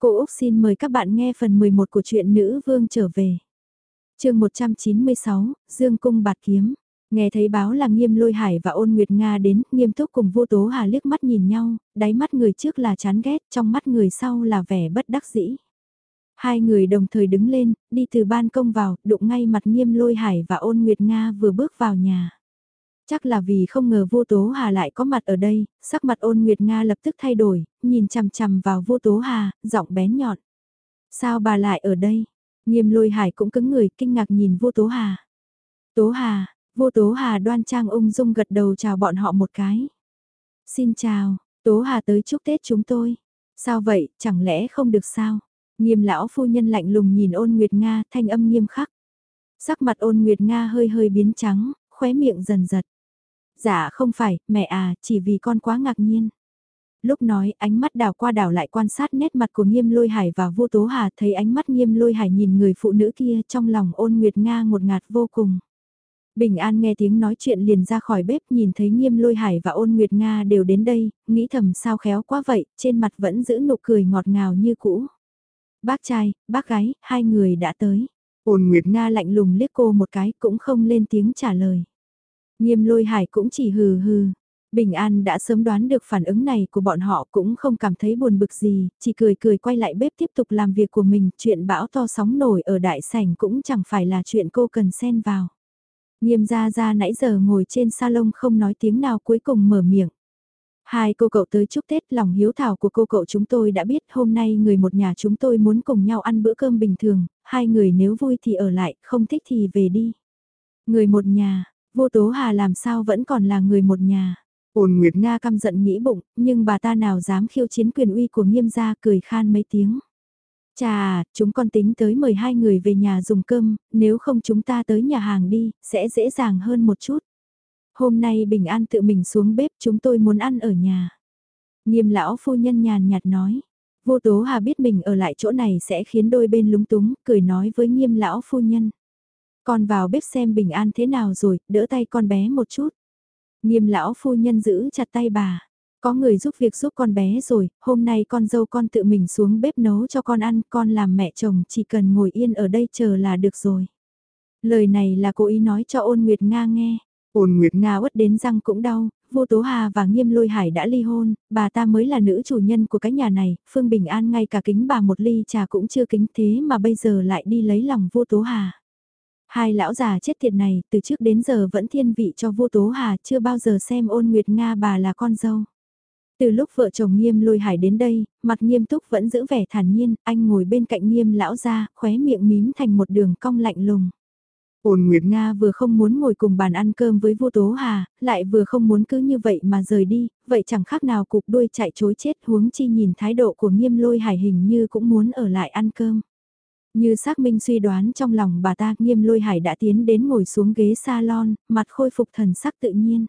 Cô Úc xin mời các bạn nghe phần 11 của truyện Nữ Vương trở về. chương 196, Dương Cung Bạt Kiếm. Nghe thấy báo là nghiêm lôi hải và ôn nguyệt Nga đến, nghiêm túc cùng vô tố hà liếc mắt nhìn nhau, đáy mắt người trước là chán ghét, trong mắt người sau là vẻ bất đắc dĩ. Hai người đồng thời đứng lên, đi từ ban công vào, đụng ngay mặt nghiêm lôi hải và ôn nguyệt Nga vừa bước vào nhà. Chắc là vì không ngờ vô tố hà lại có mặt ở đây, sắc mặt ôn nguyệt Nga lập tức thay đổi, nhìn chằm chằm vào vô tố hà, giọng bén nhọn. Sao bà lại ở đây? Nghiêm lôi hải cũng cứng người, kinh ngạc nhìn vô tố hà. Tố hà, vô tố hà đoan trang ung dung gật đầu chào bọn họ một cái. Xin chào, tố hà tới chúc Tết chúng tôi. Sao vậy, chẳng lẽ không được sao? Nghiêm lão phu nhân lạnh lùng nhìn ôn nguyệt Nga thanh âm nghiêm khắc. Sắc mặt ôn nguyệt Nga hơi hơi biến trắng, khóe miệng dần giật. Dạ không phải, mẹ à, chỉ vì con quá ngạc nhiên. Lúc nói, ánh mắt đảo qua đảo lại quan sát nét mặt của nghiêm lôi hải và vô tố hà thấy ánh mắt nghiêm lôi hải nhìn người phụ nữ kia trong lòng ôn nguyệt nga một ngạt vô cùng. Bình An nghe tiếng nói chuyện liền ra khỏi bếp nhìn thấy nghiêm lôi hải và ôn nguyệt Nga đều đến đây, nghĩ thầm sao khéo quá vậy, trên mặt vẫn giữ nụ cười ngọt ngào như cũ. Bác trai, bác gái, hai người đã tới. Ôn nguyệt Nga lạnh lùng liếc cô một cái cũng không lên tiếng trả lời. Nghiêm lôi hải cũng chỉ hừ hừ. Bình An đã sớm đoán được phản ứng này của bọn họ cũng không cảm thấy buồn bực gì, chỉ cười cười quay lại bếp tiếp tục làm việc của mình, chuyện bão to sóng nổi ở đại sảnh cũng chẳng phải là chuyện cô cần xen vào. Nghiêm ra ra nãy giờ ngồi trên salon không nói tiếng nào cuối cùng mở miệng. Hai cô cậu tới chúc Tết lòng hiếu thảo của cô cậu chúng tôi đã biết hôm nay người một nhà chúng tôi muốn cùng nhau ăn bữa cơm bình thường, hai người nếu vui thì ở lại, không thích thì về đi. Người một nhà, Vô Tố Hà làm sao vẫn còn là người một nhà. Ôn Nguyệt Nga căm giận nghĩ bụng, nhưng bà ta nào dám khiêu chiến quyền uy của nghiêm gia cười khan mấy tiếng. Chà, chúng con tính tới mời hai người về nhà dùng cơm, nếu không chúng ta tới nhà hàng đi, sẽ dễ dàng hơn một chút. Hôm nay Bình An tự mình xuống bếp chúng tôi muốn ăn ở nhà. Nghiêm lão phu nhân nhàn nhạt nói. Vô Tố Hà biết mình ở lại chỗ này sẽ khiến đôi bên lúng túng, cười nói với nghiêm lão phu nhân. Con vào bếp xem bình an thế nào rồi, đỡ tay con bé một chút. Nghiêm lão phu nhân giữ chặt tay bà. Có người giúp việc giúp con bé rồi, hôm nay con dâu con tự mình xuống bếp nấu cho con ăn, con làm mẹ chồng chỉ cần ngồi yên ở đây chờ là được rồi. Lời này là cô ý nói cho ôn Nguyệt Nga nghe. Ôn Nguyệt Nga uất đến răng cũng đau, vô tố hà và nghiêm lôi hải đã ly hôn, bà ta mới là nữ chủ nhân của cái nhà này, Phương Bình An ngay cả kính bà một ly trà cũng chưa kính thế mà bây giờ lại đi lấy lòng vô tố hà. Hai lão già chết tiệt này, từ trước đến giờ vẫn thiên vị cho vua Tố Hà, chưa bao giờ xem ôn nguyệt Nga bà là con dâu. Từ lúc vợ chồng nghiêm lôi hải đến đây, mặt nghiêm túc vẫn giữ vẻ thản nhiên, anh ngồi bên cạnh nghiêm lão ra, khóe miệng mím thành một đường cong lạnh lùng. Ôn Nguyệt Nga vừa không muốn ngồi cùng bàn ăn cơm với vua Tố Hà, lại vừa không muốn cứ như vậy mà rời đi, vậy chẳng khác nào cục đuôi chạy chối chết huống chi nhìn thái độ của nghiêm lôi hải hình như cũng muốn ở lại ăn cơm. Như xác minh suy đoán trong lòng bà ta nghiêm lôi hải đã tiến đến ngồi xuống ghế salon, mặt khôi phục thần sắc tự nhiên.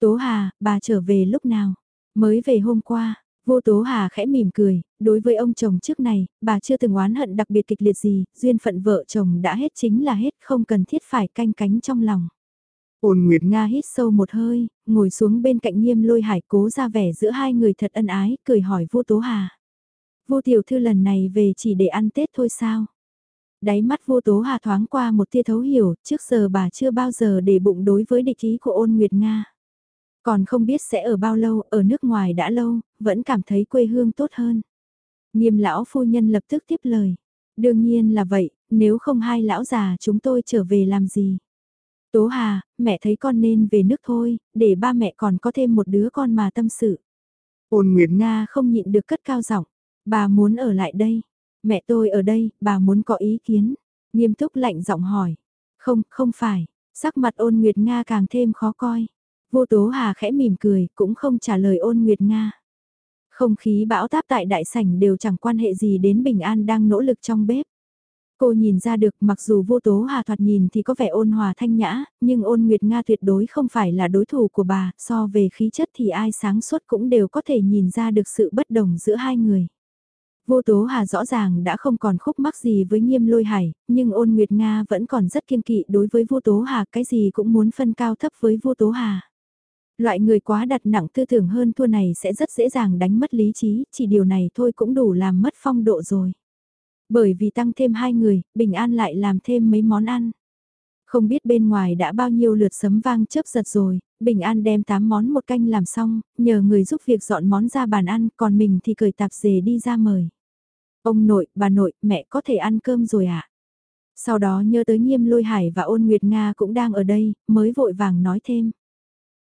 Tố Hà, bà trở về lúc nào? Mới về hôm qua, vô Tố Hà khẽ mỉm cười, đối với ông chồng trước này, bà chưa từng oán hận đặc biệt kịch liệt gì, duyên phận vợ chồng đã hết chính là hết không cần thiết phải canh cánh trong lòng. Ôn Nguyệt Nga hít sâu một hơi, ngồi xuống bên cạnh nghiêm lôi hải cố ra vẻ giữa hai người thật ân ái, cười hỏi vô Tố Hà vô tiểu thư lần này về chỉ để ăn Tết thôi sao? Đáy mắt vô tố hà thoáng qua một tia thấu hiểu, trước giờ bà chưa bao giờ để bụng đối với địch ý của ôn Nguyệt Nga. Còn không biết sẽ ở bao lâu, ở nước ngoài đã lâu, vẫn cảm thấy quê hương tốt hơn. Nghiêm lão phu nhân lập tức tiếp lời. Đương nhiên là vậy, nếu không hai lão già chúng tôi trở về làm gì? Tố Hà, mẹ thấy con nên về nước thôi, để ba mẹ còn có thêm một đứa con mà tâm sự. Ôn Nguyệt Nga không nhịn được cất cao giọng. Bà muốn ở lại đây. Mẹ tôi ở đây, bà muốn có ý kiến. Nghiêm túc lạnh giọng hỏi. Không, không phải. Sắc mặt ôn Nguyệt Nga càng thêm khó coi. Vô Tố Hà khẽ mỉm cười, cũng không trả lời ôn Nguyệt Nga. Không khí bão táp tại đại sảnh đều chẳng quan hệ gì đến Bình An đang nỗ lực trong bếp. Cô nhìn ra được mặc dù vô tố hà thoạt nhìn thì có vẻ ôn hòa thanh nhã, nhưng ôn nguyệt Nga tuyệt đối không phải là đối thủ của bà, so về khí chất thì ai sáng suốt cũng đều có thể nhìn ra được sự bất đồng giữa hai người. Vô Tố Hà rõ ràng đã không còn khúc mắc gì với nghiêm lôi hải, nhưng ôn Nguyệt Nga vẫn còn rất kiên kỵ đối với Vô Tố Hà cái gì cũng muốn phân cao thấp với Vô Tố Hà. Loại người quá đặt nặng tư tưởng hơn thua này sẽ rất dễ dàng đánh mất lý trí, chỉ điều này thôi cũng đủ làm mất phong độ rồi. Bởi vì tăng thêm hai người, Bình An lại làm thêm mấy món ăn. Không biết bên ngoài đã bao nhiêu lượt sấm vang chớp giật rồi, Bình An đem 8 món một canh làm xong, nhờ người giúp việc dọn món ra bàn ăn, còn mình thì cởi tạp dề đi ra mời. Ông nội, bà nội, mẹ có thể ăn cơm rồi ạ? À? Sau đó nhớ tới nghiêm lôi hải và ôn Nguyệt Nga cũng đang ở đây, mới vội vàng nói thêm.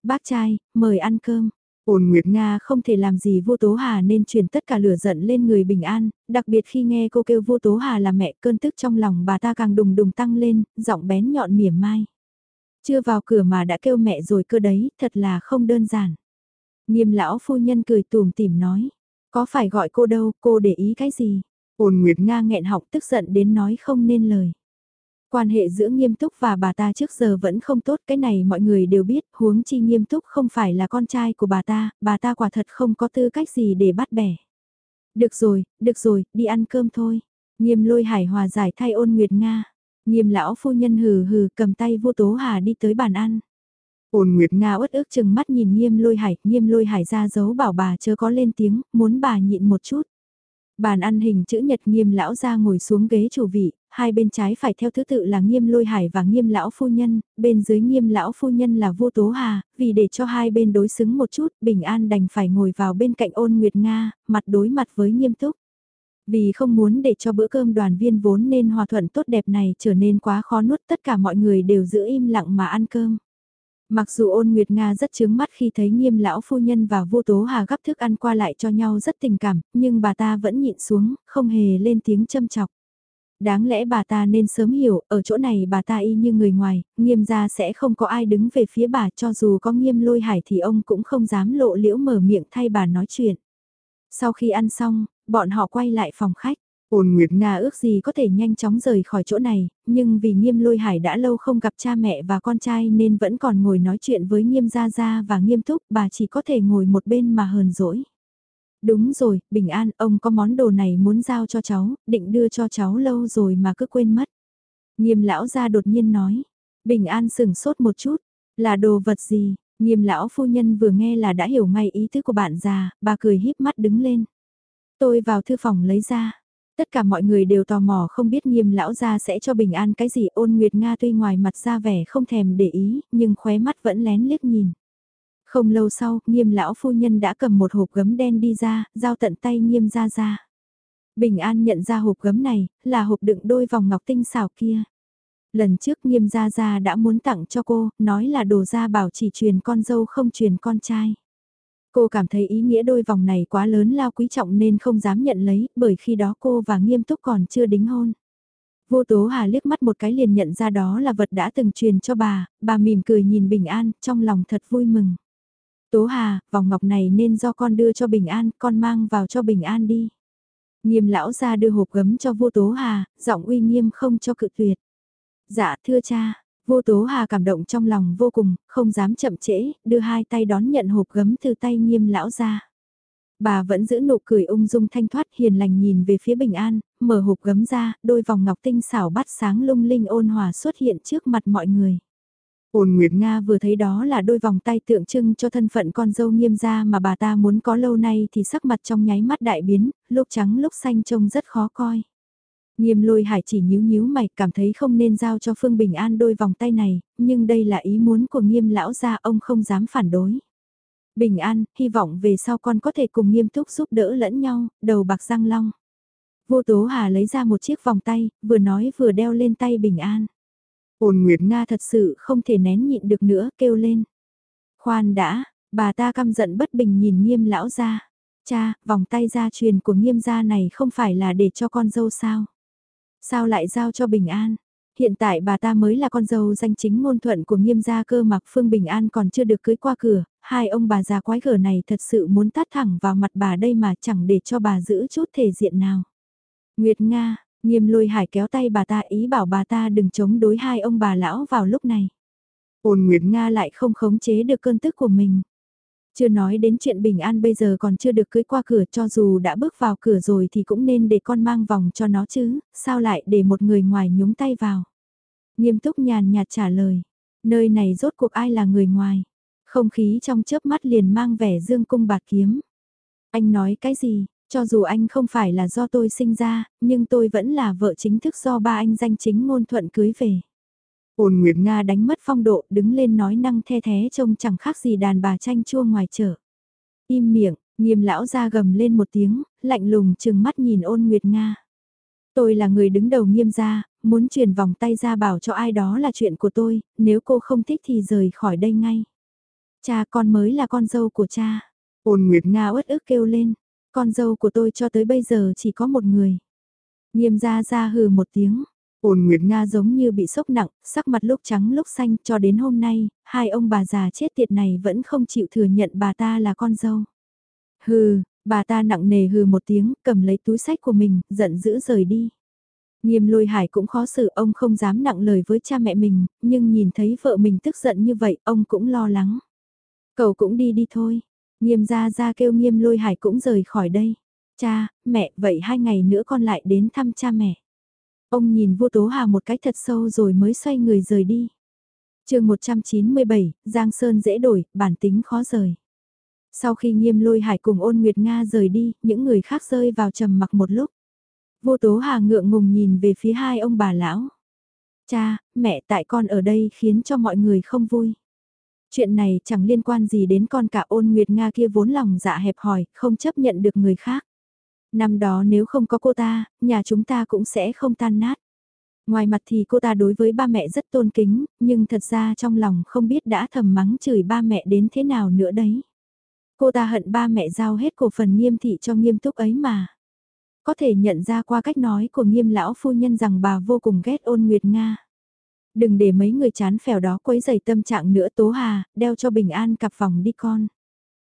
Bác trai, mời ăn cơm. Ôn Nguyệt Nga không thể làm gì vô tố hà nên truyền tất cả lửa giận lên người bình an, đặc biệt khi nghe cô kêu vô tố hà là mẹ cơn tức trong lòng bà ta càng đùng đùng tăng lên, giọng bén nhọn mỉa mai. Chưa vào cửa mà đã kêu mẹ rồi cơ đấy, thật là không đơn giản. Nghiêm lão phu nhân cười tùm tìm nói, có phải gọi cô đâu, cô để ý cái gì? Ôn Nguyệt Nga nghẹn họng tức giận đến nói không nên lời. Quan hệ giữa nghiêm túc và bà ta trước giờ vẫn không tốt, cái này mọi người đều biết, huống chi nghiêm túc không phải là con trai của bà ta, bà ta quả thật không có tư cách gì để bắt bẻ. Được rồi, được rồi, đi ăn cơm thôi. Nghiêm lôi hải hòa giải thay ôn Nguyệt Nga. Nghiêm lão phu nhân hừ hừ cầm tay vô tố hà đi tới bàn ăn. Ôn Nguyệt Nga uất ức chừng mắt nhìn nghiêm lôi hải, nghiêm lôi hải ra dấu bảo bà chớ có lên tiếng, muốn bà nhịn một chút. Bàn ăn hình chữ nhật nghiêm lão ra ngồi xuống ghế chủ vị, hai bên trái phải theo thứ tự là nghiêm lôi hải và nghiêm lão phu nhân, bên dưới nghiêm lão phu nhân là vô tố hà, vì để cho hai bên đối xứng một chút, bình an đành phải ngồi vào bên cạnh ôn nguyệt Nga, mặt đối mặt với nghiêm túc. Vì không muốn để cho bữa cơm đoàn viên vốn nên hòa thuận tốt đẹp này trở nên quá khó nuốt tất cả mọi người đều giữ im lặng mà ăn cơm. Mặc dù ôn Nguyệt Nga rất chướng mắt khi thấy nghiêm lão phu nhân và vô tố hà gắp thức ăn qua lại cho nhau rất tình cảm, nhưng bà ta vẫn nhịn xuống, không hề lên tiếng châm chọc. Đáng lẽ bà ta nên sớm hiểu, ở chỗ này bà ta y như người ngoài, nghiêm ra sẽ không có ai đứng về phía bà cho dù có nghiêm lôi hải thì ông cũng không dám lộ liễu mở miệng thay bà nói chuyện. Sau khi ăn xong, bọn họ quay lại phòng khách. Ôn Nguyệt Nga ước gì có thể nhanh chóng rời khỏi chỗ này, nhưng vì Nghiêm Lôi Hải đã lâu không gặp cha mẹ và con trai nên vẫn còn ngồi nói chuyện với Nghiêm Gia Gia và Nghiêm Túc, bà chỉ có thể ngồi một bên mà hờn dỗi. Đúng rồi, Bình An, ông có món đồ này muốn giao cho cháu, định đưa cho cháu lâu rồi mà cứ quên mất. Nghiêm lão gia đột nhiên nói. Bình An sừng sốt một chút, là đồ vật gì? Nghiêm lão phu nhân vừa nghe là đã hiểu ngay ý tứ của bạn già, bà cười híp mắt đứng lên. Tôi vào thư phòng lấy ra. Tất cả mọi người đều tò mò không biết nghiêm lão gia sẽ cho bình an cái gì ôn nguyệt Nga tuy ngoài mặt ra vẻ không thèm để ý, nhưng khóe mắt vẫn lén liếc nhìn. Không lâu sau, nghiêm lão phu nhân đã cầm một hộp gấm đen đi ra, giao tận tay nghiêm ra ra. Bình an nhận ra hộp gấm này, là hộp đựng đôi vòng ngọc tinh xảo kia. Lần trước nghiêm gia gia đã muốn tặng cho cô, nói là đồ gia bảo chỉ truyền con dâu không truyền con trai. Cô cảm thấy ý nghĩa đôi vòng này quá lớn lao quý trọng nên không dám nhận lấy, bởi khi đó cô và nghiêm túc còn chưa đính hôn. Vô Tố Hà liếc mắt một cái liền nhận ra đó là vật đã từng truyền cho bà, bà mỉm cười nhìn Bình An, trong lòng thật vui mừng. Tố Hà, vòng ngọc này nên do con đưa cho Bình An, con mang vào cho Bình An đi. Nghiêm lão ra đưa hộp gấm cho vô Tố Hà, giọng uy nghiêm không cho cự tuyệt. Dạ thưa cha, vô Tố Hà cảm động trong lòng vô cùng, không dám chậm trễ, đưa hai tay đón nhận hộp gấm từ tay nghiêm lão ra. Bà vẫn giữ nụ cười ung dung thanh thoát hiền lành nhìn về phía Bình An, mở hộp gấm ra, đôi vòng ngọc tinh xảo bắt sáng lung linh ôn hòa xuất hiện trước mặt mọi người. Ôn Nguyệt Nga vừa thấy đó là đôi vòng tay tượng trưng cho thân phận con dâu nghiêm gia mà bà ta muốn có lâu nay thì sắc mặt trong nháy mắt đại biến, lúc trắng lúc xanh trông rất khó coi. Nghiêm lôi hải chỉ nhíu nhíu mày cảm thấy không nên giao cho Phương Bình An đôi vòng tay này, nhưng đây là ý muốn của nghiêm lão gia ông không dám phản đối. Bình An, hy vọng về sau con có thể cùng nghiêm túc giúp đỡ lẫn nhau, đầu bạc răng long. Vô Tố Hà lấy ra một chiếc vòng tay, vừa nói vừa đeo lên tay Bình An. Ôn Nguyệt Nga thật sự không thể nén nhịn được nữa, kêu lên. Khoan đã, bà ta căm giận bất bình nhìn nghiêm lão ra. Cha, vòng tay gia truyền của nghiêm gia này không phải là để cho con dâu sao? Sao lại giao cho Bình An? Hiện tại bà ta mới là con dâu danh chính ngôn thuận của nghiêm gia cơ mặc Phương Bình An còn chưa được cưới qua cửa, hai ông bà già quái gở này thật sự muốn tát thẳng vào mặt bà đây mà chẳng để cho bà giữ chút thể diện nào. Nguyệt Nga, Nghiêm lôi hải kéo tay bà ta ý bảo bà ta đừng chống đối hai ông bà lão vào lúc này. Ôn Nguyệt Nga lại không khống chế được cơn tức của mình. Chưa nói đến chuyện bình an bây giờ còn chưa được cưới qua cửa cho dù đã bước vào cửa rồi thì cũng nên để con mang vòng cho nó chứ, sao lại để một người ngoài nhúng tay vào. Nghiêm túc nhàn nhạt trả lời, nơi này rốt cuộc ai là người ngoài. Không khí trong chớp mắt liền mang vẻ dương cung bạt kiếm. Anh nói cái gì, cho dù anh không phải là do tôi sinh ra, nhưng tôi vẫn là vợ chính thức do ba anh danh chính ngôn thuận cưới về. Ôn Nguyệt Nga đánh mất phong độ, đứng lên nói năng the thế trông chẳng khác gì đàn bà tranh chua ngoài chợ. Im miệng, nghiêm lão ra gầm lên một tiếng, lạnh lùng chừng mắt nhìn ôn Nguyệt Nga. Tôi là người đứng đầu nghiêm gia, muốn truyền vòng tay ra bảo cho ai đó là chuyện của tôi, nếu cô không thích thì rời khỏi đây ngay. Cha con mới là con dâu của cha. Ôn Nguyệt Nga uất ức kêu lên, con dâu của tôi cho tới bây giờ chỉ có một người. Nghiêm gia ra hừ một tiếng, ôn Nguyệt Nga giống như bị sốc nặng, sắc mặt lúc trắng lúc xanh cho đến hôm nay, hai ông bà già chết tiệt này vẫn không chịu thừa nhận bà ta là con dâu. Hừ, bà ta nặng nề hừ một tiếng, cầm lấy túi sách của mình, giận dữ rời đi. Nghiêm lôi hải cũng khó xử ông không dám nặng lời với cha mẹ mình, nhưng nhìn thấy vợ mình tức giận như vậy, ông cũng lo lắng. Cậu cũng đi đi thôi. Nghiêm ra ra kêu nghiêm lôi hải cũng rời khỏi đây. Cha, mẹ, vậy hai ngày nữa con lại đến thăm cha mẹ. Ông nhìn vua Tố Hà một cách thật sâu rồi mới xoay người rời đi. chương 197, Giang Sơn dễ đổi, bản tính khó rời. Sau khi nghiêm lôi hải cùng ôn Nguyệt Nga rời đi, những người khác rơi vào trầm mặc một lúc. Vô Tố Hà ngượng ngùng nhìn về phía hai ông bà lão. Cha, mẹ tại con ở đây khiến cho mọi người không vui. Chuyện này chẳng liên quan gì đến con cả ôn Nguyệt Nga kia vốn lòng dạ hẹp hòi, không chấp nhận được người khác. Năm đó nếu không có cô ta, nhà chúng ta cũng sẽ không tan nát. Ngoài mặt thì cô ta đối với ba mẹ rất tôn kính, nhưng thật ra trong lòng không biết đã thầm mắng chửi ba mẹ đến thế nào nữa đấy. Cô ta hận ba mẹ giao hết cổ phần nghiêm thị cho nghiêm túc ấy mà. Có thể nhận ra qua cách nói của nghiêm lão phu nhân rằng bà vô cùng ghét ôn Nguyệt Nga. Đừng để mấy người chán phèo đó quấy dày tâm trạng nữa Tố Hà, đeo cho bình an cặp vòng đi con.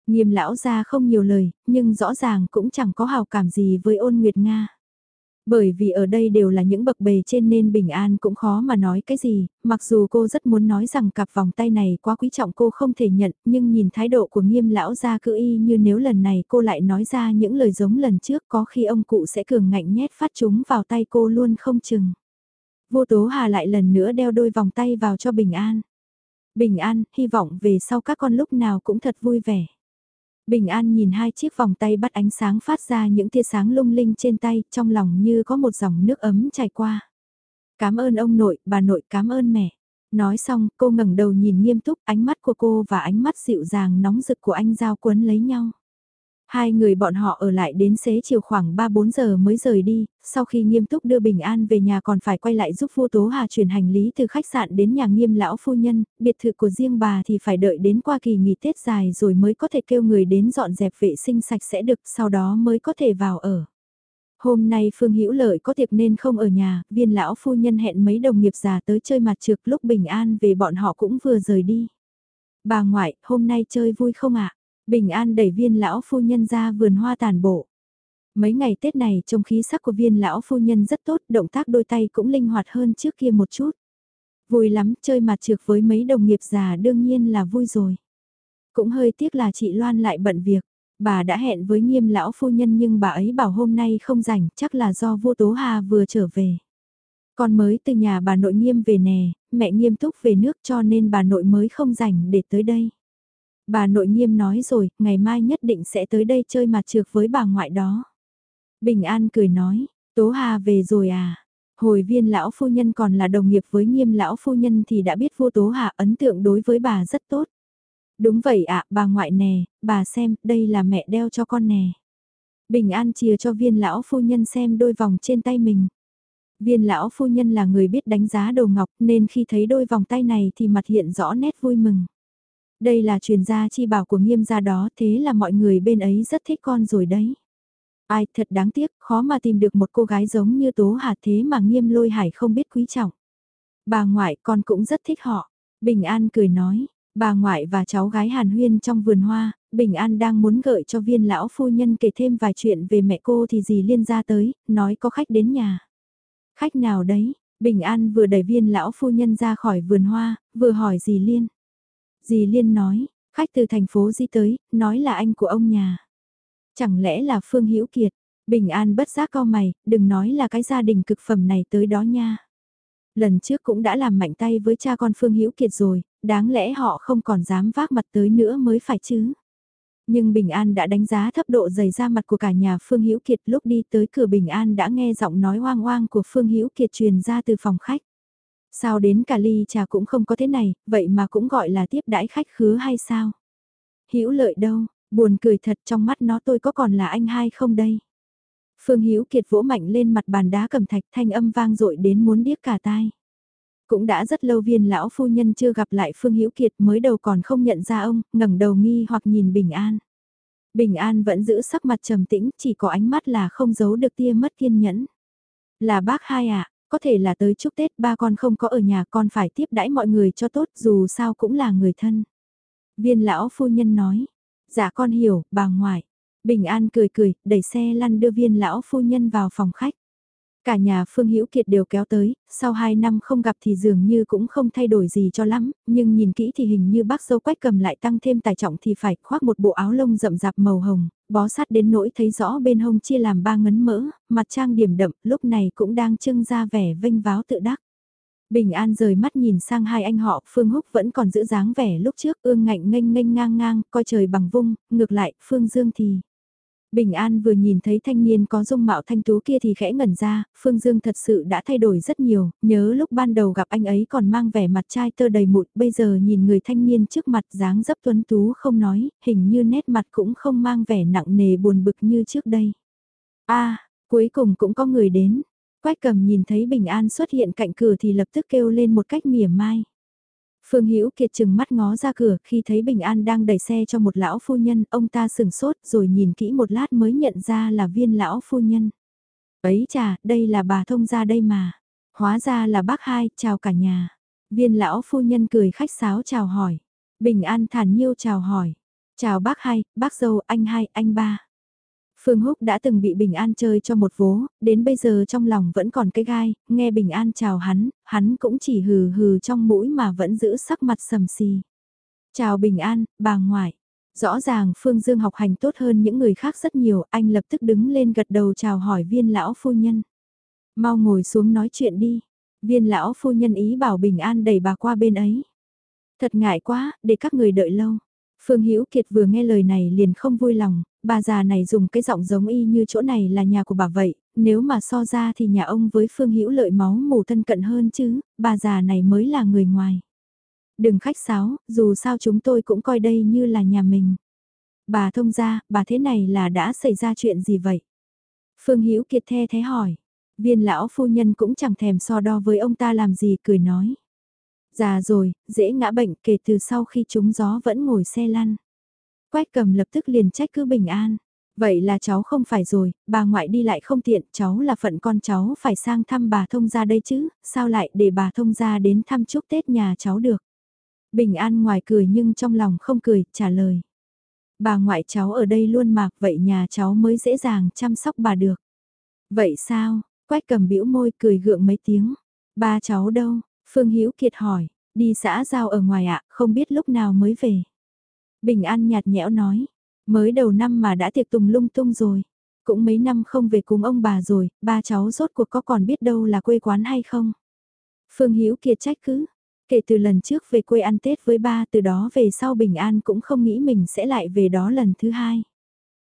Nghiêm lão ra không nhiều lời, nhưng rõ ràng cũng chẳng có hào cảm gì với ôn Nguyệt Nga. Bởi vì ở đây đều là những bậc bề trên nên bình an cũng khó mà nói cái gì, mặc dù cô rất muốn nói rằng cặp vòng tay này quá quý trọng cô không thể nhận, nhưng nhìn thái độ của nghiêm lão ra cứ y như nếu lần này cô lại nói ra những lời giống lần trước có khi ông cụ sẽ cường ngạnh nhét phát chúng vào tay cô luôn không chừng. Vô Tố Hà lại lần nữa đeo đôi vòng tay vào cho Bình An. Bình An, hy vọng về sau các con lúc nào cũng thật vui vẻ. Bình An nhìn hai chiếc vòng tay bắt ánh sáng phát ra những tia sáng lung linh trên tay, trong lòng như có một dòng nước ấm chảy qua. Cảm ơn ông nội, bà nội, cảm ơn mẹ. Nói xong, cô ngẩng đầu nhìn nghiêm túc, ánh mắt của cô và ánh mắt dịu dàng nóng rực của anh giao quấn lấy nhau. Hai người bọn họ ở lại đến xế chiều khoảng 3-4 giờ mới rời đi, sau khi nghiêm túc đưa Bình An về nhà còn phải quay lại giúp Phu Tố Hà chuyển hành lý từ khách sạn đến nhà nghiêm lão phu nhân, biệt thự của riêng bà thì phải đợi đến qua kỳ nghỉ Tết dài rồi mới có thể kêu người đến dọn dẹp vệ sinh sạch sẽ được, sau đó mới có thể vào ở. Hôm nay Phương Hữu Lợi có tiệc nên không ở nhà, viên lão phu nhân hẹn mấy đồng nghiệp già tới chơi mặt trược lúc Bình An về bọn họ cũng vừa rời đi. Bà ngoại, hôm nay chơi vui không ạ? Bình An đẩy viên lão phu nhân ra vườn hoa tàn bộ. Mấy ngày Tết này trông khí sắc của viên lão phu nhân rất tốt, động tác đôi tay cũng linh hoạt hơn trước kia một chút. Vui lắm, chơi mặt trược với mấy đồng nghiệp già đương nhiên là vui rồi. Cũng hơi tiếc là chị Loan lại bận việc. Bà đã hẹn với nghiêm lão phu nhân nhưng bà ấy bảo hôm nay không rảnh, chắc là do vua Tố Hà vừa trở về. Con mới từ nhà bà nội nghiêm về nè, mẹ nghiêm túc về nước cho nên bà nội mới không rảnh để tới đây. Bà nội nghiêm nói rồi, ngày mai nhất định sẽ tới đây chơi mặt trược với bà ngoại đó. Bình An cười nói, Tố Hà về rồi à? Hồi viên lão phu nhân còn là đồng nghiệp với nghiêm lão phu nhân thì đã biết vua Tố Hà ấn tượng đối với bà rất tốt. Đúng vậy ạ, bà ngoại nè, bà xem, đây là mẹ đeo cho con nè. Bình An chia cho viên lão phu nhân xem đôi vòng trên tay mình. Viên lão phu nhân là người biết đánh giá đồ ngọc nên khi thấy đôi vòng tay này thì mặt hiện rõ nét vui mừng. Đây là truyền gia chi bảo của nghiêm gia đó thế là mọi người bên ấy rất thích con rồi đấy. Ai thật đáng tiếc, khó mà tìm được một cô gái giống như Tố Hà thế mà nghiêm lôi hải không biết quý trọng. Bà ngoại con cũng rất thích họ. Bình An cười nói, bà ngoại và cháu gái Hàn Huyên trong vườn hoa, Bình An đang muốn gợi cho viên lão phu nhân kể thêm vài chuyện về mẹ cô thì dì liên ra tới, nói có khách đến nhà. Khách nào đấy? Bình An vừa đẩy viên lão phu nhân ra khỏi vườn hoa, vừa hỏi dì liên. Dì Liên nói, khách từ thành phố di tới, nói là anh của ông nhà. Chẳng lẽ là Phương Hữu Kiệt, bình an bất giác co mày, đừng nói là cái gia đình cực phẩm này tới đó nha. Lần trước cũng đã làm mạnh tay với cha con Phương Hữu Kiệt rồi, đáng lẽ họ không còn dám vác mặt tới nữa mới phải chứ. Nhưng Bình An đã đánh giá thấp độ dày da mặt của cả nhà Phương Hữu Kiệt lúc đi tới cửa Bình An đã nghe giọng nói hoang hoang của Phương Hữu Kiệt truyền ra từ phòng khách. Sao đến cả ly trà cũng không có thế này, vậy mà cũng gọi là tiếp đãi khách khứa hay sao? Hữu lợi đâu, buồn cười thật trong mắt nó tôi có còn là anh hai không đây? Phương Hữu Kiệt vỗ mạnh lên mặt bàn đá cầm thạch thanh âm vang dội đến muốn điếc cả tai. Cũng đã rất lâu viên lão phu nhân chưa gặp lại Phương Hữu Kiệt mới đầu còn không nhận ra ông, ngẩng đầu nghi hoặc nhìn Bình An. Bình An vẫn giữ sắc mặt trầm tĩnh, chỉ có ánh mắt là không giấu được tia mất kiên nhẫn. Là bác hai ạ, có thể là tới chúc Tết ba con không có ở nhà con phải tiếp đãi mọi người cho tốt dù sao cũng là người thân. Viên lão phu nhân nói, dạ con hiểu, bà ngoại. Bình An cười cười, đẩy xe lăn đưa viên lão phu nhân vào phòng khách. Cả nhà Phương Hữu Kiệt đều kéo tới, sau 2 năm không gặp thì dường như cũng không thay đổi gì cho lắm, nhưng nhìn kỹ thì hình như bác dâu quách cầm lại tăng thêm tài trọng thì phải khoác một bộ áo lông rậm rạp màu hồng, bó sát đến nỗi thấy rõ bên hông chia làm ba ngấn mỡ, mặt trang điểm đậm, lúc này cũng đang trưng ra vẻ vinh váo tự đắc. Bình An rời mắt nhìn sang hai anh họ, Phương Húc vẫn còn giữ dáng vẻ lúc trước ương ngạnh nghênh nghênh ngang ngang, coi trời bằng vung, ngược lại, Phương Dương thì... Bình An vừa nhìn thấy thanh niên có dung mạo thanh tú kia thì khẽ ngẩn ra, Phương Dương thật sự đã thay đổi rất nhiều, nhớ lúc ban đầu gặp anh ấy còn mang vẻ mặt trai tơ đầy mụn, bây giờ nhìn người thanh niên trước mặt dáng dấp tuấn tú không nói, hình như nét mặt cũng không mang vẻ nặng nề buồn bực như trước đây. a cuối cùng cũng có người đến. Quách cầm nhìn thấy Bình An xuất hiện cạnh cửa thì lập tức kêu lên một cách mỉa mai. Phương Hữu Kiệt chừng mắt ngó ra cửa khi thấy Bình An đang đẩy xe cho một lão phu nhân, ông ta sừng sốt rồi nhìn kỹ một lát mới nhận ra là viên lão phu nhân. Ấy chà, đây là bà thông gia đây mà. Hóa ra là bác hai, chào cả nhà. Viên lão phu nhân cười khách sáo chào hỏi. Bình An thản nhiêu chào hỏi. Chào bác hai, bác dâu, anh hai, anh ba. Phương Húc đã từng bị Bình An chơi cho một vố, đến bây giờ trong lòng vẫn còn cái gai, nghe Bình An chào hắn, hắn cũng chỉ hừ hừ trong mũi mà vẫn giữ sắc mặt sầm xì. Chào Bình An, bà ngoại. Rõ ràng Phương Dương học hành tốt hơn những người khác rất nhiều, anh lập tức đứng lên gật đầu chào hỏi viên lão phu nhân. Mau ngồi xuống nói chuyện đi. Viên lão phu nhân ý bảo Bình An đẩy bà qua bên ấy. Thật ngại quá, để các người đợi lâu. Phương Hữu Kiệt vừa nghe lời này liền không vui lòng, bà già này dùng cái giọng giống y như chỗ này là nhà của bà vậy, nếu mà so ra thì nhà ông với Phương Hữu lợi máu mù thân cận hơn chứ, bà già này mới là người ngoài. Đừng khách sáo, dù sao chúng tôi cũng coi đây như là nhà mình. Bà thông ra, bà thế này là đã xảy ra chuyện gì vậy? Phương Hữu Kiệt the thế hỏi. Viên lão phu nhân cũng chẳng thèm so đo với ông ta làm gì cười nói. Già rồi, dễ ngã bệnh kể từ sau khi trúng gió vẫn ngồi xe lăn. Quách cầm lập tức liền trách cứ bình an. Vậy là cháu không phải rồi, bà ngoại đi lại không tiện, cháu là phận con cháu phải sang thăm bà thông gia đây chứ, sao lại để bà thông gia đến thăm chúc Tết nhà cháu được. Bình an ngoài cười nhưng trong lòng không cười, trả lời. Bà ngoại cháu ở đây luôn mạc vậy nhà cháu mới dễ dàng chăm sóc bà được. Vậy sao, quách cầm bĩu môi cười gượng mấy tiếng. Ba cháu đâu, Phương Hữu Kiệt hỏi, đi xã giao ở ngoài ạ, không biết lúc nào mới về. Bình An nhạt nhẽo nói, mới đầu năm mà đã tiệc tùng lung tung rồi. Cũng mấy năm không về cùng ông bà rồi, ba cháu rốt cuộc có còn biết đâu là quê quán hay không? Phương Hữu Kiệt trách cứ, kể từ lần trước về quê ăn Tết với ba từ đó về sau Bình An cũng không nghĩ mình sẽ lại về đó lần thứ hai.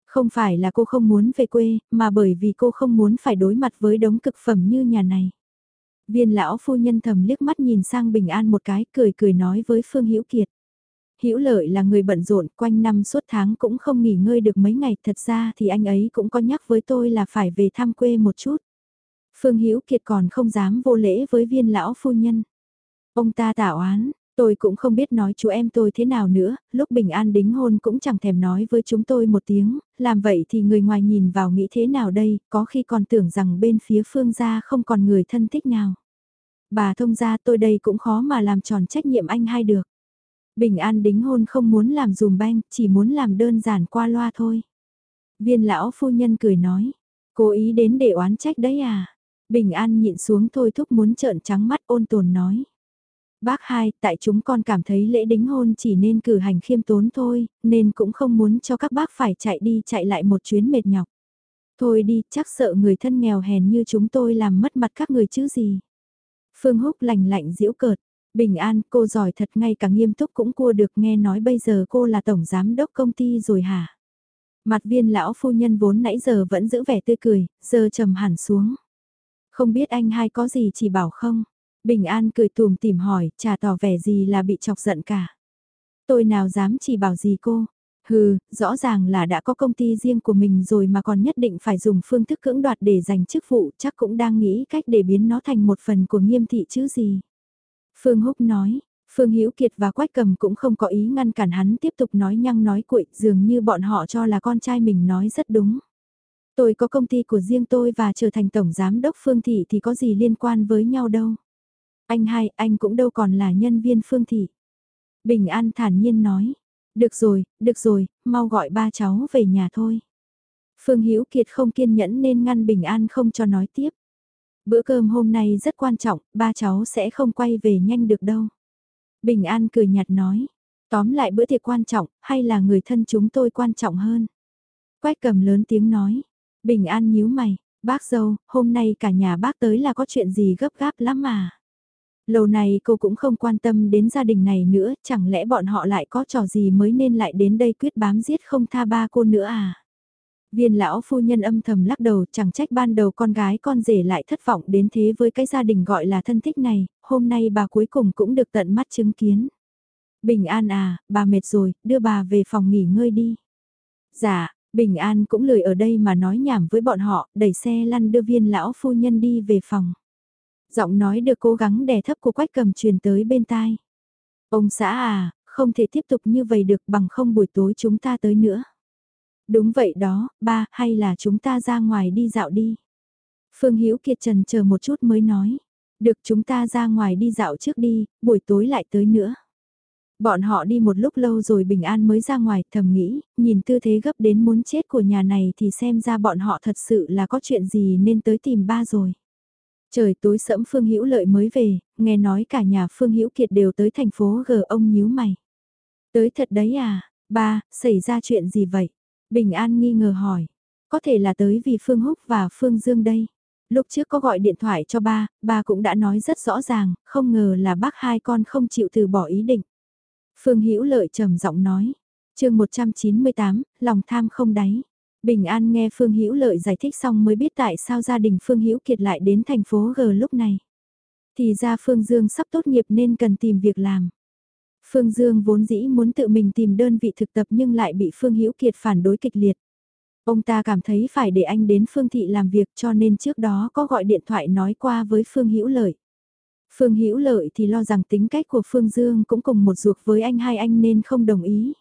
Không phải là cô không muốn về quê, mà bởi vì cô không muốn phải đối mặt với đống cực phẩm như nhà này. Viên lão phu nhân thầm liếc mắt nhìn sang Bình An một cái, cười cười nói với Phương Hữu Kiệt. Hữu Lợi là người bận rộn, quanh năm suốt tháng cũng không nghỉ ngơi được mấy ngày, thật ra thì anh ấy cũng có nhắc với tôi là phải về thăm quê một chút. Phương Hữu Kiệt còn không dám vô lễ với viên lão phu nhân. Ông ta tạo án, tôi cũng không biết nói chú em tôi thế nào nữa, lúc bình an đính hôn cũng chẳng thèm nói với chúng tôi một tiếng, làm vậy thì người ngoài nhìn vào nghĩ thế nào đây, có khi còn tưởng rằng bên phía phương gia không còn người thân thích nào. Bà thông gia tôi đây cũng khó mà làm tròn trách nhiệm anh hai được. Bình an đính hôn không muốn làm dùm beng, chỉ muốn làm đơn giản qua loa thôi. Viên lão phu nhân cười nói, cố ý đến để oán trách đấy à. Bình an nhịn xuống thôi thúc muốn trợn trắng mắt ôn tồn nói. Bác hai, tại chúng con cảm thấy lễ đính hôn chỉ nên cử hành khiêm tốn thôi, nên cũng không muốn cho các bác phải chạy đi chạy lại một chuyến mệt nhọc. Thôi đi, chắc sợ người thân nghèo hèn như chúng tôi làm mất mặt các người chứ gì. Phương Húc lành lạnh diễu cợt, Bình an, cô giỏi thật ngay cả nghiêm túc cũng cua được nghe nói bây giờ cô là tổng giám đốc công ty rồi hả? Mặt viên lão phu nhân vốn nãy giờ vẫn giữ vẻ tươi cười, giờ trầm hẳn xuống. Không biết anh hai có gì chỉ bảo không? Bình an cười tùm tìm hỏi, chả tỏ vẻ gì là bị chọc giận cả. Tôi nào dám chỉ bảo gì cô? Hừ, rõ ràng là đã có công ty riêng của mình rồi mà còn nhất định phải dùng phương thức cưỡng đoạt để giành chức vụ, chắc cũng đang nghĩ cách để biến nó thành một phần của nghiêm thị chứ gì. Phương Húc nói, Phương Hữu Kiệt và Quách Cầm cũng không có ý ngăn cản hắn tiếp tục nói nhăng nói cuội, dường như bọn họ cho là con trai mình nói rất đúng. Tôi có công ty của riêng tôi và trở thành tổng giám đốc Phương Thị thì có gì liên quan với nhau đâu. Anh hai, anh cũng đâu còn là nhân viên Phương Thị. Bình An thản nhiên nói, được rồi, được rồi, mau gọi ba cháu về nhà thôi. Phương Hữu Kiệt không kiên nhẫn nên ngăn Bình An không cho nói tiếp. Bữa cơm hôm nay rất quan trọng, ba cháu sẽ không quay về nhanh được đâu. Bình An cười nhạt nói, tóm lại bữa tiệc quan trọng, hay là người thân chúng tôi quan trọng hơn. Quách cầm lớn tiếng nói, Bình An nhíu mày, bác dâu, hôm nay cả nhà bác tới là có chuyện gì gấp gáp lắm mà. Lâu này cô cũng không quan tâm đến gia đình này nữa, chẳng lẽ bọn họ lại có trò gì mới nên lại đến đây quyết bám giết không tha ba cô nữa à? Viên lão phu nhân âm thầm lắc đầu chẳng trách ban đầu con gái con rể lại thất vọng đến thế với cái gia đình gọi là thân thích này, hôm nay bà cuối cùng cũng được tận mắt chứng kiến. Bình an à, bà mệt rồi, đưa bà về phòng nghỉ ngơi đi. Dạ, Bình an cũng lười ở đây mà nói nhảm với bọn họ, đẩy xe lăn đưa viên lão phu nhân đi về phòng. Giọng nói được cố gắng đè thấp của quách cầm truyền tới bên tai. Ông xã à, không thể tiếp tục như vậy được bằng không buổi tối chúng ta tới nữa. Đúng vậy đó, ba, hay là chúng ta ra ngoài đi dạo đi. Phương Hữu Kiệt trần chờ một chút mới nói. Được chúng ta ra ngoài đi dạo trước đi, buổi tối lại tới nữa. Bọn họ đi một lúc lâu rồi bình an mới ra ngoài thầm nghĩ, nhìn tư thế gấp đến muốn chết của nhà này thì xem ra bọn họ thật sự là có chuyện gì nên tới tìm ba rồi. Trời tối sẫm Phương Hữu Lợi mới về, nghe nói cả nhà Phương Hữu Kiệt đều tới thành phố G ông nhíu mày. Tới thật đấy à, ba, xảy ra chuyện gì vậy? Bình An nghi ngờ hỏi. Có thể là tới vì Phương Húc và Phương Dương đây. Lúc trước có gọi điện thoại cho ba, ba cũng đã nói rất rõ ràng, không ngờ là bác hai con không chịu từ bỏ ý định. Phương Hữu Lợi trầm giọng nói. chương 198, lòng tham không đáy. Bình An nghe Phương Hữu Lợi giải thích xong mới biết tại sao gia đình Phương Hữu Kiệt lại đến thành phố G lúc này. Thì ra Phương Dương sắp tốt nghiệp nên cần tìm việc làm. Phương Dương vốn dĩ muốn tự mình tìm đơn vị thực tập nhưng lại bị Phương Hữu Kiệt phản đối kịch liệt. Ông ta cảm thấy phải để anh đến Phương Thị làm việc cho nên trước đó có gọi điện thoại nói qua với Phương Hữu Lợi. Phương Hữu Lợi thì lo rằng tính cách của Phương Dương cũng cùng một ruột với anh hai anh nên không đồng ý.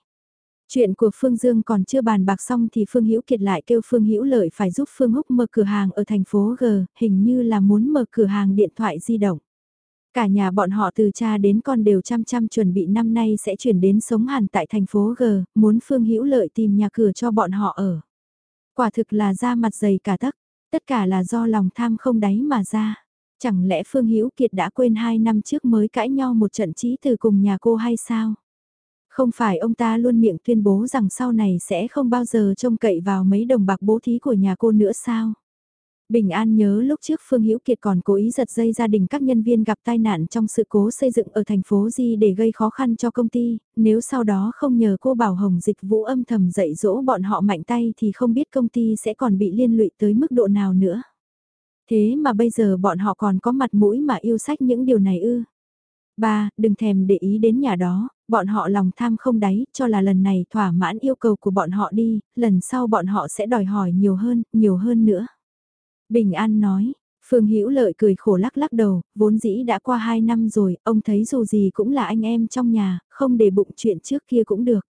Chuyện của Phương Dương còn chưa bàn bạc xong thì Phương Hữu Kiệt lại kêu Phương Hữu Lợi phải giúp Phương Húc mở cửa hàng ở thành phố G, hình như là muốn mở cửa hàng điện thoại di động. Cả nhà bọn họ từ cha đến con đều chăm chăm chuẩn bị năm nay sẽ chuyển đến sống hẳn tại thành phố G, muốn Phương Hữu Lợi tìm nhà cửa cho bọn họ ở. Quả thực là da mặt dày cả tắc, tất cả là do lòng tham không đáy mà ra. Chẳng lẽ Phương Hữu Kiệt đã quên hai năm trước mới cãi nhau một trận trí từ cùng nhà cô hay sao? Không phải ông ta luôn miệng tuyên bố rằng sau này sẽ không bao giờ trông cậy vào mấy đồng bạc bố thí của nhà cô nữa sao? Bình An nhớ lúc trước Phương Hữu Kiệt còn cố ý giật dây gia đình các nhân viên gặp tai nạn trong sự cố xây dựng ở thành phố Di để gây khó khăn cho công ty, nếu sau đó không nhờ cô Bảo Hồng dịch vũ âm thầm dạy dỗ bọn họ mạnh tay thì không biết công ty sẽ còn bị liên lụy tới mức độ nào nữa. Thế mà bây giờ bọn họ còn có mặt mũi mà yêu sách những điều này ư. Ba, đừng thèm để ý đến nhà đó, bọn họ lòng tham không đáy, cho là lần này thỏa mãn yêu cầu của bọn họ đi, lần sau bọn họ sẽ đòi hỏi nhiều hơn, nhiều hơn nữa. Bình An nói, Phương Hữu Lợi cười khổ lắc lắc đầu, vốn dĩ đã qua 2 năm rồi, ông thấy dù gì cũng là anh em trong nhà, không để bụng chuyện trước kia cũng được.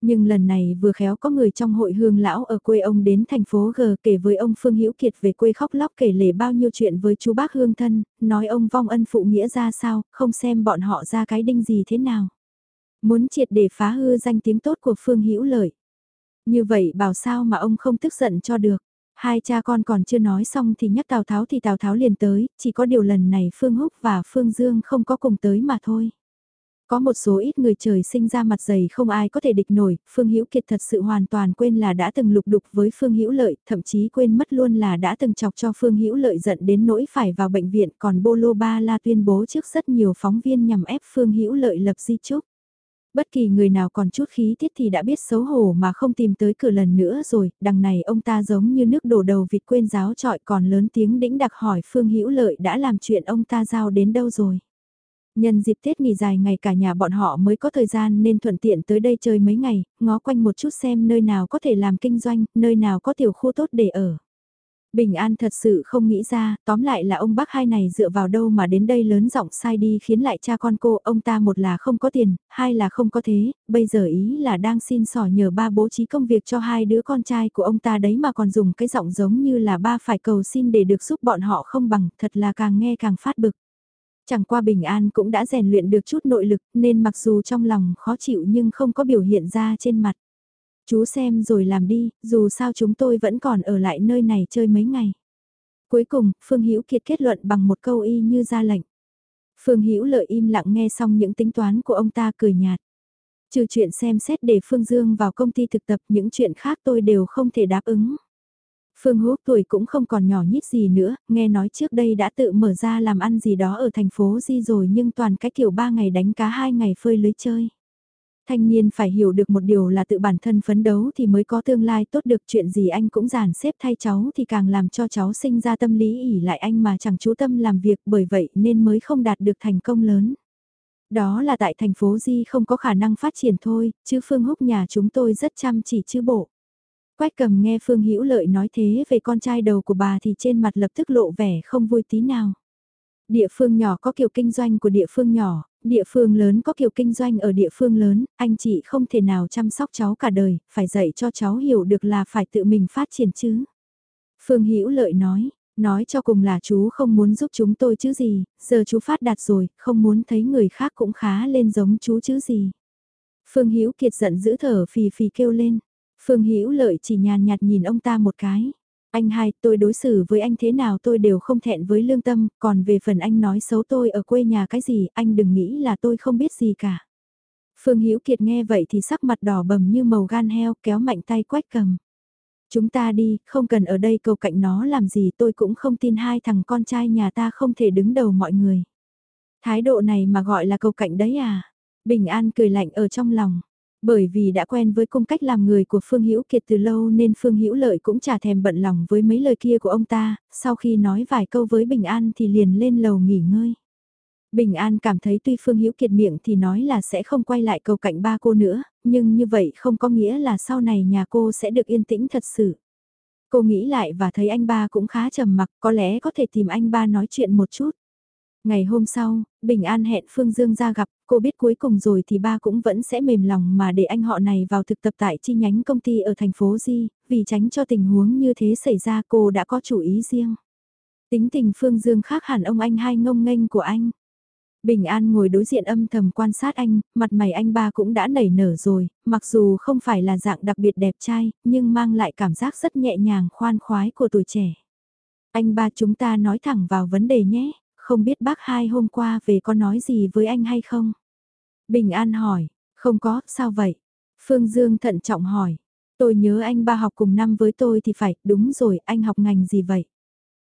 Nhưng lần này vừa khéo có người trong hội hương lão ở quê ông đến thành phố G kể với ông Phương Hữu Kiệt về quê khóc lóc kể lể bao nhiêu chuyện với chú bác hương thân, nói ông vong ân phụ nghĩa ra sao, không xem bọn họ ra cái đinh gì thế nào. Muốn triệt để phá hư danh tiếng tốt của Phương Hữu Lợi. Như vậy bảo sao mà ông không tức giận cho được. Hai cha con còn chưa nói xong thì nhắc Tào Tháo thì Tào Tháo liền tới, chỉ có điều lần này Phương Húc và Phương Dương không có cùng tới mà thôi. Có một số ít người trời sinh ra mặt dày không ai có thể địch nổi, Phương Hữu Kiệt thật sự hoàn toàn quên là đã từng lục đục với Phương Hữu Lợi, thậm chí quên mất luôn là đã từng chọc cho Phương Hữu Lợi giận đến nỗi phải vào bệnh viện, còn Bolo Ba La tuyên bố trước rất nhiều phóng viên nhằm ép Phương Hữu Lợi lập di chúc. Bất kỳ người nào còn chút khí tiết thì đã biết xấu hổ mà không tìm tới cửa lần nữa rồi, đằng này ông ta giống như nước đổ đầu vịt quên giáo trọi còn lớn tiếng đĩnh đặc hỏi Phương Hữu Lợi đã làm chuyện ông ta giao đến đâu rồi. Nhân dịp Tết nghỉ dài ngày cả nhà bọn họ mới có thời gian nên thuận tiện tới đây chơi mấy ngày, ngó quanh một chút xem nơi nào có thể làm kinh doanh, nơi nào có tiểu khu tốt để ở. Bình An thật sự không nghĩ ra, tóm lại là ông bác hai này dựa vào đâu mà đến đây lớn giọng sai đi khiến lại cha con cô, ông ta một là không có tiền, hai là không có thế, bây giờ ý là đang xin sỏ nhờ ba bố trí công việc cho hai đứa con trai của ông ta đấy mà còn dùng cái giọng giống như là ba phải cầu xin để được giúp bọn họ không bằng, thật là càng nghe càng phát bực. Chẳng qua Bình An cũng đã rèn luyện được chút nội lực nên mặc dù trong lòng khó chịu nhưng không có biểu hiện ra trên mặt. Chú xem rồi làm đi, dù sao chúng tôi vẫn còn ở lại nơi này chơi mấy ngày. Cuối cùng, Phương Hữu Kiệt kết luận bằng một câu y như ra lệnh. Phương Hữu lợi im lặng nghe xong những tính toán của ông ta cười nhạt. Trừ chuyện xem xét để Phương Dương vào công ty thực tập những chuyện khác tôi đều không thể đáp ứng. Phương Húc tuổi cũng không còn nhỏ nhít gì nữa, nghe nói trước đây đã tự mở ra làm ăn gì đó ở thành phố Di rồi nhưng toàn cái kiểu ba ngày đánh cá hai ngày phơi lưới chơi. Thanh niên phải hiểu được một điều là tự bản thân phấn đấu thì mới có tương lai tốt được chuyện gì anh cũng giản xếp thay cháu thì càng làm cho cháu sinh ra tâm lý ỉ lại anh mà chẳng chú tâm làm việc bởi vậy nên mới không đạt được thành công lớn. Đó là tại thành phố Di không có khả năng phát triển thôi, chứ Phương Húc nhà chúng tôi rất chăm chỉ chứ bộ. Quách cầm nghe Phương Hữu Lợi nói thế về con trai đầu của bà thì trên mặt lập tức lộ vẻ không vui tí nào. Địa phương nhỏ có kiểu kinh doanh của địa phương nhỏ, địa phương lớn có kiểu kinh doanh ở địa phương lớn, anh chị không thể nào chăm sóc cháu cả đời, phải dạy cho cháu hiểu được là phải tự mình phát triển chứ. Phương Hữu Lợi nói, nói cho cùng là chú không muốn giúp chúng tôi chứ gì, giờ chú phát đạt rồi, không muốn thấy người khác cũng khá lên giống chú chứ gì. Phương Hữu Kiệt giận dữ thở phì phì kêu lên, Phương Hữu Lợi chỉ nhàn nhạt nhìn ông ta một cái. Anh hai, tôi đối xử với anh thế nào tôi đều không thẹn với lương tâm, còn về phần anh nói xấu tôi ở quê nhà cái gì, anh đừng nghĩ là tôi không biết gì cả. Phương Hữu Kiệt nghe vậy thì sắc mặt đỏ bầm như màu gan heo kéo mạnh tay quách cầm. Chúng ta đi, không cần ở đây cầu cạnh nó làm gì tôi cũng không tin hai thằng con trai nhà ta không thể đứng đầu mọi người. Thái độ này mà gọi là cầu cạnh đấy à? Bình An cười lạnh ở trong lòng. Bởi vì đã quen với cung cách làm người của Phương Hữu Kiệt từ lâu nên Phương Hữu Lợi cũng chả thèm bận lòng với mấy lời kia của ông ta, sau khi nói vài câu với Bình An thì liền lên lầu nghỉ ngơi. Bình An cảm thấy tuy Phương Hữu Kiệt miệng thì nói là sẽ không quay lại cầu cạnh ba cô nữa, nhưng như vậy không có nghĩa là sau này nhà cô sẽ được yên tĩnh thật sự. Cô nghĩ lại và thấy anh ba cũng khá trầm mặc, có lẽ có thể tìm anh ba nói chuyện một chút. Ngày hôm sau, Bình An hẹn Phương Dương ra gặp, cô biết cuối cùng rồi thì ba cũng vẫn sẽ mềm lòng mà để anh họ này vào thực tập tại chi nhánh công ty ở thành phố Di, vì tránh cho tình huống như thế xảy ra cô đã có chủ ý riêng. Tính tình Phương Dương khác hẳn ông anh hai ngông nghênh của anh. Bình An ngồi đối diện âm thầm quan sát anh, mặt mày anh ba cũng đã nảy nở rồi, mặc dù không phải là dạng đặc biệt đẹp trai, nhưng mang lại cảm giác rất nhẹ nhàng khoan khoái của tuổi trẻ. Anh ba chúng ta nói thẳng vào vấn đề nhé không biết bác hai hôm qua về có nói gì với anh hay không? Bình An hỏi, không có, sao vậy? Phương Dương thận trọng hỏi, tôi nhớ anh ba học cùng năm với tôi thì phải, đúng rồi, anh học ngành gì vậy?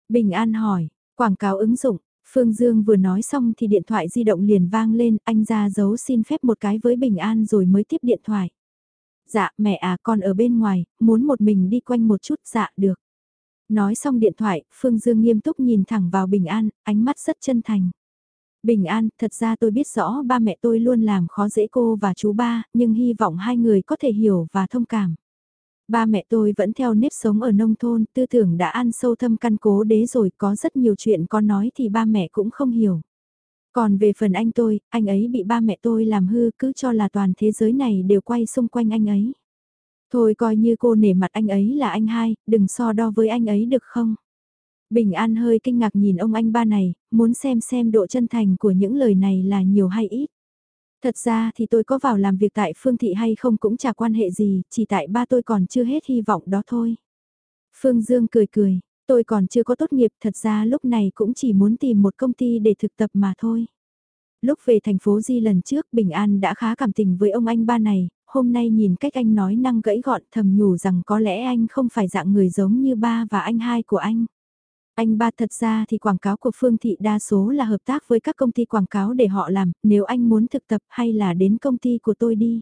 Bình An hỏi, quảng cáo ứng dụng, Phương Dương vừa nói xong thì điện thoại di động liền vang lên, anh ra dấu xin phép một cái với Bình An rồi mới tiếp điện thoại. Dạ, mẹ à, con ở bên ngoài, muốn một mình đi quanh một chút, dạ, được. Nói xong điện thoại, Phương Dương nghiêm túc nhìn thẳng vào Bình An, ánh mắt rất chân thành. Bình An, thật ra tôi biết rõ ba mẹ tôi luôn làm khó dễ cô và chú ba, nhưng hy vọng hai người có thể hiểu và thông cảm. Ba mẹ tôi vẫn theo nếp sống ở nông thôn, tư tưởng đã ăn sâu thâm căn cố đế rồi, có rất nhiều chuyện con nói thì ba mẹ cũng không hiểu. Còn về phần anh tôi, anh ấy bị ba mẹ tôi làm hư cứ cho là toàn thế giới này đều quay xung quanh anh ấy. Thôi coi như cô nể mặt anh ấy là anh hai, đừng so đo với anh ấy được không? Bình An hơi kinh ngạc nhìn ông anh ba này, muốn xem xem độ chân thành của những lời này là nhiều hay ít. Thật ra thì tôi có vào làm việc tại Phương Thị hay không cũng chả quan hệ gì, chỉ tại ba tôi còn chưa hết hy vọng đó thôi. Phương Dương cười cười, tôi còn chưa có tốt nghiệp thật ra lúc này cũng chỉ muốn tìm một công ty để thực tập mà thôi. Lúc về thành phố Di lần trước Bình An đã khá cảm tình với ông anh ba này, hôm nay nhìn cách anh nói năng gãy gọn thầm nhủ rằng có lẽ anh không phải dạng người giống như ba và anh hai của anh. Anh ba thật ra thì quảng cáo của Phương Thị đa số là hợp tác với các công ty quảng cáo để họ làm, nếu anh muốn thực tập hay là đến công ty của tôi đi.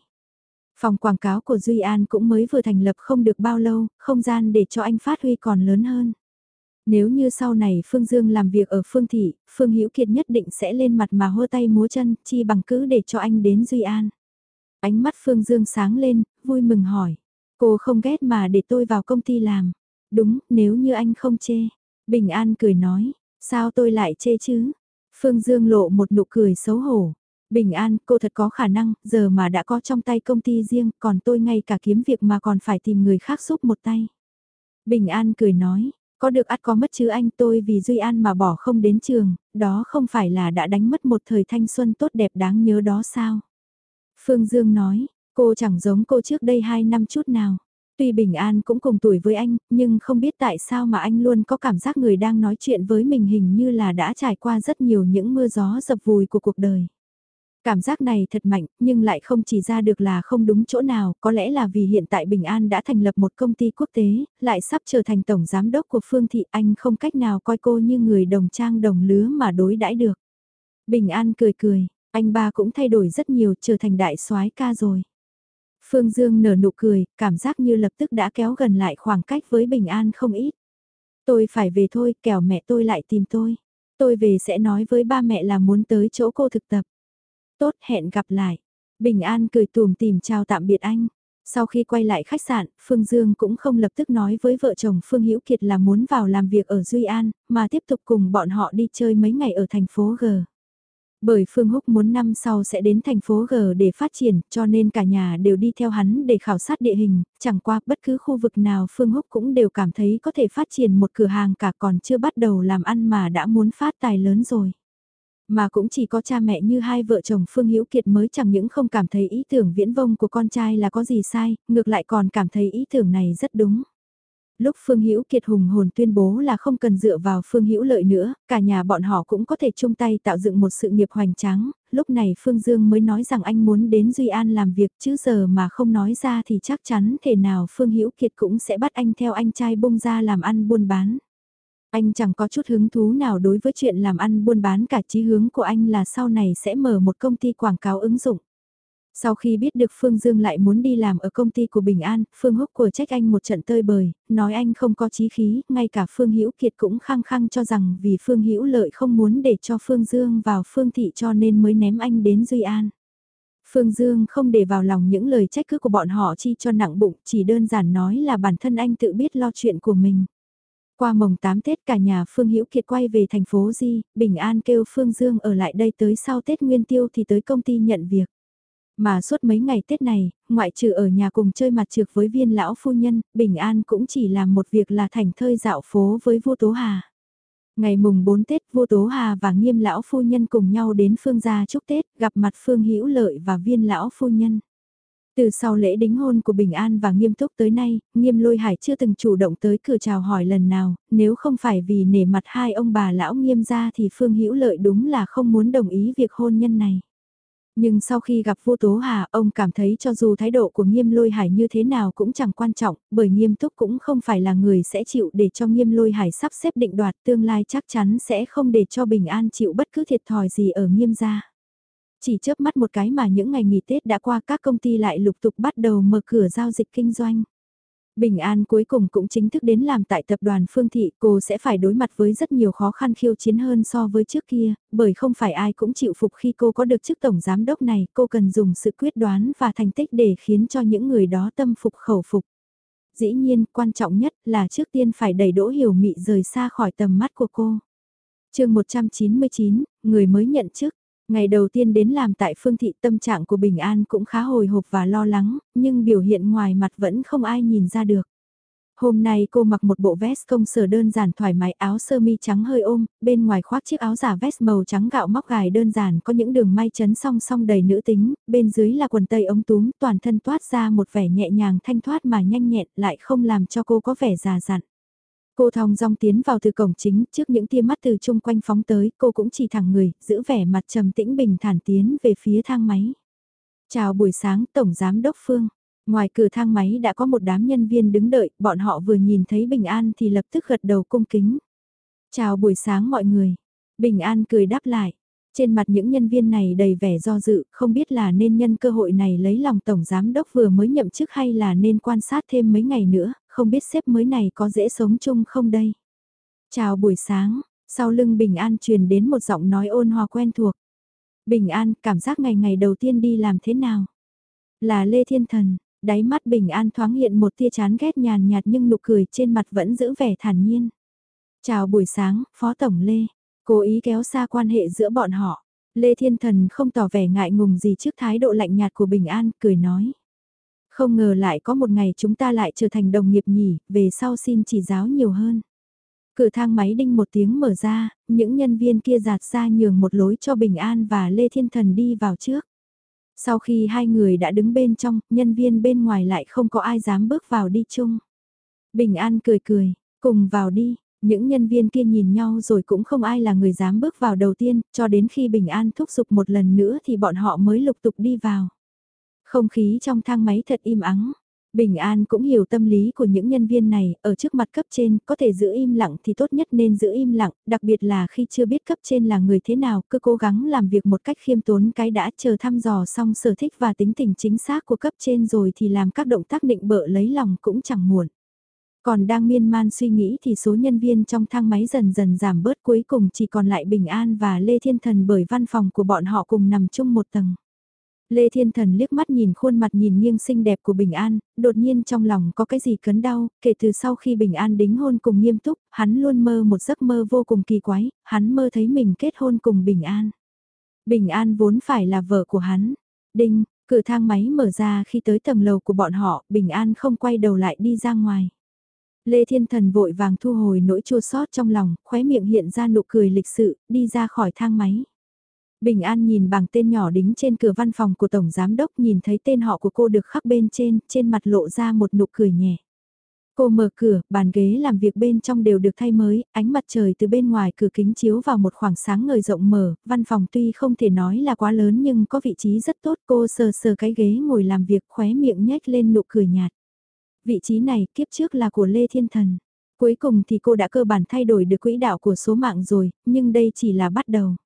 Phòng quảng cáo của Duy An cũng mới vừa thành lập không được bao lâu, không gian để cho anh phát huy còn lớn hơn. Nếu như sau này Phương Dương làm việc ở Phương Thị, Phương Hữu Kiệt nhất định sẽ lên mặt mà hô tay múa chân, chi bằng cứ để cho anh đến Duy An. Ánh mắt Phương Dương sáng lên, vui mừng hỏi. Cô không ghét mà để tôi vào công ty làm. Đúng, nếu như anh không chê. Bình An cười nói, sao tôi lại chê chứ? Phương Dương lộ một nụ cười xấu hổ. Bình An, cô thật có khả năng, giờ mà đã có trong tay công ty riêng, còn tôi ngay cả kiếm việc mà còn phải tìm người khác giúp một tay. Bình An cười nói, có được ắt có mất chứ anh tôi vì Duy An mà bỏ không đến trường, đó không phải là đã đánh mất một thời thanh xuân tốt đẹp đáng nhớ đó sao? Phương Dương nói, cô chẳng giống cô trước đây 2 năm chút nào. Tuy Bình An cũng cùng tuổi với anh, nhưng không biết tại sao mà anh luôn có cảm giác người đang nói chuyện với mình hình như là đã trải qua rất nhiều những mưa gió dập vùi của cuộc đời. Cảm giác này thật mạnh, nhưng lại không chỉ ra được là không đúng chỗ nào, có lẽ là vì hiện tại Bình An đã thành lập một công ty quốc tế, lại sắp trở thành tổng giám đốc của Phương Thị Anh không cách nào coi cô như người đồng trang đồng lứa mà đối đãi được. Bình An cười cười, anh ba cũng thay đổi rất nhiều trở thành đại soái ca rồi. Phương Dương nở nụ cười, cảm giác như lập tức đã kéo gần lại khoảng cách với Bình An không ít. Tôi phải về thôi, kẻo mẹ tôi lại tìm tôi. Tôi về sẽ nói với ba mẹ là muốn tới chỗ cô thực tập. Tốt, hẹn gặp lại. Bình An cười tùm tìm chào tạm biệt anh. Sau khi quay lại khách sạn, Phương Dương cũng không lập tức nói với vợ chồng Phương Hữu Kiệt là muốn vào làm việc ở Duy An, mà tiếp tục cùng bọn họ đi chơi mấy ngày ở thành phố G. Bởi Phương Húc muốn năm sau sẽ đến thành phố G để phát triển, cho nên cả nhà đều đi theo hắn để khảo sát địa hình, chẳng qua bất cứ khu vực nào Phương Húc cũng đều cảm thấy có thể phát triển một cửa hàng cả còn chưa bắt đầu làm ăn mà đã muốn phát tài lớn rồi. Mà cũng chỉ có cha mẹ như hai vợ chồng Phương Hữu Kiệt mới chẳng những không cảm thấy ý tưởng viễn vông của con trai là có gì sai, ngược lại còn cảm thấy ý tưởng này rất đúng lúc Phương Hữu Kiệt hùng hồn tuyên bố là không cần dựa vào Phương Hữu Lợi nữa, cả nhà bọn họ cũng có thể chung tay tạo dựng một sự nghiệp hoành tráng, lúc này Phương Dương mới nói rằng anh muốn đến Duy An làm việc chứ giờ mà không nói ra thì chắc chắn thể nào Phương Hữu Kiệt cũng sẽ bắt anh theo anh trai bung ra làm ăn buôn bán. Anh chẳng có chút hứng thú nào đối với chuyện làm ăn buôn bán cả chí hướng của anh là sau này sẽ mở một công ty quảng cáo ứng dụng. Sau khi biết được Phương Dương lại muốn đi làm ở công ty của Bình An, Phương Húc của trách anh một trận tơi bời, nói anh không có chí khí, ngay cả Phương Hữu Kiệt cũng khăng khăng cho rằng vì Phương Hữu Lợi không muốn để cho Phương Dương vào Phương Thị cho nên mới ném anh đến Duy An. Phương Dương không để vào lòng những lời trách cứ của bọn họ chi cho nặng bụng, chỉ đơn giản nói là bản thân anh tự biết lo chuyện của mình. Qua mồng 8 Tết cả nhà Phương Hữu Kiệt quay về thành phố Di, Bình An kêu Phương Dương ở lại đây tới sau Tết Nguyên Tiêu thì tới công ty nhận việc. Mà suốt mấy ngày Tết này, ngoại trừ ở nhà cùng chơi mặt trược với viên lão phu nhân, Bình An cũng chỉ làm một việc là thành thơi dạo phố với vua Tố Hà. Ngày mùng 4 Tết, vua Tố Hà và nghiêm lão phu nhân cùng nhau đến phương gia chúc Tết, gặp mặt Phương Hữu Lợi và viên lão phu nhân. Từ sau lễ đính hôn của Bình An và Nghiêm Túc tới nay, Nghiêm Lôi Hải chưa từng chủ động tới cửa chào hỏi lần nào, nếu không phải vì nể mặt hai ông bà lão Nghiêm ra thì Phương Hữu Lợi đúng là không muốn đồng ý việc hôn nhân này. Nhưng sau khi gặp Vu Tố Hà, ông cảm thấy cho dù thái độ của nghiêm lôi hải như thế nào cũng chẳng quan trọng, bởi nghiêm túc cũng không phải là người sẽ chịu để cho nghiêm lôi hải sắp xếp định đoạt tương lai chắc chắn sẽ không để cho bình an chịu bất cứ thiệt thòi gì ở nghiêm gia. Chỉ chớp mắt một cái mà những ngày nghỉ Tết đã qua các công ty lại lục tục bắt đầu mở cửa giao dịch kinh doanh. Bình An cuối cùng cũng chính thức đến làm tại tập đoàn Phương Thị, cô sẽ phải đối mặt với rất nhiều khó khăn khiêu chiến hơn so với trước kia, bởi không phải ai cũng chịu phục khi cô có được chức tổng giám đốc này, cô cần dùng sự quyết đoán và thành tích để khiến cho những người đó tâm phục khẩu phục. Dĩ nhiên, quan trọng nhất là trước tiên phải đẩy đỗ hiểu mị rời xa khỏi tầm mắt của cô. chương 199, người mới nhận chức. Ngày đầu tiên đến làm tại phương thị tâm trạng của Bình An cũng khá hồi hộp và lo lắng, nhưng biểu hiện ngoài mặt vẫn không ai nhìn ra được. Hôm nay cô mặc một bộ vest công sở đơn giản thoải mái áo sơ mi trắng hơi ôm, bên ngoài khoác chiếc áo giả vest màu trắng gạo móc gài đơn giản có những đường may chấn song song đầy nữ tính, bên dưới là quần tây ống túm toàn thân toát ra một vẻ nhẹ nhàng thanh thoát mà nhanh nhẹn lại không làm cho cô có vẻ già dặn. Cô thong dong tiến vào từ cổng chính, trước những tia mắt từ chung quanh phóng tới, cô cũng chỉ thẳng người, giữ vẻ mặt trầm tĩnh bình thản tiến về phía thang máy. Chào buổi sáng, Tổng Giám Đốc Phương. Ngoài cửa thang máy đã có một đám nhân viên đứng đợi, bọn họ vừa nhìn thấy Bình An thì lập tức gật đầu cung kính. Chào buổi sáng mọi người. Bình An cười đáp lại. Trên mặt những nhân viên này đầy vẻ do dự, không biết là nên nhân cơ hội này lấy lòng Tổng Giám Đốc vừa mới nhậm chức hay là nên quan sát thêm mấy ngày nữa, không biết sếp mới này có dễ sống chung không đây. Chào buổi sáng, sau lưng Bình An truyền đến một giọng nói ôn hòa quen thuộc. Bình An, cảm giác ngày ngày đầu tiên đi làm thế nào? Là Lê Thiên Thần, đáy mắt Bình An thoáng hiện một tia chán ghét nhàn nhạt nhưng nụ cười trên mặt vẫn giữ vẻ thản nhiên. Chào buổi sáng, Phó Tổng Lê. Cố ý kéo xa quan hệ giữa bọn họ. Lê Thiên Thần không tỏ vẻ ngại ngùng gì trước thái độ lạnh nhạt của Bình An, cười nói. Không ngờ lại có một ngày chúng ta lại trở thành đồng nghiệp nhỉ, về sau xin chỉ giáo nhiều hơn. Cửa thang máy đinh một tiếng mở ra, những nhân viên kia giạt ra nhường một lối cho Bình An và Lê Thiên Thần đi vào trước. Sau khi hai người đã đứng bên trong, nhân viên bên ngoài lại không có ai dám bước vào đi chung. Bình An cười cười, cùng vào đi, những nhân viên kia nhìn nhau rồi cũng không ai là người dám bước vào đầu tiên, cho đến khi Bình An thúc giục một lần nữa thì bọn họ mới lục tục đi vào. Không khí trong thang máy thật im ắng. Bình An cũng hiểu tâm lý của những nhân viên này, ở trước mặt cấp trên, có thể giữ im lặng thì tốt nhất nên giữ im lặng, đặc biệt là khi chưa biết cấp trên là người thế nào, cứ cố gắng làm việc một cách khiêm tốn cái đã chờ thăm dò xong sở thích và tính tình chính xác của cấp trên rồi thì làm các động tác định bợ lấy lòng cũng chẳng muộn. Còn đang miên man suy nghĩ thì số nhân viên trong thang máy dần dần giảm bớt cuối cùng chỉ còn lại Bình An và Lê Thiên Thần bởi văn phòng của bọn họ cùng nằm chung một tầng. Lê Thiên Thần liếc mắt nhìn khuôn mặt nhìn nghiêng xinh đẹp của Bình An, đột nhiên trong lòng có cái gì cấn đau, kể từ sau khi Bình An đính hôn cùng nghiêm túc, hắn luôn mơ một giấc mơ vô cùng kỳ quái, hắn mơ thấy mình kết hôn cùng Bình An. Bình An vốn phải là vợ của hắn. Đinh, cửa thang máy mở ra khi tới tầng lầu của bọn họ, Bình An không quay đầu lại đi ra ngoài. Lê Thiên Thần vội vàng thu hồi nỗi chua sót trong lòng, khóe miệng hiện ra nụ cười lịch sự, đi ra khỏi thang máy. Bình An nhìn bảng tên nhỏ đính trên cửa văn phòng của Tổng Giám Đốc nhìn thấy tên họ của cô được khắc bên trên, trên mặt lộ ra một nụ cười nhẹ. Cô mở cửa, bàn ghế làm việc bên trong đều được thay mới, ánh mặt trời từ bên ngoài cửa kính chiếu vào một khoảng sáng ngời rộng mở, văn phòng tuy không thể nói là quá lớn nhưng có vị trí rất tốt. Cô sờ sờ cái ghế ngồi làm việc khóe miệng nhếch lên nụ cười nhạt. Vị trí này kiếp trước là của Lê Thiên Thần. Cuối cùng thì cô đã cơ bản thay đổi được quỹ đạo của số mạng rồi, nhưng đây chỉ là bắt đầu.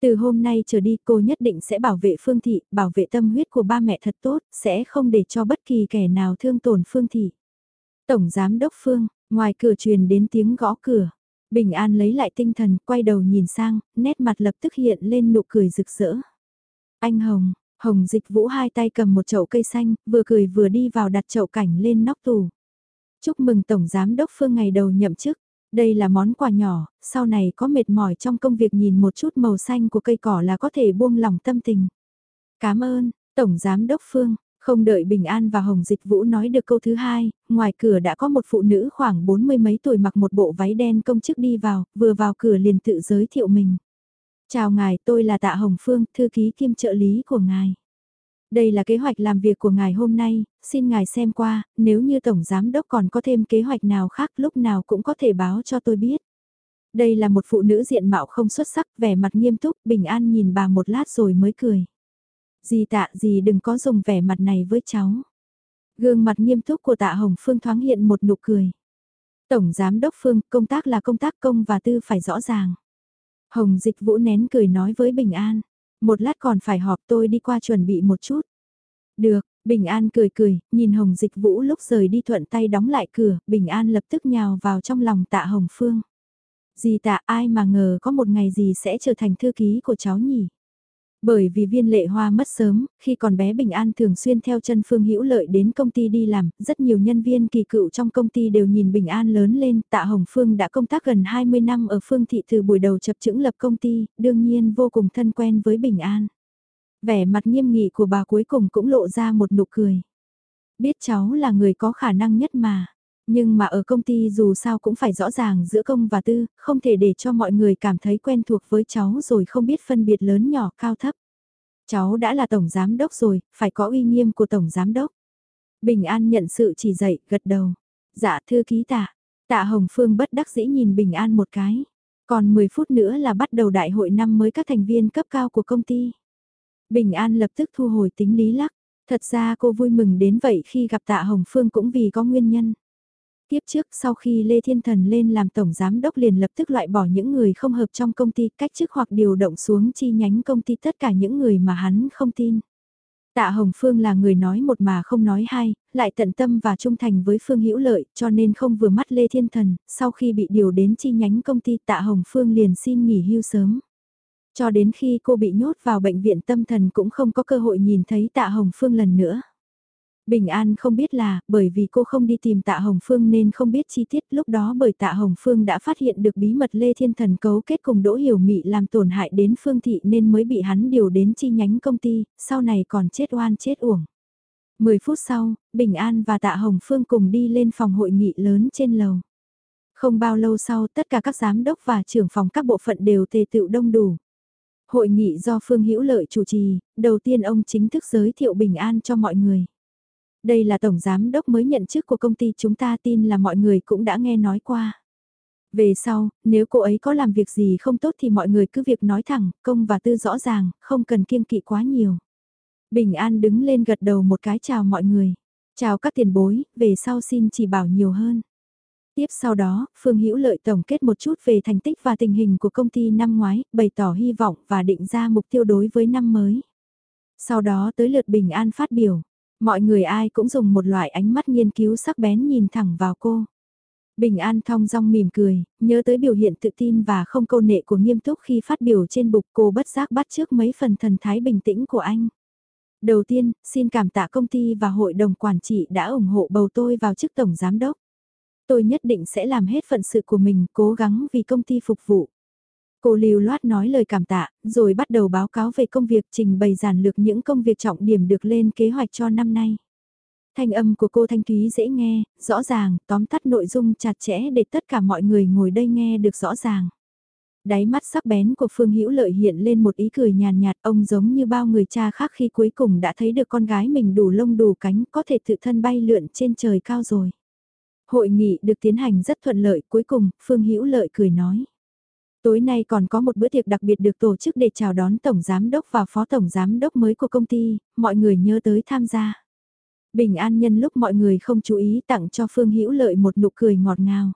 Từ hôm nay trở đi cô nhất định sẽ bảo vệ Phương Thị, bảo vệ tâm huyết của ba mẹ thật tốt, sẽ không để cho bất kỳ kẻ nào thương tổn Phương Thị. Tổng Giám Đốc Phương, ngoài cửa truyền đến tiếng gõ cửa. Bình An lấy lại tinh thần, quay đầu nhìn sang, nét mặt lập tức hiện lên nụ cười rực rỡ. Anh Hồng, Hồng Dịch Vũ hai tay cầm một chậu cây xanh, vừa cười vừa đi vào đặt chậu cảnh lên nóc tủ. Chúc mừng Tổng Giám Đốc Phương ngày đầu nhậm chức. Đây là món quà nhỏ, sau này có mệt mỏi trong công việc nhìn một chút màu xanh của cây cỏ là có thể buông lòng tâm tình. Cảm ơn, Tổng Giám Đốc Phương, không đợi Bình An và Hồng Dịch Vũ nói được câu thứ hai, ngoài cửa đã có một phụ nữ khoảng bốn mươi mấy tuổi mặc một bộ váy đen công chức đi vào, vừa vào cửa liền tự giới thiệu mình. Chào ngài, tôi là Tạ Hồng Phương, thư ký kiêm trợ lý của ngài. Đây là kế hoạch làm việc của ngài hôm nay, xin ngài xem qua, nếu như Tổng Giám Đốc còn có thêm kế hoạch nào khác lúc nào cũng có thể báo cho tôi biết. Đây là một phụ nữ diện mạo không xuất sắc, vẻ mặt nghiêm túc, bình an nhìn bà một lát rồi mới cười. Dì tạ dì đừng có dùng vẻ mặt này với cháu. Gương mặt nghiêm túc của tạ Hồng Phương thoáng hiện một nụ cười. Tổng Giám Đốc Phương, công tác là công tác công và tư phải rõ ràng. Hồng Dịch Vũ nén cười nói với Bình An. Một lát còn phải họp tôi đi qua chuẩn bị một chút. Được, Bình An cười cười, nhìn Hồng Dịch Vũ lúc rời đi thuận tay đóng lại cửa, Bình An lập tức nhào vào trong lòng tạ Hồng Phương. Gì tạ ai mà ngờ có một ngày gì sẽ trở thành thư ký của cháu nhỉ? Bởi vì viên lệ hoa mất sớm, khi còn bé Bình An thường xuyên theo chân Phương Hữu Lợi đến công ty đi làm, rất nhiều nhân viên kỳ cựu trong công ty đều nhìn Bình An lớn lên, Tạ Hồng Phương đã công tác gần 20 năm ở Phương Thị từ buổi đầu chập chững lập công ty, đương nhiên vô cùng thân quen với Bình An. Vẻ mặt nghiêm nghị của bà cuối cùng cũng lộ ra một nụ cười. Biết cháu là người có khả năng nhất mà. Nhưng mà ở công ty dù sao cũng phải rõ ràng giữa công và tư, không thể để cho mọi người cảm thấy quen thuộc với cháu rồi không biết phân biệt lớn nhỏ cao thấp. Cháu đã là tổng giám đốc rồi, phải có uy nghiêm của tổng giám đốc. Bình An nhận sự chỉ dạy, gật đầu. Dạ thư ký tạ. Tạ Hồng Phương bất đắc dĩ nhìn Bình An một cái. Còn 10 phút nữa là bắt đầu đại hội năm mới các thành viên cấp cao của công ty. Bình An lập tức thu hồi tính lý lắc. Thật ra cô vui mừng đến vậy khi gặp Tạ Hồng Phương cũng vì có nguyên nhân. Tiếp trước sau khi Lê Thiên Thần lên làm tổng giám đốc liền lập tức loại bỏ những người không hợp trong công ty cách chức hoặc điều động xuống chi nhánh công ty tất cả những người mà hắn không tin. Tạ Hồng Phương là người nói một mà không nói hai, lại tận tâm và trung thành với Phương Hữu Lợi, cho nên không vừa mắt Lê Thiên Thần, sau khi bị điều đến chi nhánh công ty Tạ Hồng Phương liền xin nghỉ hưu sớm. Cho đến khi cô bị nhốt vào bệnh viện tâm thần cũng không có cơ hội nhìn thấy Tạ Hồng Phương lần nữa. Bình An không biết là, bởi vì cô không đi tìm Tạ Hồng Phương nên không biết chi tiết lúc đó bởi Tạ Hồng Phương đã phát hiện được bí mật Lê Thiên Thần cấu kết cùng Đỗ Hiểu Mị làm tổn hại đến Phương Thị nên mới bị hắn điều đến chi nhánh công ty, sau này còn chết oan chết uổng. 10 phút sau, Bình An và Tạ Hồng Phương cùng đi lên phòng hội nghị lớn trên lầu. Không bao lâu sau tất cả các giám đốc và trưởng phòng các bộ phận đều tề tựu đông đủ. Hội nghị do Phương Hữu Lợi chủ trì, đầu tiên ông chính thức giới thiệu Bình An cho mọi người. Đây là tổng giám đốc mới nhận chức của công ty chúng ta tin là mọi người cũng đã nghe nói qua. Về sau, nếu cô ấy có làm việc gì không tốt thì mọi người cứ việc nói thẳng, công và tư rõ ràng, không cần kiêng kỵ quá nhiều. Bình An đứng lên gật đầu một cái chào mọi người. Chào các tiền bối, về sau xin chỉ bảo nhiều hơn. Tiếp sau đó, Phương Hữu Lợi tổng kết một chút về thành tích và tình hình của công ty năm ngoái, bày tỏ hy vọng và định ra mục tiêu đối với năm mới. Sau đó tới lượt Bình An phát biểu. Mọi người ai cũng dùng một loại ánh mắt nghiên cứu sắc bén nhìn thẳng vào cô. Bình An thong dong mỉm cười, nhớ tới biểu hiện tự tin và không câu nệ của nghiêm túc khi phát biểu trên bục cô bất giác bắt trước mấy phần thần thái bình tĩnh của anh. Đầu tiên, xin cảm tạ công ty và hội đồng quản trị đã ủng hộ bầu tôi vào chức tổng giám đốc. Tôi nhất định sẽ làm hết phận sự của mình, cố gắng vì công ty phục vụ. Cô lưu loát nói lời cảm tạ, rồi bắt đầu báo cáo về công việc trình bày giản lược những công việc trọng điểm được lên kế hoạch cho năm nay. Thanh âm của cô Thanh Thúy dễ nghe, rõ ràng, tóm tắt nội dung chặt chẽ để tất cả mọi người ngồi đây nghe được rõ ràng. Đáy mắt sắc bén của Phương Hữu Lợi hiện lên một ý cười nhàn nhạt, ông giống như bao người cha khác khi cuối cùng đã thấy được con gái mình đủ lông đủ cánh, có thể tự thân bay lượn trên trời cao rồi. Hội nghị được tiến hành rất thuận lợi, cuối cùng, Phương Hữu Lợi cười nói. Tối nay còn có một bữa tiệc đặc biệt được tổ chức để chào đón Tổng Giám Đốc và Phó Tổng Giám Đốc mới của công ty, mọi người nhớ tới tham gia. Bình an nhân lúc mọi người không chú ý tặng cho Phương Hữu Lợi một nụ cười ngọt ngào.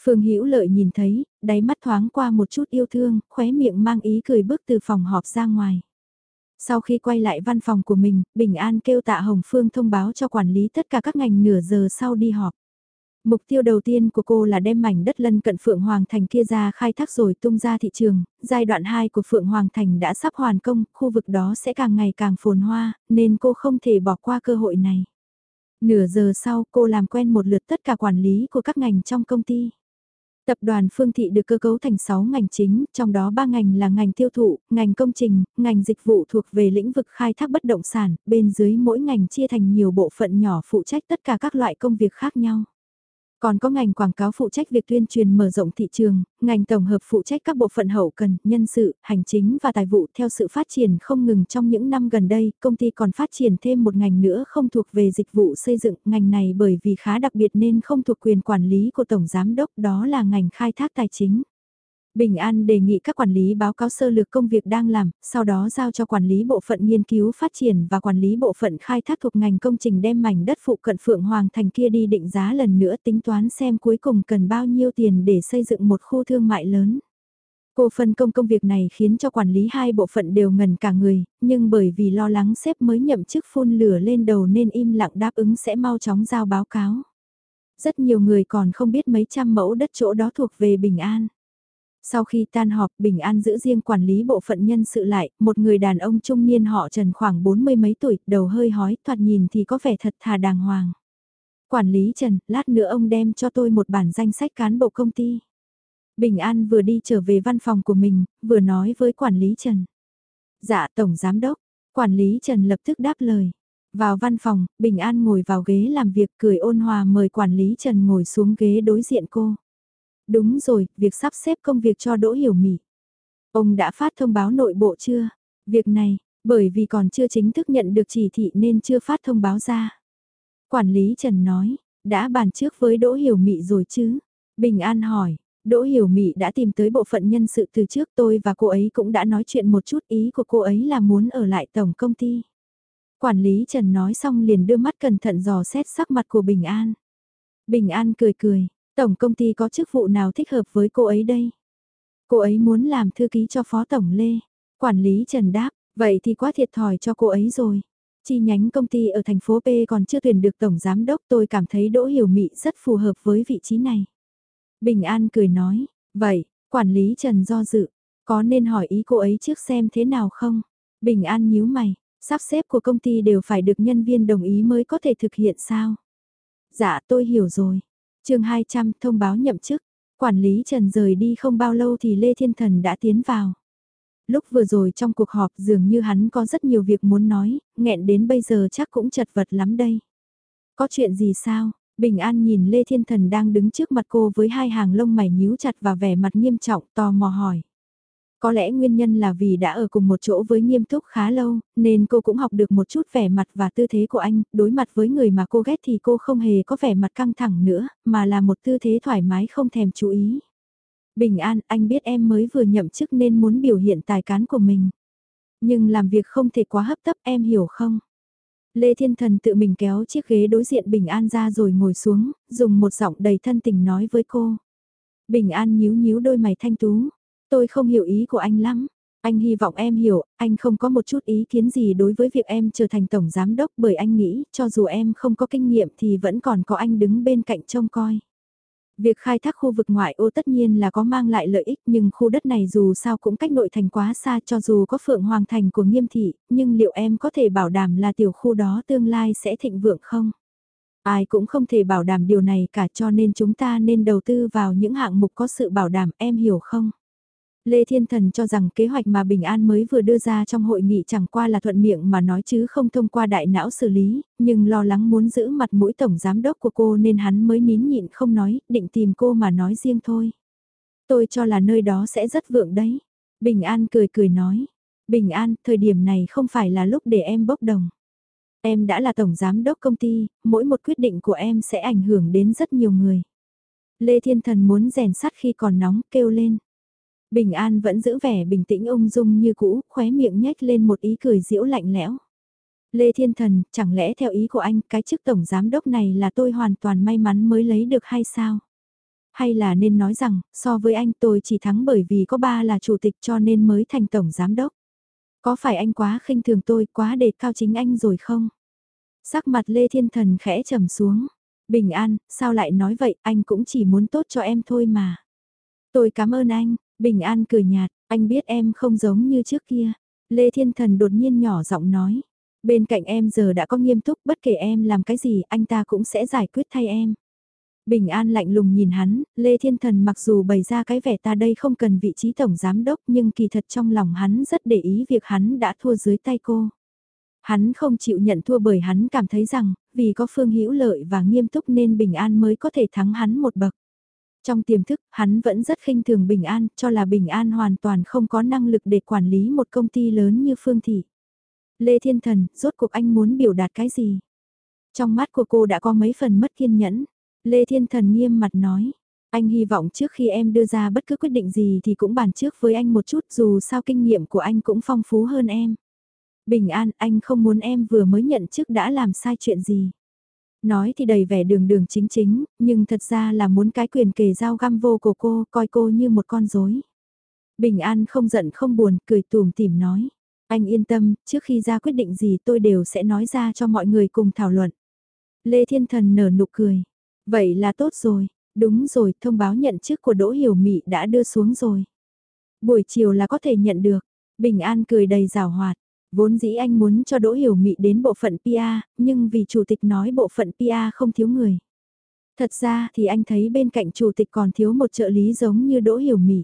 Phương Hữu Lợi nhìn thấy, đáy mắt thoáng qua một chút yêu thương, khóe miệng mang ý cười bước từ phòng họp ra ngoài. Sau khi quay lại văn phòng của mình, Bình An kêu tạ Hồng Phương thông báo cho quản lý tất cả các ngành nửa giờ sau đi họp. Mục tiêu đầu tiên của cô là đem mảnh đất lân cận Phượng Hoàng Thành kia ra khai thác rồi tung ra thị trường, giai đoạn 2 của Phượng Hoàng Thành đã sắp hoàn công, khu vực đó sẽ càng ngày càng phồn hoa, nên cô không thể bỏ qua cơ hội này. Nửa giờ sau cô làm quen một lượt tất cả quản lý của các ngành trong công ty. Tập đoàn Phương Thị được cơ cấu thành 6 ngành chính, trong đó 3 ngành là ngành tiêu thụ, ngành công trình, ngành dịch vụ thuộc về lĩnh vực khai thác bất động sản, bên dưới mỗi ngành chia thành nhiều bộ phận nhỏ phụ trách tất cả các loại công việc khác nhau. Còn có ngành quảng cáo phụ trách việc tuyên truyền mở rộng thị trường, ngành tổng hợp phụ trách các bộ phận hậu cần, nhân sự, hành chính và tài vụ theo sự phát triển không ngừng trong những năm gần đây, công ty còn phát triển thêm một ngành nữa không thuộc về dịch vụ xây dựng, ngành này bởi vì khá đặc biệt nên không thuộc quyền quản lý của Tổng Giám Đốc đó là ngành khai thác tài chính. Bình An đề nghị các quản lý báo cáo sơ lược công việc đang làm, sau đó giao cho quản lý bộ phận nghiên cứu phát triển và quản lý bộ phận khai thác thuộc ngành công trình đem mảnh đất phụ cận Phượng Hoàng Thành kia đi định giá lần nữa tính toán xem cuối cùng cần bao nhiêu tiền để xây dựng một khu thương mại lớn. Cô phân công công việc này khiến cho quản lý hai bộ phận đều ngần cả người, nhưng bởi vì lo lắng sếp mới nhậm chức phun lửa lên đầu nên im lặng đáp ứng sẽ mau chóng giao báo cáo. Rất nhiều người còn không biết mấy trăm mẫu đất chỗ đó thuộc về Bình An. Sau khi tan họp, Bình An giữ riêng quản lý bộ phận nhân sự lại, một người đàn ông trung niên họ Trần khoảng bốn mươi mấy tuổi, đầu hơi hói, thoạt nhìn thì có vẻ thật thà đàng hoàng. Quản lý Trần, lát nữa ông đem cho tôi một bản danh sách cán bộ công ty. Bình An vừa đi trở về văn phòng của mình, vừa nói với quản lý Trần. Dạ Tổng Giám Đốc, quản lý Trần lập tức đáp lời. Vào văn phòng, Bình An ngồi vào ghế làm việc cười ôn hòa mời quản lý Trần ngồi xuống ghế đối diện cô. Đúng rồi, việc sắp xếp công việc cho Đỗ Hiểu Mị. Ông đã phát thông báo nội bộ chưa? Việc này, bởi vì còn chưa chính thức nhận được chỉ thị nên chưa phát thông báo ra. Quản lý Trần nói, đã bàn trước với Đỗ Hiểu Mị rồi chứ? Bình An hỏi, Đỗ Hiểu Mị đã tìm tới bộ phận nhân sự từ trước tôi và cô ấy cũng đã nói chuyện một chút ý của cô ấy là muốn ở lại tổng công ty. Quản lý Trần nói xong liền đưa mắt cẩn thận dò xét sắc mặt của Bình An. Bình An cười cười, tổng công ty có chức vụ nào thích hợp với cô ấy đây? Cô ấy muốn làm thư ký cho Phó Tổng Lê. Quản lý Trần đáp, vậy thì quá thiệt thòi cho cô ấy rồi. Chi nhánh công ty ở thành phố P còn chưa tuyển được Tổng Giám Đốc tôi cảm thấy Đỗ Hiểu Mị rất phù hợp với vị trí này. Bình An cười nói, vậy, quản lý Trần do dự, có nên hỏi ý cô ấy trước xem thế nào không? Bình An nhíu mày, sắp xếp của công ty đều phải được nhân viên đồng ý mới có thể thực hiện sao? Dạ tôi hiểu rồi chương 200 thông báo nhậm chức, quản lý Trần rời đi không bao lâu thì Lê Thiên Thần đã tiến vào. Lúc vừa rồi trong cuộc họp dường như hắn có rất nhiều việc muốn nói, nghẹn đến bây giờ chắc cũng chật vật lắm đây. Có chuyện gì sao? Bình An nhìn Lê Thiên Thần đang đứng trước mặt cô với hai hàng lông mày nhíu chặt và vẻ mặt nghiêm trọng tò mò hỏi. Có lẽ nguyên nhân là vì đã ở cùng một chỗ với nghiêm túc khá lâu, nên cô cũng học được một chút vẻ mặt và tư thế của anh, đối mặt với người mà cô ghét thì cô không hề có vẻ mặt căng thẳng nữa, mà là một tư thế thoải mái không thèm chú ý. Bình an, anh biết em mới vừa nhậm chức nên muốn biểu hiện tài cán của mình. Nhưng làm việc không thể quá hấp tấp em hiểu không? Lê Thiên Thần tự mình kéo chiếc ghế đối diện Bình An ra rồi ngồi xuống, dùng một giọng đầy thân tình nói với cô. Bình An nhíu nhíu đôi mày thanh tú. Tôi không hiểu ý của anh lắm. Anh hy vọng em hiểu, anh không có một chút ý kiến gì đối với việc em trở thành tổng giám đốc bởi anh nghĩ cho dù em không có kinh nghiệm thì vẫn còn có anh đứng bên cạnh trông coi. Việc khai thác khu vực ngoại ô tất nhiên là có mang lại lợi ích nhưng khu đất này dù sao cũng cách nội thành quá xa cho dù có phượng hoàng thành của nghiêm thị, nhưng liệu em có thể bảo đảm là tiểu khu đó tương lai sẽ thịnh vượng không? Ai cũng không thể bảo đảm điều này cả cho nên chúng ta nên đầu tư vào những hạng mục có sự bảo đảm em hiểu không? Lê Thiên Thần cho rằng kế hoạch mà Bình An mới vừa đưa ra trong hội nghị chẳng qua là thuận miệng mà nói chứ không thông qua đại não xử lý, nhưng lo lắng muốn giữ mặt mũi tổng giám đốc của cô nên hắn mới nín nhịn không nói, định tìm cô mà nói riêng thôi. Tôi cho là nơi đó sẽ rất vượng đấy. Bình An cười cười nói. Bình An, thời điểm này không phải là lúc để em bốc đồng. Em đã là tổng giám đốc công ty, mỗi một quyết định của em sẽ ảnh hưởng đến rất nhiều người. Lê Thiên Thần muốn rèn sắt khi còn nóng, kêu lên. Bình An vẫn giữ vẻ bình tĩnh ung dung như cũ, khóe miệng nhếch lên một ý cười diễu lạnh lẽo. Lê Thiên Thần, chẳng lẽ theo ý của anh, cái chức tổng giám đốc này là tôi hoàn toàn may mắn mới lấy được hay sao? Hay là nên nói rằng, so với anh tôi chỉ thắng bởi vì có ba là chủ tịch cho nên mới thành tổng giám đốc? Có phải anh quá khinh thường tôi, quá đề cao chính anh rồi không? Sắc mặt Lê Thiên Thần khẽ trầm xuống. Bình an, sao lại nói vậy, anh cũng chỉ muốn tốt cho em thôi mà. Tôi cảm ơn anh, Bình An cười nhạt, anh biết em không giống như trước kia. Lê Thiên Thần đột nhiên nhỏ giọng nói. Bên cạnh em giờ đã có nghiêm túc bất kể em làm cái gì anh ta cũng sẽ giải quyết thay em. Bình An lạnh lùng nhìn hắn, Lê Thiên Thần mặc dù bày ra cái vẻ ta đây không cần vị trí tổng giám đốc nhưng kỳ thật trong lòng hắn rất để ý việc hắn đã thua dưới tay cô. Hắn không chịu nhận thua bởi hắn cảm thấy rằng, vì có phương hữu lợi và nghiêm túc nên Bình An mới có thể thắng hắn một bậc. Trong tiềm thức, hắn vẫn rất khinh thường Bình An, cho là Bình An hoàn toàn không có năng lực để quản lý một công ty lớn như Phương Thị. Lê Thiên Thần, rốt cuộc anh muốn biểu đạt cái gì? Trong mắt của cô đã có mấy phần mất kiên nhẫn. Lê Thiên Thần nghiêm mặt nói, anh hy vọng trước khi em đưa ra bất cứ quyết định gì thì cũng bàn trước với anh một chút dù sao kinh nghiệm của anh cũng phong phú hơn em. Bình an, anh không muốn em vừa mới nhận chức đã làm sai chuyện gì. Nói thì đầy vẻ đường đường chính chính, nhưng thật ra là muốn cái quyền kề dao găm vô của cô, coi cô như một con rối. Bình An không giận không buồn, cười tùm tìm nói. Anh yên tâm, trước khi ra quyết định gì tôi đều sẽ nói ra cho mọi người cùng thảo luận. Lê Thiên Thần nở nụ cười. Vậy là tốt rồi, đúng rồi, thông báo nhận chức của Đỗ Hiểu Mị đã đưa xuống rồi. Buổi chiều là có thể nhận được. Bình An cười đầy rào hoạt. Vốn dĩ anh muốn cho Đỗ Hiểu Mị đến bộ phận PA, nhưng vì chủ tịch nói bộ phận PA không thiếu người. Thật ra thì anh thấy bên cạnh chủ tịch còn thiếu một trợ lý giống như Đỗ Hiểu Mị.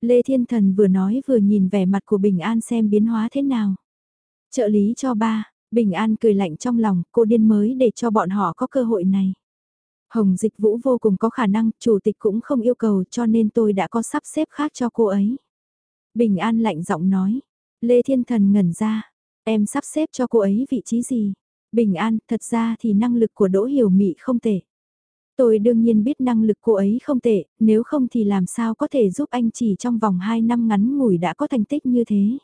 Lê Thiên Thần vừa nói vừa nhìn vẻ mặt của Bình An xem biến hóa thế nào. Trợ lý cho ba, Bình An cười lạnh trong lòng, cô điên mới để cho bọn họ có cơ hội này. Hồng Dịch Vũ vô cùng có khả năng, chủ tịch cũng không yêu cầu cho nên tôi đã có sắp xếp khác cho cô ấy. Bình An lạnh giọng nói, Lê Thiên Thần ngẩn ra, em sắp xếp cho cô ấy vị trí gì? Bình an, thật ra thì năng lực của Đỗ Hiểu Mị không tệ. Tôi đương nhiên biết năng lực cô ấy không tệ, nếu không thì làm sao có thể giúp anh chỉ trong vòng 2 năm ngắn ngủi đã có thành tích như thế.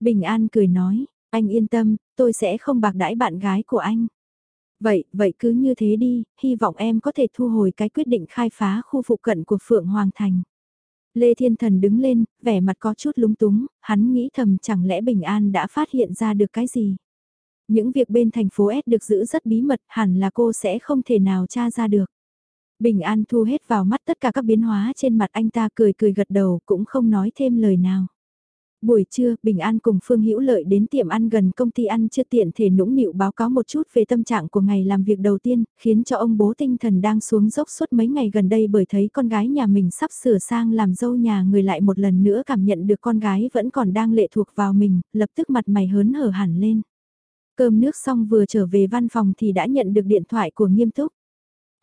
Bình An cười nói, anh yên tâm, tôi sẽ không bạc đãi bạn gái của anh. Vậy, vậy cứ như thế đi, hy vọng em có thể thu hồi cái quyết định khai phá khu phụ cận của Phượng Hoàng Thành. Lê Thiên Thần đứng lên, vẻ mặt có chút lúng túng, hắn nghĩ thầm chẳng lẽ Bình An đã phát hiện ra được cái gì. Những việc bên thành phố S được giữ rất bí mật, hẳn là cô sẽ không thể nào tra ra được. Bình An thu hết vào mắt tất cả các biến hóa trên mặt anh ta cười cười gật đầu cũng không nói thêm lời nào. Buổi trưa, Bình An cùng Phương Hữu Lợi đến tiệm ăn gần công ty ăn chưa tiện thể nũng nịu báo cáo một chút về tâm trạng của ngày làm việc đầu tiên, khiến cho ông bố tinh thần đang xuống dốc suốt mấy ngày gần đây bởi thấy con gái nhà mình sắp sửa sang làm dâu nhà người lại một lần nữa cảm nhận được con gái vẫn còn đang lệ thuộc vào mình, lập tức mặt mày hớn hở hẳn lên. Cơm nước xong vừa trở về văn phòng thì đã nhận được điện thoại của nghiêm túc.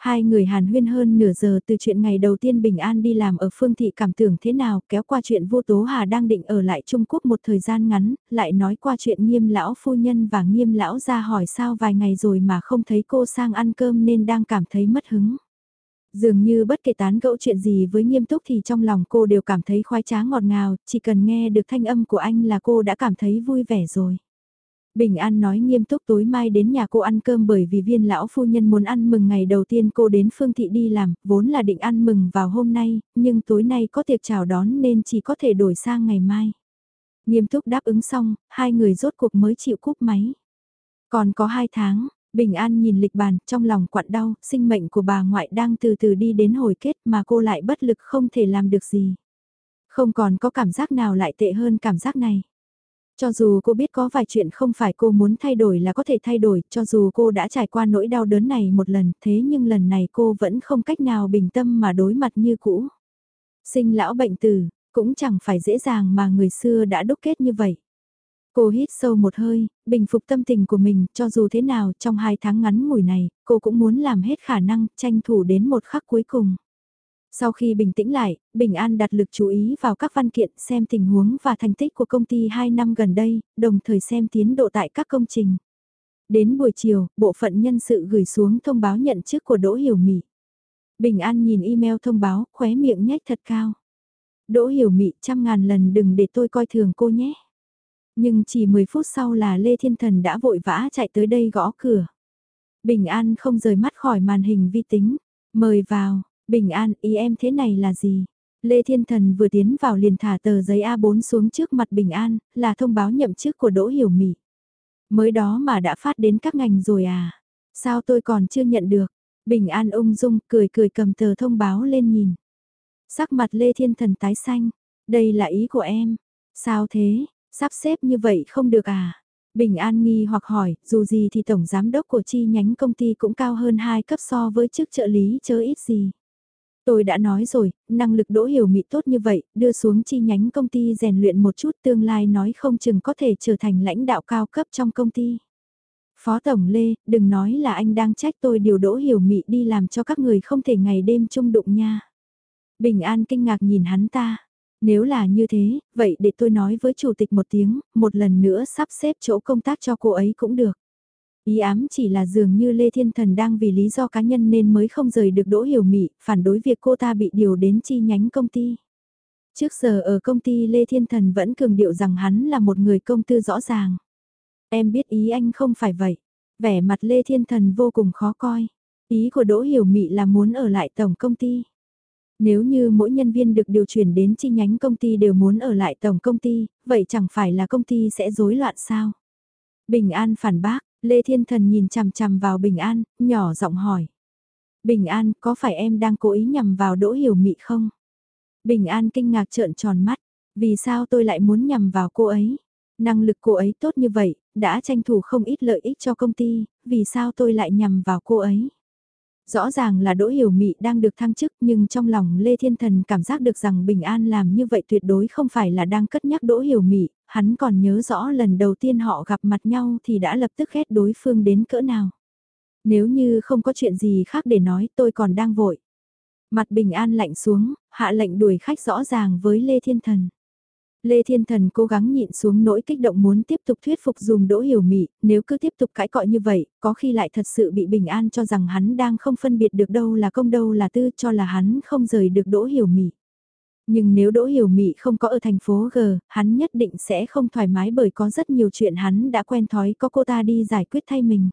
Hai người hàn huyên hơn nửa giờ từ chuyện ngày đầu tiên Bình An đi làm ở phương thị cảm tưởng thế nào kéo qua chuyện vô tố Hà đang định ở lại Trung Quốc một thời gian ngắn, lại nói qua chuyện nghiêm lão phu nhân và nghiêm lão ra hỏi sao vài ngày rồi mà không thấy cô sang ăn cơm nên đang cảm thấy mất hứng. Dường như bất kể tán gẫu chuyện gì với nghiêm túc thì trong lòng cô đều cảm thấy khoái trá ngọt ngào, chỉ cần nghe được thanh âm của anh là cô đã cảm thấy vui vẻ rồi. Bình An nói nghiêm túc tối mai đến nhà cô ăn cơm bởi vì viên lão phu nhân muốn ăn mừng ngày đầu tiên cô đến Phương Thị đi làm, vốn là định ăn mừng vào hôm nay, nhưng tối nay có tiệc chào đón nên chỉ có thể đổi sang ngày mai. Nghiêm túc đáp ứng xong, hai người rốt cuộc mới chịu cúp máy. Còn có hai tháng, Bình An nhìn lịch bàn, trong lòng quặn đau, sinh mệnh của bà ngoại đang từ từ đi đến hồi kết mà cô lại bất lực không thể làm được gì. Không còn có cảm giác nào lại tệ hơn cảm giác này. Cho dù cô biết có vài chuyện không phải cô muốn thay đổi là có thể thay đổi, cho dù cô đã trải qua nỗi đau đớn này một lần, thế nhưng lần này cô vẫn không cách nào bình tâm mà đối mặt như cũ. Sinh lão bệnh tử, cũng chẳng phải dễ dàng mà người xưa đã đúc kết như vậy. Cô hít sâu một hơi, bình phục tâm tình của mình, cho dù thế nào trong hai tháng ngắn ngủi này, cô cũng muốn làm hết khả năng, tranh thủ đến một khắc cuối cùng. Sau khi bình tĩnh lại, Bình An đặt lực chú ý vào các văn kiện xem tình huống và thành tích của công ty 2 năm gần đây, đồng thời xem tiến độ tại các công trình. Đến buổi chiều, bộ phận nhân sự gửi xuống thông báo nhận chức của Đỗ Hiểu Mỹ. Bình An nhìn email thông báo, khóe miệng nhếch thật cao. Đỗ Hiểu Mỹ trăm ngàn lần đừng để tôi coi thường cô nhé. Nhưng chỉ 10 phút sau là Lê Thiên Thần đã vội vã chạy tới đây gõ cửa. Bình An không rời mắt khỏi màn hình vi tính. Mời vào, Bình an, ý em thế này là gì? Lê Thiên Thần vừa tiến vào liền thả tờ giấy A4 xuống trước mặt Bình An, là thông báo nhậm chức của Đỗ Hiểu Mỹ. Mới đó mà đã phát đến các ngành rồi à? Sao tôi còn chưa nhận được? Bình An ung dung cười cười cầm tờ thông báo lên nhìn. Sắc mặt Lê Thiên Thần tái xanh. Đây là ý của em. Sao thế? Sắp xếp như vậy không được à? Bình An nghi hoặc hỏi, dù gì thì tổng giám đốc của chi nhánh công ty cũng cao hơn hai cấp so với chức trợ lý chớ ít gì. Tôi đã nói rồi, năng lực đỗ hiểu mị tốt như vậy, đưa xuống chi nhánh công ty rèn luyện một chút tương lai nói không chừng có thể trở thành lãnh đạo cao cấp trong công ty. Phó Tổng Lê, đừng nói là anh đang trách tôi điều đỗ hiểu mị đi làm cho các người không thể ngày đêm chung đụng nha. Bình An kinh ngạc nhìn hắn ta. Nếu là như thế, vậy để tôi nói với chủ tịch một tiếng, một lần nữa sắp xếp chỗ công tác cho cô ấy cũng được. Ý ám chỉ là dường như Lê Thiên Thần đang vì lý do cá nhân nên mới không rời được Đỗ Hiểu Mị, phản đối việc cô ta bị điều đến chi nhánh công ty. Trước giờ ở công ty Lê Thiên Thần vẫn cường điệu rằng hắn là một người công tư rõ ràng. Em biết ý anh không phải vậy. Vẻ mặt Lê Thiên Thần vô cùng khó coi. Ý của Đỗ Hiểu Mị là muốn ở lại tổng công ty. Nếu như mỗi nhân viên được điều chuyển đến chi nhánh công ty đều muốn ở lại tổng công ty, vậy chẳng phải là công ty sẽ rối loạn sao? Bình An phản bác, Lê Thiên Thần nhìn chằm chằm vào Bình An, nhỏ giọng hỏi. Bình An, có phải em đang cố ý nhằm vào Đỗ Hiểu Mị không? Bình An kinh ngạc trợn tròn mắt, vì sao tôi lại muốn nhằm vào cô ấy? Năng lực cô ấy tốt như vậy, đã tranh thủ không ít lợi ích cho công ty, vì sao tôi lại nhằm vào cô ấy? Rõ ràng là Đỗ Hiểu Mị đang được thăng chức nhưng trong lòng Lê Thiên Thần cảm giác được rằng Bình An làm như vậy tuyệt đối không phải là đang cất nhắc Đỗ Hiểu Mị, hắn còn nhớ rõ lần đầu tiên họ gặp mặt nhau thì đã lập tức ghét đối phương đến cỡ nào. Nếu như không có chuyện gì khác để nói tôi còn đang vội. Mặt Bình An lạnh xuống, hạ lệnh đuổi khách rõ ràng với Lê Thiên Thần. Lê Thiên Thần cố gắng nhịn xuống nỗi kích động muốn tiếp tục thuyết phục dùng đỗ hiểu mị, nếu cứ tiếp tục cãi cọ như vậy, có khi lại thật sự bị bình an cho rằng hắn đang không phân biệt được đâu là công đâu là tư cho là hắn không rời được đỗ hiểu mị. Nhưng nếu đỗ hiểu mị không có ở thành phố G, hắn nhất định sẽ không thoải mái bởi có rất nhiều chuyện hắn đã quen thói có cô ta đi giải quyết thay mình.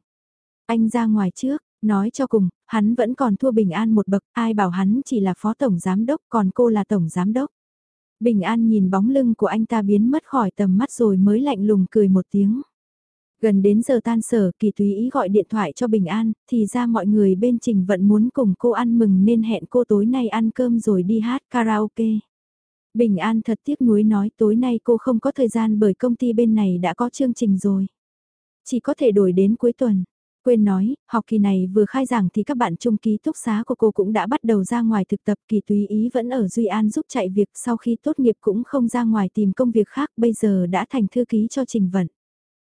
Anh ra ngoài trước, nói cho cùng, hắn vẫn còn thua Bình An một bậc, ai bảo hắn chỉ là phó tổng giám đốc còn cô là tổng giám đốc. Bình An nhìn bóng lưng của anh ta biến mất khỏi tầm mắt rồi mới lạnh lùng cười một tiếng. Gần đến giờ tan sở kỳ túy ý gọi điện thoại cho Bình An, thì ra mọi người bên trình vận muốn cùng cô ăn mừng nên hẹn cô tối nay ăn cơm rồi đi hát karaoke. Bình An thật tiếc nuối nói tối nay cô không có thời gian bởi công ty bên này đã có chương trình rồi. Chỉ có thể đổi đến cuối tuần. Quên nói, học kỳ này vừa khai giảng thì các bạn trung ký túc xá của cô cũng đã bắt đầu ra ngoài thực tập kỳ tùy ý vẫn ở Duy An giúp chạy việc sau khi tốt nghiệp cũng không ra ngoài tìm công việc khác bây giờ đã thành thư ký cho Trình Vận.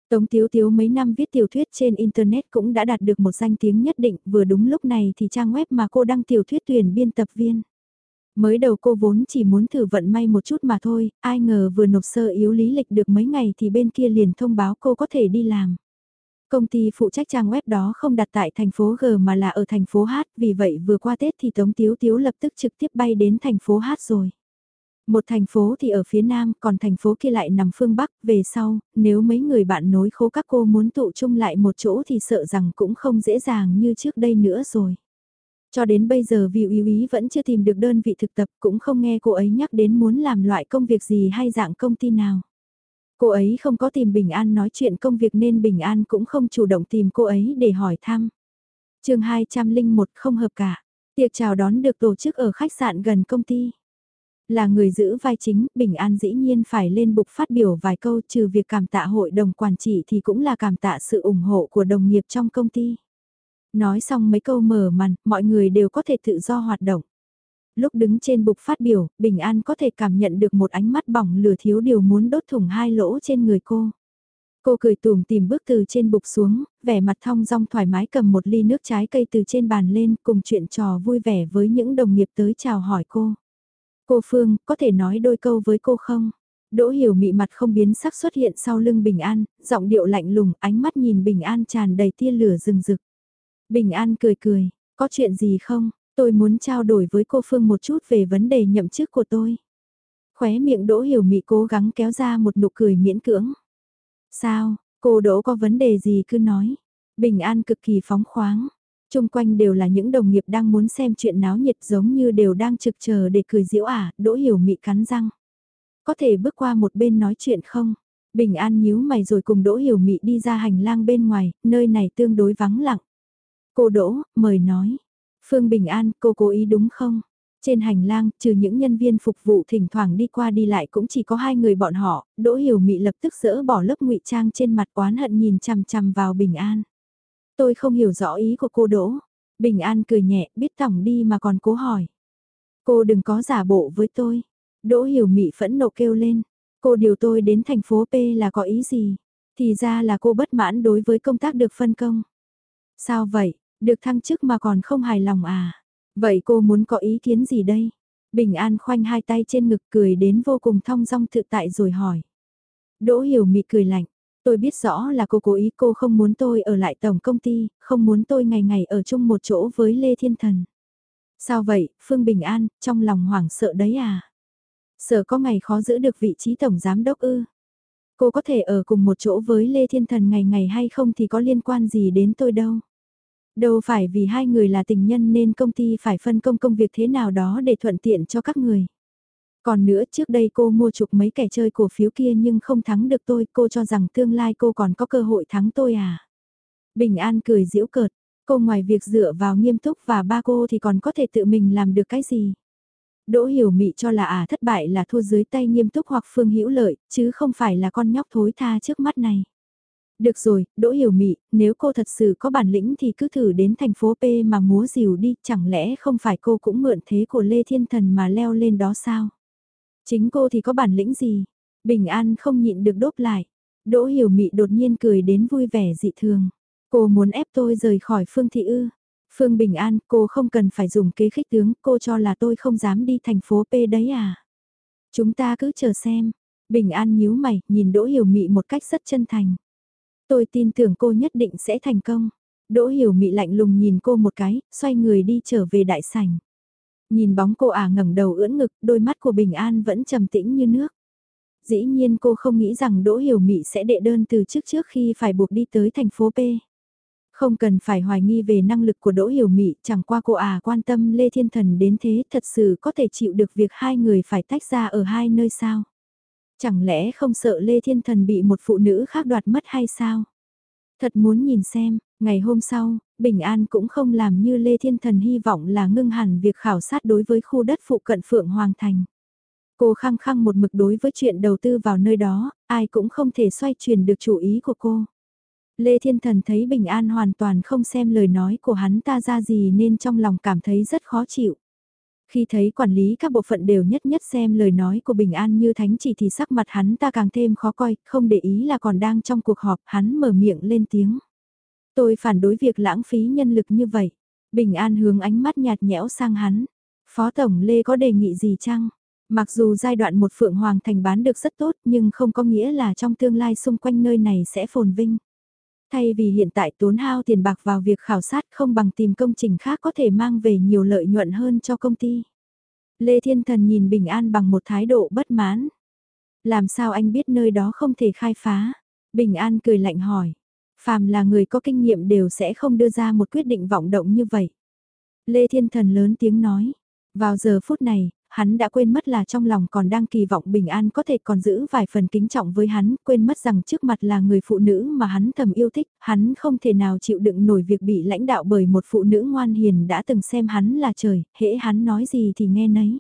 Tống Tiếu Tiếu mấy năm viết tiểu thuyết trên Internet cũng đã đạt được một danh tiếng nhất định vừa đúng lúc này thì trang web mà cô đăng tiểu thuyết tuyển biên tập viên. Mới đầu cô vốn chỉ muốn thử vận may một chút mà thôi, ai ngờ vừa nộp sơ yếu lý lịch được mấy ngày thì bên kia liền thông báo cô có thể đi làm. Công ty phụ trách trang web đó không đặt tại thành phố G mà là ở thành phố H, vì vậy vừa qua Tết thì Tống Tiếu Tiếu lập tức trực tiếp bay đến thành phố H rồi. Một thành phố thì ở phía Nam, còn thành phố kia lại nằm phương Bắc, về sau, nếu mấy người bạn nối khố các cô muốn tụ chung lại một chỗ thì sợ rằng cũng không dễ dàng như trước đây nữa rồi. Cho đến bây giờ vì Uy Uy vẫn chưa tìm được đơn vị thực tập cũng không nghe cô ấy nhắc đến muốn làm loại công việc gì hay dạng công ty nào. Cô ấy không có tìm Bình An nói chuyện công việc nên Bình An cũng không chủ động tìm cô ấy để hỏi thăm. chương 201 không hợp cả. Tiệc chào đón được tổ chức ở khách sạn gần công ty. Là người giữ vai chính, Bình An dĩ nhiên phải lên bục phát biểu vài câu trừ việc cảm tạ hội đồng quản trị thì cũng là cảm tạ sự ủng hộ của đồng nghiệp trong công ty. Nói xong mấy câu mở màn, mọi người đều có thể tự do hoạt động. Lúc đứng trên bục phát biểu, Bình An có thể cảm nhận được một ánh mắt bỏng lửa thiếu điều muốn đốt thủng hai lỗ trên người cô. Cô cười tùm tìm bước từ trên bục xuống, vẻ mặt thong dong thoải mái cầm một ly nước trái cây từ trên bàn lên cùng chuyện trò vui vẻ với những đồng nghiệp tới chào hỏi cô. Cô Phương, có thể nói đôi câu với cô không? Đỗ hiểu mị mặt không biến sắc xuất hiện sau lưng Bình An, giọng điệu lạnh lùng, ánh mắt nhìn Bình An tràn đầy tia lửa rừng rực. Bình An cười cười, có chuyện gì không? Tôi muốn trao đổi với cô Phương một chút về vấn đề nhậm chức của tôi. Khóe miệng Đỗ Hiểu Mị cố gắng kéo ra một nụ cười miễn cưỡng. Sao, cô Đỗ có vấn đề gì cứ nói. Bình An cực kỳ phóng khoáng. Trung quanh đều là những đồng nghiệp đang muốn xem chuyện náo nhiệt giống như đều đang trực chờ để cười diễu ả, Đỗ Hiểu Mị cắn răng. Có thể bước qua một bên nói chuyện không? Bình An nhíu mày rồi cùng Đỗ Hiểu Mị đi ra hành lang bên ngoài, nơi này tương đối vắng lặng. Cô Đỗ, mời nói. Phương Bình An, cô cố ý đúng không? Trên hành lang, trừ những nhân viên phục vụ thỉnh thoảng đi qua đi lại cũng chỉ có hai người bọn họ, Đỗ Hiểu Mị lập tức dỡ bỏ lớp ngụy trang trên mặt oán hận nhìn chằm chằm vào Bình An. Tôi không hiểu rõ ý của cô Đỗ. Bình An cười nhẹ, biết tổng đi mà còn cố hỏi. Cô đừng có giả bộ với tôi. Đỗ Hiểu Mị phẫn nộ kêu lên. Cô điều tôi đến thành phố P là có ý gì? Thì ra là cô bất mãn đối với công tác được phân công. Sao vậy? Được thăng chức mà còn không hài lòng à? Vậy cô muốn có ý kiến gì đây? Bình An khoanh hai tay trên ngực cười đến vô cùng thong dong tự tại rồi hỏi. Đỗ hiểu mị cười lạnh. Tôi biết rõ là cô cố ý cô không muốn tôi ở lại tổng công ty, không muốn tôi ngày ngày ở chung một chỗ với Lê Thiên Thần. Sao vậy, Phương Bình An, trong lòng hoảng sợ đấy à? Sợ có ngày khó giữ được vị trí tổng giám đốc ư? Cô có thể ở cùng một chỗ với Lê Thiên Thần ngày ngày hay không thì có liên quan gì đến tôi đâu. Đâu phải vì hai người là tình nhân nên công ty phải phân công công việc thế nào đó để thuận tiện cho các người. Còn nữa trước đây cô mua chục mấy kẻ chơi cổ phiếu kia nhưng không thắng được tôi, cô cho rằng tương lai cô còn có cơ hội thắng tôi à. Bình An cười giễu cợt, cô ngoài việc dựa vào nghiêm túc và ba cô thì còn có thể tự mình làm được cái gì. Đỗ hiểu mị cho là à thất bại là thua dưới tay nghiêm túc hoặc phương hữu lợi, chứ không phải là con nhóc thối tha trước mắt này. Được rồi, Đỗ Hiểu Mị, nếu cô thật sự có bản lĩnh thì cứ thử đến thành phố P mà múa rìu đi, chẳng lẽ không phải cô cũng mượn thế của Lê Thiên Thần mà leo lên đó sao? Chính cô thì có bản lĩnh gì? Bình An không nhịn được đốt lại. Đỗ Hiểu Mị đột nhiên cười đến vui vẻ dị thường. Cô muốn ép tôi rời khỏi Phương Thị Ư. Phương Bình An, cô không cần phải dùng kế khích tướng, cô cho là tôi không dám đi thành phố P đấy à? Chúng ta cứ chờ xem. Bình An nhíu mày, nhìn Đỗ Hiểu Mị một cách rất chân thành. Tôi tin tưởng cô nhất định sẽ thành công. Đỗ Hiểu Mị lạnh lùng nhìn cô một cái, xoay người đi trở về đại sảnh. Nhìn bóng cô ả ngẩng đầu ưỡn ngực, đôi mắt của Bình An vẫn trầm tĩnh như nước. Dĩ nhiên cô không nghĩ rằng Đỗ Hiểu Mị sẽ đệ đơn từ trước trước khi phải buộc đi tới thành phố P. Không cần phải hoài nghi về năng lực của Đỗ Hiểu Mị, chẳng qua cô à quan tâm Lê Thiên Thần đến thế thật sự có thể chịu được việc hai người phải tách ra ở hai nơi sao. Chẳng lẽ không sợ Lê Thiên Thần bị một phụ nữ khác đoạt mất hay sao? Thật muốn nhìn xem, ngày hôm sau, Bình An cũng không làm như Lê Thiên Thần hy vọng là ngưng hẳn việc khảo sát đối với khu đất phụ cận Phượng Hoàng Thành. Cô khăng khăng một mực đối với chuyện đầu tư vào nơi đó, ai cũng không thể xoay chuyển được chủ ý của cô. Lê Thiên Thần thấy Bình An hoàn toàn không xem lời nói của hắn ta ra gì nên trong lòng cảm thấy rất khó chịu. Khi thấy quản lý các bộ phận đều nhất nhất xem lời nói của Bình An như thánh chỉ thì sắc mặt hắn ta càng thêm khó coi, không để ý là còn đang trong cuộc họp, hắn mở miệng lên tiếng. Tôi phản đối việc lãng phí nhân lực như vậy. Bình An hướng ánh mắt nhạt nhẽo sang hắn. Phó Tổng Lê có đề nghị gì chăng? Mặc dù giai đoạn một Phượng Hoàng Thành bán được rất tốt nhưng không có nghĩa là trong tương lai xung quanh nơi này sẽ phồn vinh. Thay vì hiện tại tốn hao tiền bạc vào việc khảo sát không bằng tìm công trình khác có thể mang về nhiều lợi nhuận hơn cho công ty. Lê Thiên Thần nhìn Bình An bằng một thái độ bất mãn. Làm sao anh biết nơi đó không thể khai phá? Bình An cười lạnh hỏi. Phàm là người có kinh nghiệm đều sẽ không đưa ra một quyết định vọng động như vậy. Lê Thiên Thần lớn tiếng nói. Vào giờ phút này, hắn đã quên mất là trong lòng còn đang kỳ vọng bình an có thể còn giữ vài phần kính trọng với hắn, quên mất rằng trước mặt là người phụ nữ mà hắn thầm yêu thích, hắn không thể nào chịu đựng nổi việc bị lãnh đạo bởi một phụ nữ ngoan hiền đã từng xem hắn là trời, hễ hắn nói gì thì nghe nấy.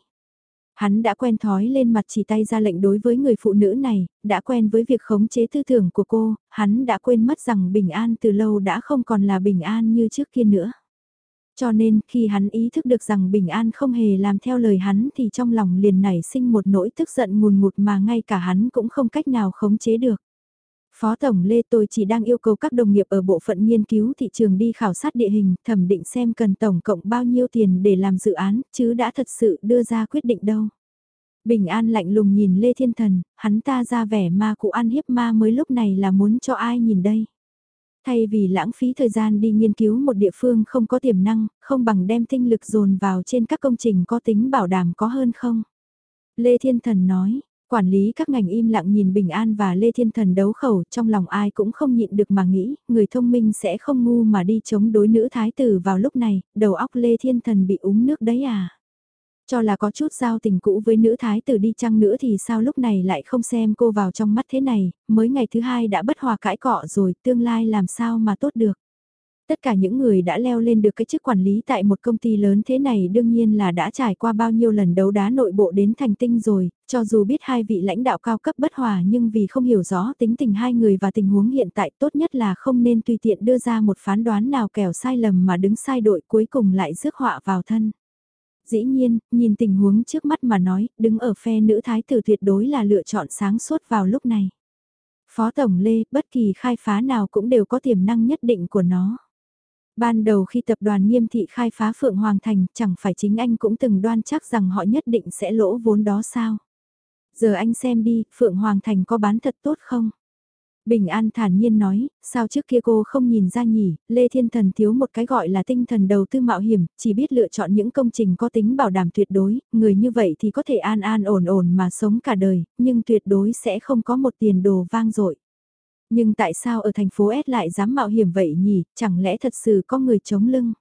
Hắn đã quen thói lên mặt chỉ tay ra lệnh đối với người phụ nữ này, đã quen với việc khống chế tư tưởng của cô, hắn đã quên mất rằng bình an từ lâu đã không còn là bình an như trước kia nữa. Cho nên khi hắn ý thức được rằng Bình An không hề làm theo lời hắn thì trong lòng liền nảy sinh một nỗi tức giận ngùn ngụt mà ngay cả hắn cũng không cách nào khống chế được. Phó Tổng Lê tôi chỉ đang yêu cầu các đồng nghiệp ở bộ phận nghiên cứu thị trường đi khảo sát địa hình, thẩm định xem cần tổng cộng bao nhiêu tiền để làm dự án, chứ đã thật sự đưa ra quyết định đâu. Bình An lạnh lùng nhìn Lê Thiên Thần, hắn ta ra vẻ ma cụ ăn hiếp ma mới lúc này là muốn cho ai nhìn đây. Thay vì lãng phí thời gian đi nghiên cứu một địa phương không có tiềm năng, không bằng đem tinh lực dồn vào trên các công trình có tính bảo đảm có hơn không? Lê Thiên Thần nói, quản lý các ngành im lặng nhìn Bình An và Lê Thiên Thần đấu khẩu trong lòng ai cũng không nhịn được mà nghĩ, người thông minh sẽ không ngu mà đi chống đối nữ thái tử vào lúc này, đầu óc Lê Thiên Thần bị úng nước đấy à? Cho là có chút giao tình cũ với nữ thái tử đi chăng nữa thì sao lúc này lại không xem cô vào trong mắt thế này, mới ngày thứ hai đã bất hòa cãi cọ rồi, tương lai làm sao mà tốt được. Tất cả những người đã leo lên được cái chức quản lý tại một công ty lớn thế này đương nhiên là đã trải qua bao nhiêu lần đấu đá nội bộ đến thành tinh rồi, cho dù biết hai vị lãnh đạo cao cấp bất hòa nhưng vì không hiểu rõ tính tình hai người và tình huống hiện tại tốt nhất là không nên tùy tiện đưa ra một phán đoán nào kẻo sai lầm mà đứng sai đội cuối cùng lại rước họa vào thân dĩ nhiên, nhìn tình huống trước mắt mà nói, đứng ở phe nữ thái tử tuyệt đối là lựa chọn sáng suốt vào lúc này. Phó Tổng Lê, bất kỳ khai phá nào cũng đều có tiềm năng nhất định của nó. Ban đầu khi tập đoàn nghiêm thị khai phá Phượng Hoàng Thành, chẳng phải chính anh cũng từng đoan chắc rằng họ nhất định sẽ lỗ vốn đó sao? Giờ anh xem đi, Phượng Hoàng Thành có bán thật tốt không? Bình An thản nhiên nói, sao trước kia cô không nhìn ra nhỉ, Lê Thiên Thần thiếu một cái gọi là tinh thần đầu tư mạo hiểm, chỉ biết lựa chọn những công trình có tính bảo đảm tuyệt đối, người như vậy thì có thể an an ổn ổn mà sống cả đời, nhưng tuyệt đối sẽ không có một tiền đồ vang dội. Nhưng tại sao ở thành phố S lại dám mạo hiểm vậy nhỉ, chẳng lẽ thật sự có người chống lưng?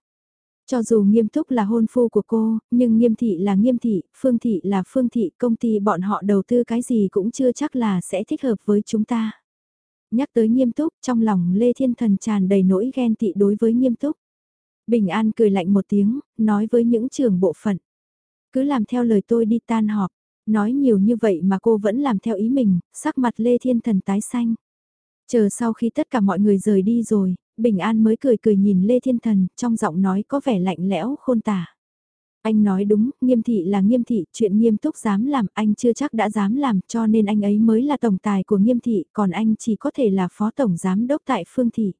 Cho dù nghiêm túc là hôn phu của cô, nhưng nghiêm thị là nghiêm thị, phương thị là phương thị, công ty bọn họ đầu tư cái gì cũng chưa chắc là sẽ thích hợp với chúng ta. Nhắc tới nghiêm túc, trong lòng Lê Thiên Thần tràn đầy nỗi ghen tị đối với nghiêm túc. Bình An cười lạnh một tiếng, nói với những trường bộ phận. Cứ làm theo lời tôi đi tan họp. Nói nhiều như vậy mà cô vẫn làm theo ý mình, sắc mặt Lê Thiên Thần tái xanh. Chờ sau khi tất cả mọi người rời đi rồi, Bình An mới cười cười nhìn Lê Thiên Thần, trong giọng nói có vẻ lạnh lẽo khôn tả. Anh nói đúng, nghiêm thị là nghiêm thị, chuyện nghiêm túc dám làm, anh chưa chắc đã dám làm, cho nên anh ấy mới là tổng tài của nghiêm thị, còn anh chỉ có thể là phó tổng giám đốc tại phương thị.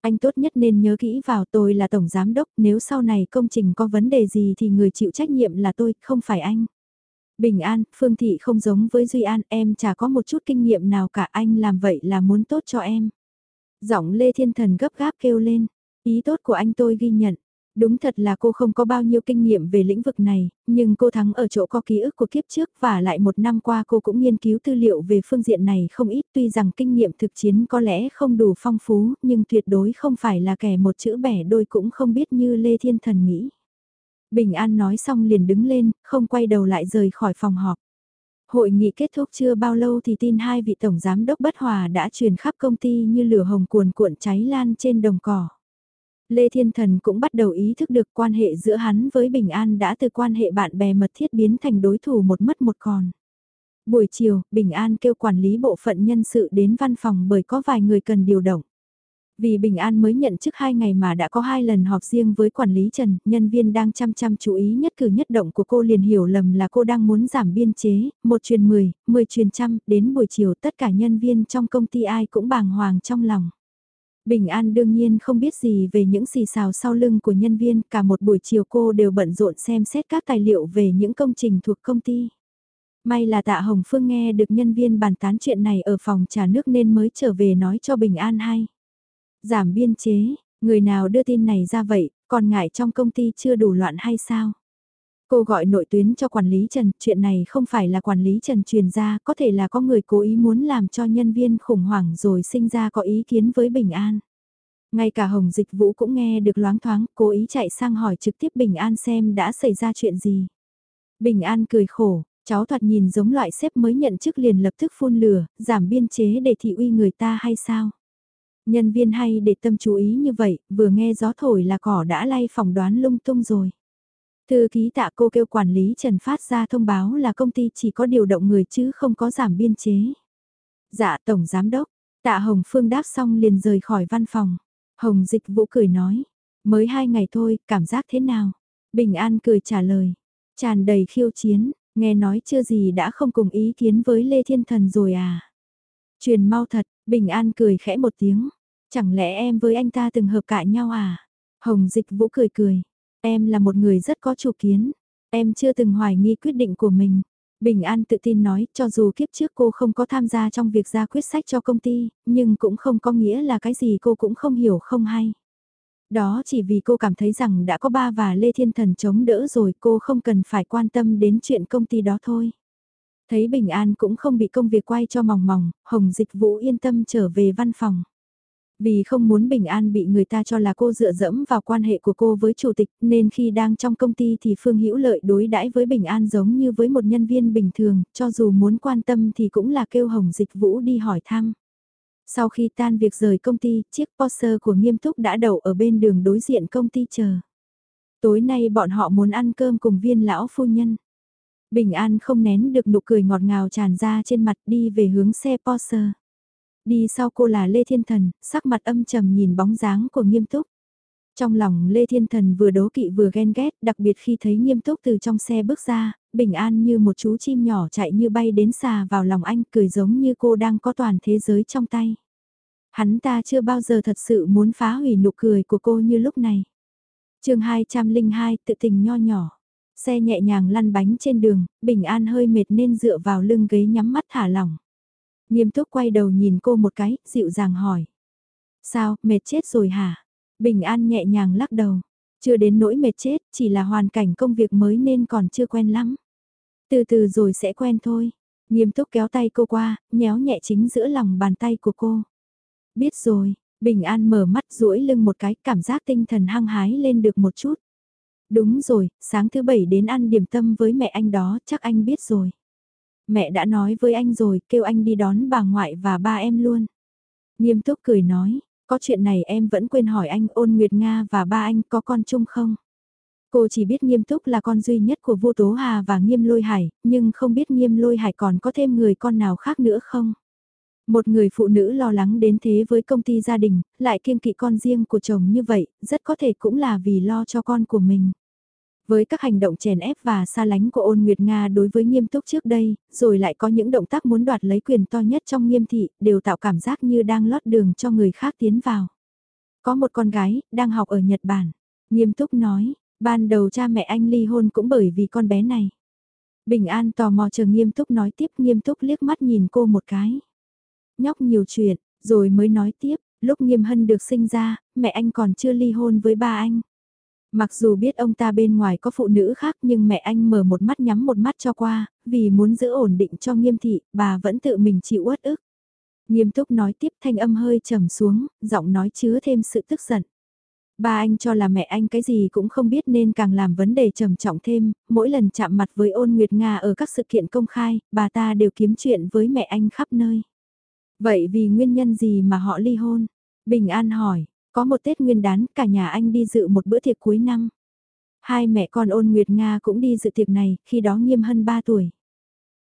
Anh tốt nhất nên nhớ kỹ vào tôi là tổng giám đốc, nếu sau này công trình có vấn đề gì thì người chịu trách nhiệm là tôi, không phải anh. Bình an, Phương Thị không giống với Duy An, em chả có một chút kinh nghiệm nào cả anh làm vậy là muốn tốt cho em. Giọng Lê Thiên Thần gấp gáp kêu lên, ý tốt của anh tôi ghi nhận. Đúng thật là cô không có bao nhiêu kinh nghiệm về lĩnh vực này, nhưng cô thắng ở chỗ có ký ức của kiếp trước và lại một năm qua cô cũng nghiên cứu tư liệu về phương diện này không ít tuy rằng kinh nghiệm thực chiến có lẽ không đủ phong phú nhưng tuyệt đối không phải là kẻ một chữ bẻ đôi cũng không biết như Lê Thiên Thần nghĩ. Bình An nói xong liền đứng lên, không quay đầu lại rời khỏi phòng họp. Hội nghị kết thúc chưa bao lâu thì tin hai vị tổng giám đốc bất hòa đã truyền khắp công ty như lửa hồng cuồn cuộn cháy lan trên đồng cỏ. Lê Thiên Thần cũng bắt đầu ý thức được quan hệ giữa hắn với Bình An đã từ quan hệ bạn bè mật thiết biến thành đối thủ một mất một còn. Buổi chiều, Bình An kêu quản lý bộ phận nhân sự đến văn phòng bởi có vài người cần điều động. Vì Bình An mới nhận chức hai ngày mà đã có hai lần họp riêng với quản lý Trần, nhân viên đang chăm chăm chú ý nhất cử nhất động của cô liền hiểu lầm là cô đang muốn giảm biên chế, một truyền mười, mười truyền trăm, đến buổi chiều tất cả nhân viên trong công ty ai cũng bàng hoàng trong lòng. Bình An đương nhiên không biết gì về những xì xào sau lưng của nhân viên, cả một buổi chiều cô đều bận rộn xem xét các tài liệu về những công trình thuộc công ty. May là tạ Hồng Phương nghe được nhân viên bàn tán chuyện này ở phòng trà nước nên mới trở về nói cho Bình An hay. Giảm biên chế, người nào đưa tin này ra vậy, còn ngại trong công ty chưa đủ loạn hay sao? Cô gọi nội tuyến cho quản lý Trần, chuyện này không phải là quản lý Trần truyền ra, có thể là có người cố ý muốn làm cho nhân viên khủng hoảng rồi sinh ra có ý kiến với Bình An. Ngay cả Hồng Dịch Vũ cũng nghe được loáng thoáng, cố ý chạy sang hỏi trực tiếp Bình An xem đã xảy ra chuyện gì. Bình An cười khổ, cháu thoạt nhìn giống loại xếp mới nhận chức liền lập tức phun lửa, giảm biên chế để thị uy người ta hay sao? Nhân viên hay để tâm chú ý như vậy, vừa nghe gió thổi là cỏ đã lay phỏng đoán lung tung rồi. Thư ký tạ cô kêu quản lý Trần phát ra thông báo là công ty chỉ có điều động người chứ không có giảm biên chế. Dạ Tổng Giám Đốc, tạ Hồng Phương đáp xong liền rời khỏi văn phòng. Hồng Dịch Vũ cười nói, mới hai ngày thôi, cảm giác thế nào? Bình An cười trả lời, tràn đầy khiêu chiến, nghe nói chưa gì đã không cùng ý kiến với Lê Thiên Thần rồi à? Truyền mau thật, Bình An cười khẽ một tiếng, chẳng lẽ em với anh ta từng hợp cãi nhau à? Hồng Dịch Vũ cười cười, Em là một người rất có chủ kiến, em chưa từng hoài nghi quyết định của mình. Bình An tự tin nói, cho dù kiếp trước cô không có tham gia trong việc ra quyết sách cho công ty, nhưng cũng không có nghĩa là cái gì cô cũng không hiểu không hay. Đó chỉ vì cô cảm thấy rằng đã có ba và Lê Thiên Thần chống đỡ rồi cô không cần phải quan tâm đến chuyện công ty đó thôi. Thấy Bình An cũng không bị công việc quay cho mỏng mỏng, Hồng Dịch Vũ yên tâm trở về văn phòng. Vì không muốn Bình An bị người ta cho là cô dựa dẫm vào quan hệ của cô với chủ tịch nên khi đang trong công ty thì Phương Hữu Lợi đối đãi với Bình An giống như với một nhân viên bình thường, cho dù muốn quan tâm thì cũng là kêu Hồng Dịch Vũ đi hỏi thăm. Sau khi tan việc rời công ty, chiếc Porsche của Nghiêm Túc đã đậu ở bên đường đối diện công ty chờ. Tối nay bọn họ muốn ăn cơm cùng viên lão phu nhân. Bình An không nén được nụ cười ngọt ngào tràn ra trên mặt đi về hướng xe Porsche. Đi sau cô là Lê Thiên Thần, sắc mặt âm trầm nhìn bóng dáng của nghiêm túc. Trong lòng Lê Thiên Thần vừa đố kỵ vừa ghen ghét, đặc biệt khi thấy nghiêm túc từ trong xe bước ra, bình an như một chú chim nhỏ chạy như bay đến xà vào lòng anh cười giống như cô đang có toàn thế giới trong tay. Hắn ta chưa bao giờ thật sự muốn phá hủy nụ cười của cô như lúc này. chương 202 tự tình nho nhỏ. Xe nhẹ nhàng lăn bánh trên đường, bình an hơi mệt nên dựa vào lưng ghế nhắm mắt thả lỏng. Nghiêm túc quay đầu nhìn cô một cái, dịu dàng hỏi. Sao, mệt chết rồi hả? Bình an nhẹ nhàng lắc đầu. Chưa đến nỗi mệt chết, chỉ là hoàn cảnh công việc mới nên còn chưa quen lắm. Từ từ rồi sẽ quen thôi. Nghiêm túc kéo tay cô qua, nhéo nhẹ chính giữa lòng bàn tay của cô. Biết rồi, Bình An mở mắt duỗi lưng một cái, cảm giác tinh thần hăng hái lên được một chút. Đúng rồi, sáng thứ bảy đến ăn điểm tâm với mẹ anh đó, chắc anh biết rồi mẹ đã nói với anh rồi, kêu anh đi đón bà ngoại và ba em luôn. Nghiêm túc cười nói, có chuyện này em vẫn quên hỏi anh ôn Nguyệt Nga và ba anh có con chung không? Cô chỉ biết nghiêm túc là con duy nhất của vô tố Hà và nghiêm lôi hải, nhưng không biết nghiêm lôi hải còn có thêm người con nào khác nữa không? Một người phụ nữ lo lắng đến thế với công ty gia đình, lại kiêng kỵ con riêng của chồng như vậy, rất có thể cũng là vì lo cho con của mình. Với các hành động chèn ép và xa lánh của ôn Nguyệt Nga đối với nghiêm túc trước đây, rồi lại có những động tác muốn đoạt lấy quyền to nhất trong nghiêm thị, đều tạo cảm giác như đang lót đường cho người khác tiến vào. Có một con gái, đang học ở Nhật Bản. Nghiêm túc nói, ban đầu cha mẹ anh ly hôn cũng bởi vì con bé này. Bình An tò mò chờ nghiêm túc nói tiếp nghiêm túc liếc mắt nhìn cô một cái. Nhóc nhiều chuyện, rồi mới nói tiếp, lúc nghiêm hân được sinh ra, mẹ anh còn chưa ly hôn với ba anh. Mặc dù biết ông ta bên ngoài có phụ nữ khác nhưng mẹ anh mở một mắt nhắm một mắt cho qua, vì muốn giữ ổn định cho nghiêm thị, bà vẫn tự mình chịu uất ức. Nghiêm túc nói tiếp thanh âm hơi trầm xuống, giọng nói chứa thêm sự tức giận. Ba anh cho là mẹ anh cái gì cũng không biết nên càng làm vấn đề trầm trọng thêm, mỗi lần chạm mặt với ôn Nguyệt Nga ở các sự kiện công khai, bà ta đều kiếm chuyện với mẹ anh khắp nơi. Vậy vì nguyên nhân gì mà họ ly hôn? Bình An hỏi, có một Tết nguyên đán cả nhà anh đi dự một bữa tiệc cuối năm. Hai mẹ con ôn Nguyệt Nga cũng đi dự tiệc này, khi đó nghiêm hân 3 tuổi.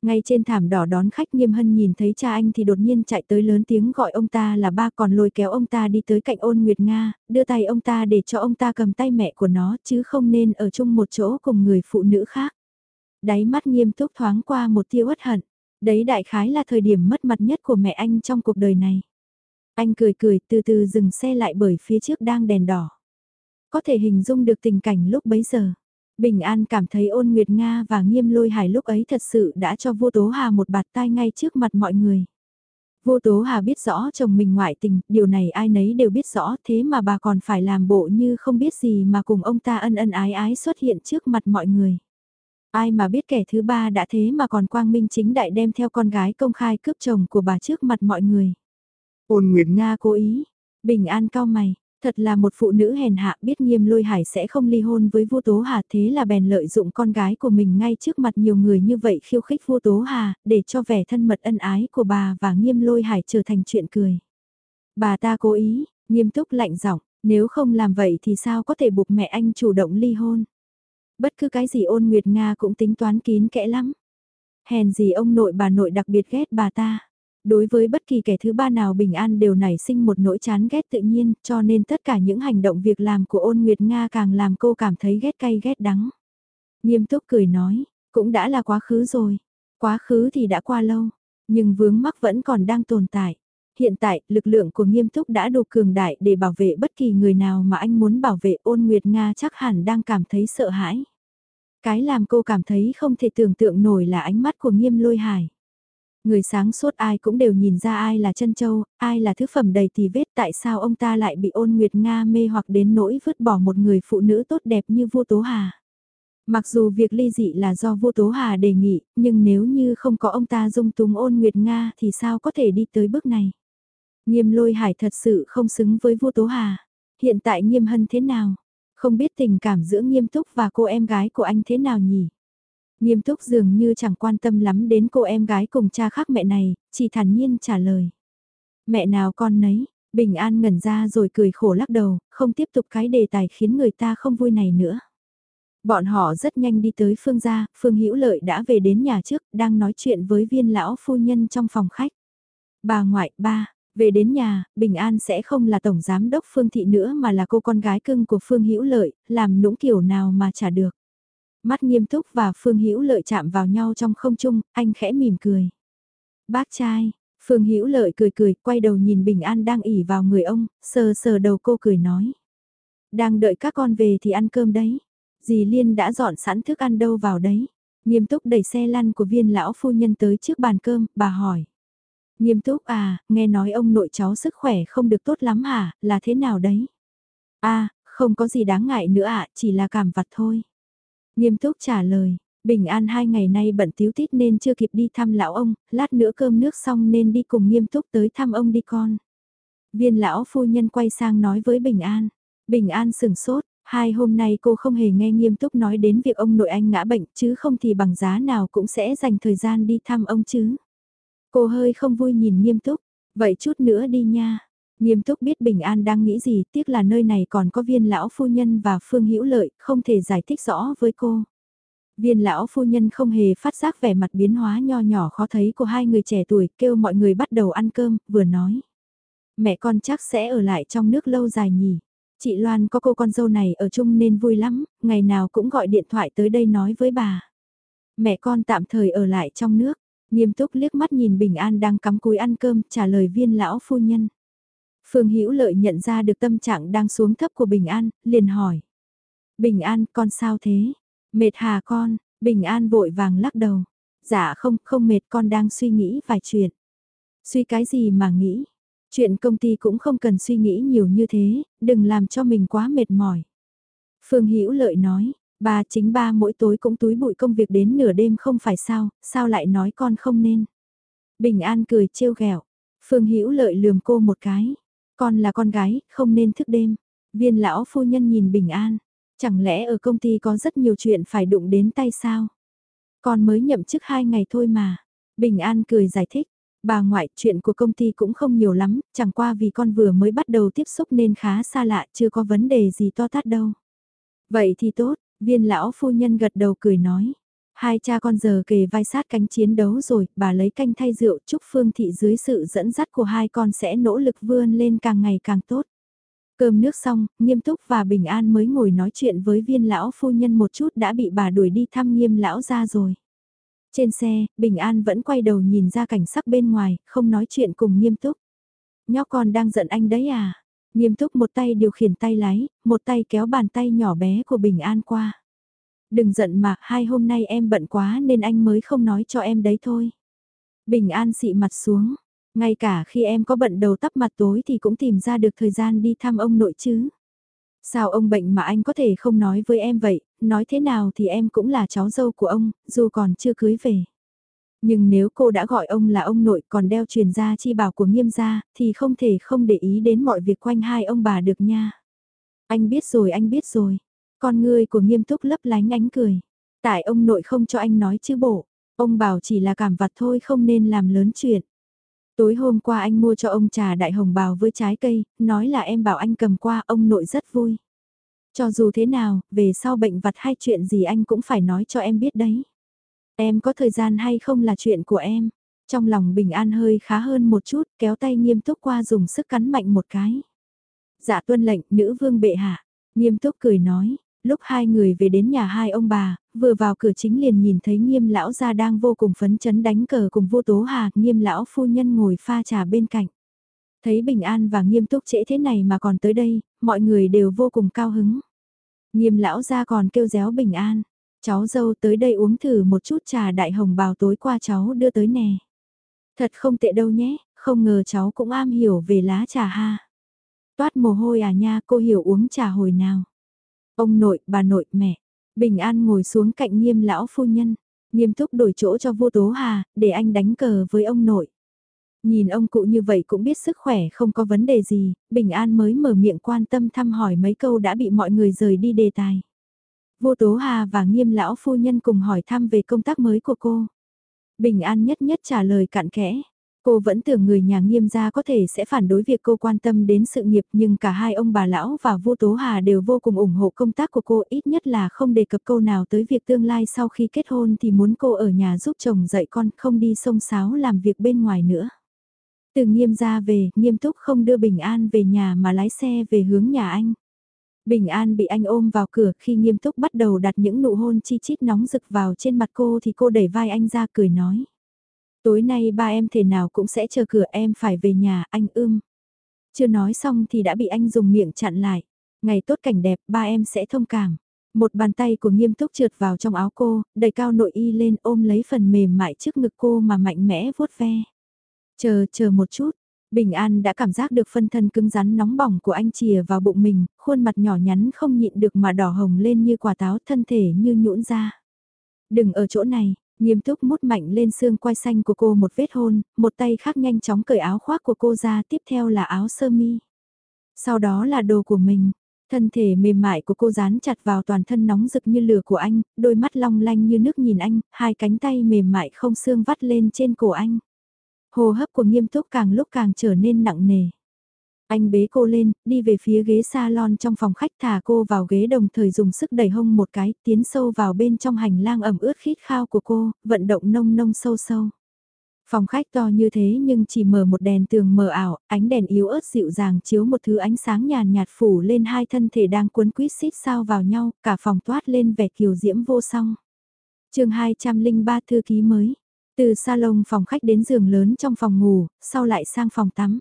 Ngay trên thảm đỏ đón khách nghiêm hân nhìn thấy cha anh thì đột nhiên chạy tới lớn tiếng gọi ông ta là ba còn lôi kéo ông ta đi tới cạnh ôn Nguyệt Nga, đưa tay ông ta để cho ông ta cầm tay mẹ của nó chứ không nên ở chung một chỗ cùng người phụ nữ khác. Đáy mắt nghiêm túc thoáng qua một tia uất hận, đấy đại khái là thời điểm mất mặt nhất của mẹ anh trong cuộc đời này. Anh cười cười từ từ dừng xe lại bởi phía trước đang đèn đỏ. Có thể hình dung được tình cảnh lúc bấy giờ. Bình An cảm thấy ôn Nguyệt Nga và nghiêm lôi hải lúc ấy thật sự đã cho vô tố hà một bạt tai ngay trước mặt mọi người. Vô tố hà biết rõ chồng mình ngoại tình, điều này ai nấy đều biết rõ thế mà bà còn phải làm bộ như không biết gì mà cùng ông ta ân ân ái ái xuất hiện trước mặt mọi người. Ai mà biết kẻ thứ ba đã thế mà còn quang minh chính đại đem theo con gái công khai cướp chồng của bà trước mặt mọi người. Ôn Nguyệt Nga cố ý, bình an cao mày, Thật là một phụ nữ hèn hạ biết nghiêm lôi hải sẽ không ly hôn với vua Tố Hà thế là bèn lợi dụng con gái của mình ngay trước mặt nhiều người như vậy khiêu khích vua Tố Hà để cho vẻ thân mật ân ái của bà và nghiêm lôi hải trở thành chuyện cười. Bà ta cố ý, nghiêm túc lạnh giọng nếu không làm vậy thì sao có thể buộc mẹ anh chủ động ly hôn. Bất cứ cái gì ôn Nguyệt Nga cũng tính toán kín kẽ lắm. Hèn gì ông nội bà nội đặc biệt ghét bà ta đối với bất kỳ kẻ thứ ba nào bình an đều nảy sinh một nỗi chán ghét tự nhiên, cho nên tất cả những hành động việc làm của ôn Nguyệt Nga càng làm cô cảm thấy ghét cay ghét đắng. Nghiêm túc cười nói, cũng đã là quá khứ rồi, quá khứ thì đã qua lâu, nhưng vướng mắc vẫn còn đang tồn tại. Hiện tại, lực lượng của nghiêm túc đã đủ cường đại để bảo vệ bất kỳ người nào mà anh muốn bảo vệ ôn Nguyệt Nga chắc hẳn đang cảm thấy sợ hãi. Cái làm cô cảm thấy không thể tưởng tượng nổi là ánh mắt của nghiêm lôi hải. Người sáng suốt ai cũng đều nhìn ra ai là chân châu, ai là thứ phẩm đầy tì vết tại sao ông ta lại bị ôn nguyệt Nga mê hoặc đến nỗi vứt bỏ một người phụ nữ tốt đẹp như vua Tố Hà. Mặc dù việc ly dị là do vua Tố Hà đề nghị, nhưng nếu như không có ông ta dung túng ôn nguyệt Nga thì sao có thể đi tới bước này. Nghiêm lôi hải thật sự không xứng với vua Tố Hà. Hiện tại nghiêm hân thế nào? Không biết tình cảm giữa nghiêm túc và cô em gái của anh thế nào nhỉ? Nghiêm túc dường như chẳng quan tâm lắm đến cô em gái cùng cha khác mẹ này, chỉ thản nhiên trả lời. Mẹ nào con nấy, Bình An ngẩn ra rồi cười khổ lắc đầu, không tiếp tục cái đề tài khiến người ta không vui này nữa. Bọn họ rất nhanh đi tới Phương gia, Phương Hữu Lợi đã về đến nhà trước, đang nói chuyện với viên lão phu nhân trong phòng khách. Bà ngoại, ba, về đến nhà, Bình An sẽ không là tổng giám đốc Phương Thị nữa mà là cô con gái cưng của Phương Hữu Lợi, làm nũng kiểu nào mà trả được. Mắt nghiêm túc và Phương Hữu Lợi chạm vào nhau trong không trung, anh khẽ mỉm cười. Bác trai, Phương Hữu Lợi cười cười, quay đầu nhìn Bình An đang ỉ vào người ông, sờ sờ đầu cô cười nói. Đang đợi các con về thì ăn cơm đấy. Dì Liên đã dọn sẵn thức ăn đâu vào đấy. Nghiêm túc đẩy xe lăn của viên lão phu nhân tới trước bàn cơm, bà hỏi. Nghiêm túc à, nghe nói ông nội cháu sức khỏe không được tốt lắm hả, là thế nào đấy? À, không có gì đáng ngại nữa ạ, chỉ là cảm vặt thôi. Nghiêm túc trả lời, bình an hai ngày nay bận tiếu tít nên chưa kịp đi thăm lão ông, lát nữa cơm nước xong nên đi cùng nghiêm túc tới thăm ông đi con. Viên lão phu nhân quay sang nói với bình an. Bình an sừng sốt, hai hôm nay cô không hề nghe nghiêm túc nói đến việc ông nội anh ngã bệnh chứ không thì bằng giá nào cũng sẽ dành thời gian đi thăm ông chứ. Cô hơi không vui nhìn nghiêm túc, vậy chút nữa đi nha. Nghiêm túc biết Bình An đang nghĩ gì, tiếc là nơi này còn có viên lão phu nhân và Phương Hữu Lợi, không thể giải thích rõ với cô. Viên lão phu nhân không hề phát giác vẻ mặt biến hóa nho nhỏ khó thấy của hai người trẻ tuổi, kêu mọi người bắt đầu ăn cơm, vừa nói. Mẹ con chắc sẽ ở lại trong nước lâu dài nhỉ. Chị Loan có cô con dâu này ở chung nên vui lắm, ngày nào cũng gọi điện thoại tới đây nói với bà. Mẹ con tạm thời ở lại trong nước, nghiêm túc liếc mắt nhìn Bình An đang cắm cúi ăn cơm, trả lời viên lão phu nhân. Phương Hữu Lợi nhận ra được tâm trạng đang xuống thấp của Bình An, liền hỏi. Bình An, con sao thế? Mệt hà con, Bình An vội vàng lắc đầu. Dạ không, không mệt con đang suy nghĩ vài chuyện. Suy cái gì mà nghĩ? Chuyện công ty cũng không cần suy nghĩ nhiều như thế, đừng làm cho mình quá mệt mỏi. Phương Hữu Lợi nói, ba chính ba mỗi tối cũng túi bụi công việc đến nửa đêm không phải sao, sao lại nói con không nên. Bình An cười trêu ghẹo. Phương Hữu Lợi lườm cô một cái. Con là con gái, không nên thức đêm. Viên lão phu nhân nhìn Bình An. Chẳng lẽ ở công ty có rất nhiều chuyện phải đụng đến tay sao? Con mới nhậm chức hai ngày thôi mà. Bình An cười giải thích. Bà ngoại, chuyện của công ty cũng không nhiều lắm, chẳng qua vì con vừa mới bắt đầu tiếp xúc nên khá xa lạ, chưa có vấn đề gì to tát đâu. Vậy thì tốt, viên lão phu nhân gật đầu cười nói. Hai cha con giờ kề vai sát cánh chiến đấu rồi, bà lấy canh thay rượu chúc Phương Thị dưới sự dẫn dắt của hai con sẽ nỗ lực vươn lên càng ngày càng tốt. Cơm nước xong, nghiêm túc và bình an mới ngồi nói chuyện với viên lão phu nhân một chút đã bị bà đuổi đi thăm nghiêm lão ra rồi. Trên xe, bình an vẫn quay đầu nhìn ra cảnh sắc bên ngoài, không nói chuyện cùng nghiêm túc. Nhóc con đang giận anh đấy à? Nghiêm túc một tay điều khiển tay lái, một tay kéo bàn tay nhỏ bé của bình an qua. Đừng giận mà, hai hôm nay em bận quá nên anh mới không nói cho em đấy thôi. Bình an xị mặt xuống, ngay cả khi em có bận đầu tắp mặt tối thì cũng tìm ra được thời gian đi thăm ông nội chứ. Sao ông bệnh mà anh có thể không nói với em vậy, nói thế nào thì em cũng là cháu dâu của ông, dù còn chưa cưới về. Nhưng nếu cô đã gọi ông là ông nội còn đeo truyền gia chi bảo của nghiêm gia, thì không thể không để ý đến mọi việc quanh hai ông bà được nha. Anh biết rồi anh biết rồi. Con người của nghiêm túc lấp lánh ánh cười. Tại ông nội không cho anh nói chứ bộ. Ông bảo chỉ là cảm vặt thôi không nên làm lớn chuyện. Tối hôm qua anh mua cho ông trà đại hồng bào với trái cây, nói là em bảo anh cầm qua ông nội rất vui. Cho dù thế nào, về sau bệnh vặt hay chuyện gì anh cũng phải nói cho em biết đấy. Em có thời gian hay không là chuyện của em. Trong lòng bình an hơi khá hơn một chút, kéo tay nghiêm túc qua dùng sức cắn mạnh một cái. Dạ tuân lệnh, nữ vương bệ hạ. Nghiêm túc cười nói, Lúc hai người về đến nhà hai ông bà, vừa vào cửa chính liền nhìn thấy nghiêm lão gia đang vô cùng phấn chấn đánh cờ cùng vô tố hà, nghiêm lão phu nhân ngồi pha trà bên cạnh. Thấy bình an và nghiêm túc trễ thế này mà còn tới đây, mọi người đều vô cùng cao hứng. Nghiêm lão gia còn kêu réo bình an, cháu dâu tới đây uống thử một chút trà đại hồng bào tối qua cháu đưa tới nè. Thật không tệ đâu nhé, không ngờ cháu cũng am hiểu về lá trà ha. Toát mồ hôi à nha, cô hiểu uống trà hồi nào. Ông nội, bà nội, mẹ. Bình An ngồi xuống cạnh nghiêm lão phu nhân. Nghiêm túc đổi chỗ cho vua Tố Hà, để anh đánh cờ với ông nội. Nhìn ông cụ như vậy cũng biết sức khỏe không có vấn đề gì, Bình An mới mở miệng quan tâm thăm hỏi mấy câu đã bị mọi người rời đi đề tài. Vô Tố Hà và nghiêm lão phu nhân cùng hỏi thăm về công tác mới của cô. Bình An nhất nhất trả lời cạn kẽ. Cô vẫn tưởng người nhà nghiêm gia có thể sẽ phản đối việc cô quan tâm đến sự nghiệp nhưng cả hai ông bà lão và vô tố hà đều vô cùng ủng hộ công tác của cô ít nhất là không đề cập câu nào tới việc tương lai sau khi kết hôn thì muốn cô ở nhà giúp chồng dạy con không đi sông sáo làm việc bên ngoài nữa. Từ nghiêm gia về, nghiêm túc không đưa Bình An về nhà mà lái xe về hướng nhà anh. Bình An bị anh ôm vào cửa khi nghiêm túc bắt đầu đặt những nụ hôn chi chít nóng rực vào trên mặt cô thì cô đẩy vai anh ra cười nói. Tối nay ba em thể nào cũng sẽ chờ cửa em phải về nhà, anh ưm. Chưa nói xong thì đã bị anh dùng miệng chặn lại. Ngày tốt cảnh đẹp, ba em sẽ thông cảm. Một bàn tay của nghiêm túc trượt vào trong áo cô, đẩy cao nội y lên ôm lấy phần mềm mại trước ngực cô mà mạnh mẽ vuốt ve. Chờ, chờ một chút. Bình An đã cảm giác được phân thân cứng rắn nóng bỏng của anh chìa vào bụng mình, khuôn mặt nhỏ nhắn không nhịn được mà đỏ hồng lên như quả táo thân thể như nhũn ra. Đừng ở chỗ này, Nghiêm túc mút mạnh lên xương quai xanh của cô một vết hôn, một tay khác nhanh chóng cởi áo khoác của cô ra tiếp theo là áo sơ mi. Sau đó là đồ của mình. Thân thể mềm mại của cô dán chặt vào toàn thân nóng rực như lửa của anh, đôi mắt long lanh như nước nhìn anh, hai cánh tay mềm mại không xương vắt lên trên cổ anh. Hồ hấp của nghiêm túc càng lúc càng trở nên nặng nề. Anh bế cô lên, đi về phía ghế salon trong phòng khách thả cô vào ghế đồng thời dùng sức đẩy hông một cái, tiến sâu vào bên trong hành lang ẩm ướt khít khao của cô, vận động nông nông sâu sâu. Phòng khách to như thế nhưng chỉ mở một đèn tường mờ ảo, ánh đèn yếu ớt dịu dàng chiếu một thứ ánh sáng nhàn nhạt phủ lên hai thân thể đang cuốn quýt xít sao vào nhau, cả phòng toát lên vẻ kiều diễm vô song. chương 203 thư ký mới, từ salon phòng khách đến giường lớn trong phòng ngủ, sau lại sang phòng tắm.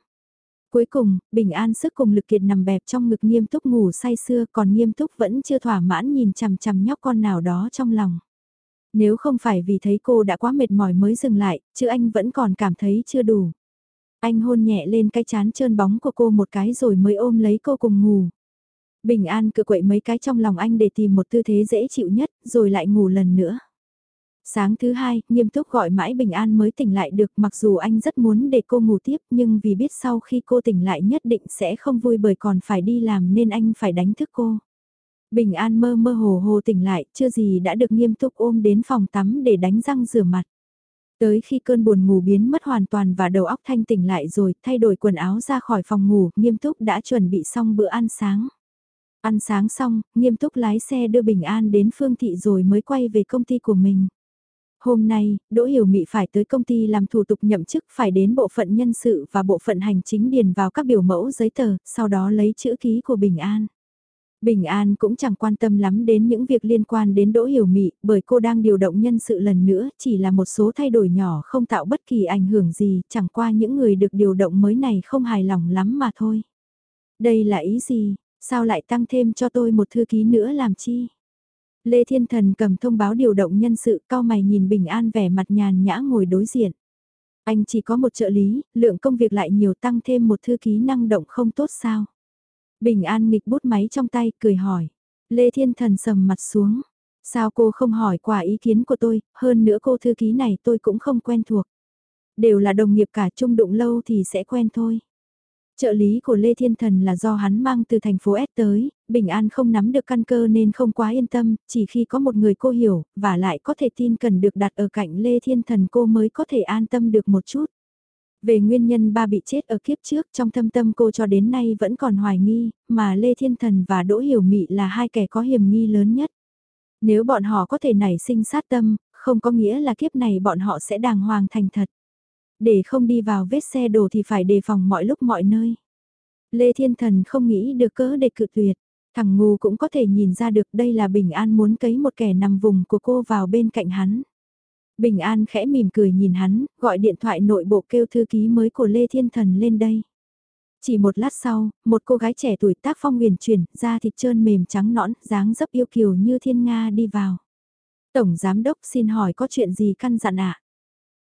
Cuối cùng, bình an sức cùng lực kiệt nằm bẹp trong ngực nghiêm túc ngủ say sưa còn nghiêm túc vẫn chưa thỏa mãn nhìn chằm chằm nhóc con nào đó trong lòng. Nếu không phải vì thấy cô đã quá mệt mỏi mới dừng lại, chứ anh vẫn còn cảm thấy chưa đủ. Anh hôn nhẹ lên cái chán trơn bóng của cô một cái rồi mới ôm lấy cô cùng ngủ. Bình an cự quậy mấy cái trong lòng anh để tìm một tư thế dễ chịu nhất, rồi lại ngủ lần nữa. Sáng thứ hai, nghiêm túc gọi mãi Bình An mới tỉnh lại được mặc dù anh rất muốn để cô ngủ tiếp nhưng vì biết sau khi cô tỉnh lại nhất định sẽ không vui bởi còn phải đi làm nên anh phải đánh thức cô. Bình An mơ mơ hồ hồ tỉnh lại, chưa gì đã được nghiêm túc ôm đến phòng tắm để đánh răng rửa mặt. Tới khi cơn buồn ngủ biến mất hoàn toàn và đầu óc thanh tỉnh lại rồi, thay đổi quần áo ra khỏi phòng ngủ, nghiêm túc đã chuẩn bị xong bữa ăn sáng. Ăn sáng xong, nghiêm túc lái xe đưa Bình An đến Phương Thị rồi mới quay về công ty của mình. Hôm nay, Đỗ Hiểu Mị phải tới công ty làm thủ tục nhậm chức phải đến bộ phận nhân sự và bộ phận hành chính điền vào các biểu mẫu giấy tờ, sau đó lấy chữ ký của Bình An. Bình An cũng chẳng quan tâm lắm đến những việc liên quan đến Đỗ Hiểu Mị, bởi cô đang điều động nhân sự lần nữa, chỉ là một số thay đổi nhỏ không tạo bất kỳ ảnh hưởng gì, chẳng qua những người được điều động mới này không hài lòng lắm mà thôi. Đây là ý gì, sao lại tăng thêm cho tôi một thư ký nữa làm chi? Lê Thiên Thần cầm thông báo điều động nhân sự cao mày nhìn Bình An vẻ mặt nhàn nhã ngồi đối diện. Anh chỉ có một trợ lý, lượng công việc lại nhiều tăng thêm một thư ký năng động không tốt sao? Bình An nghịch bút máy trong tay, cười hỏi. Lê Thiên Thần sầm mặt xuống. Sao cô không hỏi quả ý kiến của tôi, hơn nữa cô thư ký này tôi cũng không quen thuộc. Đều là đồng nghiệp cả chung đụng lâu thì sẽ quen thôi. Trợ lý của Lê Thiên Thần là do hắn mang từ thành phố S tới, Bình An không nắm được căn cơ nên không quá yên tâm, chỉ khi có một người cô hiểu, và lại có thể tin cần được đặt ở cạnh Lê Thiên Thần cô mới có thể an tâm được một chút. Về nguyên nhân ba bị chết ở kiếp trước trong thâm tâm cô cho đến nay vẫn còn hoài nghi, mà Lê Thiên Thần và Đỗ Hiểu Mị là hai kẻ có hiểm nghi lớn nhất. Nếu bọn họ có thể nảy sinh sát tâm, không có nghĩa là kiếp này bọn họ sẽ đàng hoàng thành thật. Để không đi vào vết xe đổ thì phải đề phòng mọi lúc mọi nơi. Lê Thiên Thần không nghĩ được cỡ để cự tuyệt. Thằng ngu cũng có thể nhìn ra được đây là Bình An muốn cấy một kẻ nằm vùng của cô vào bên cạnh hắn. Bình An khẽ mỉm cười nhìn hắn, gọi điện thoại nội bộ kêu thư ký mới của Lê Thiên Thần lên đây. Chỉ một lát sau, một cô gái trẻ tuổi tác phong huyền chuyển, da thịt trơn mềm trắng nõn, dáng dấp yêu kiều như thiên nga đi vào. Tổng Giám Đốc xin hỏi có chuyện gì căn dặn ạ?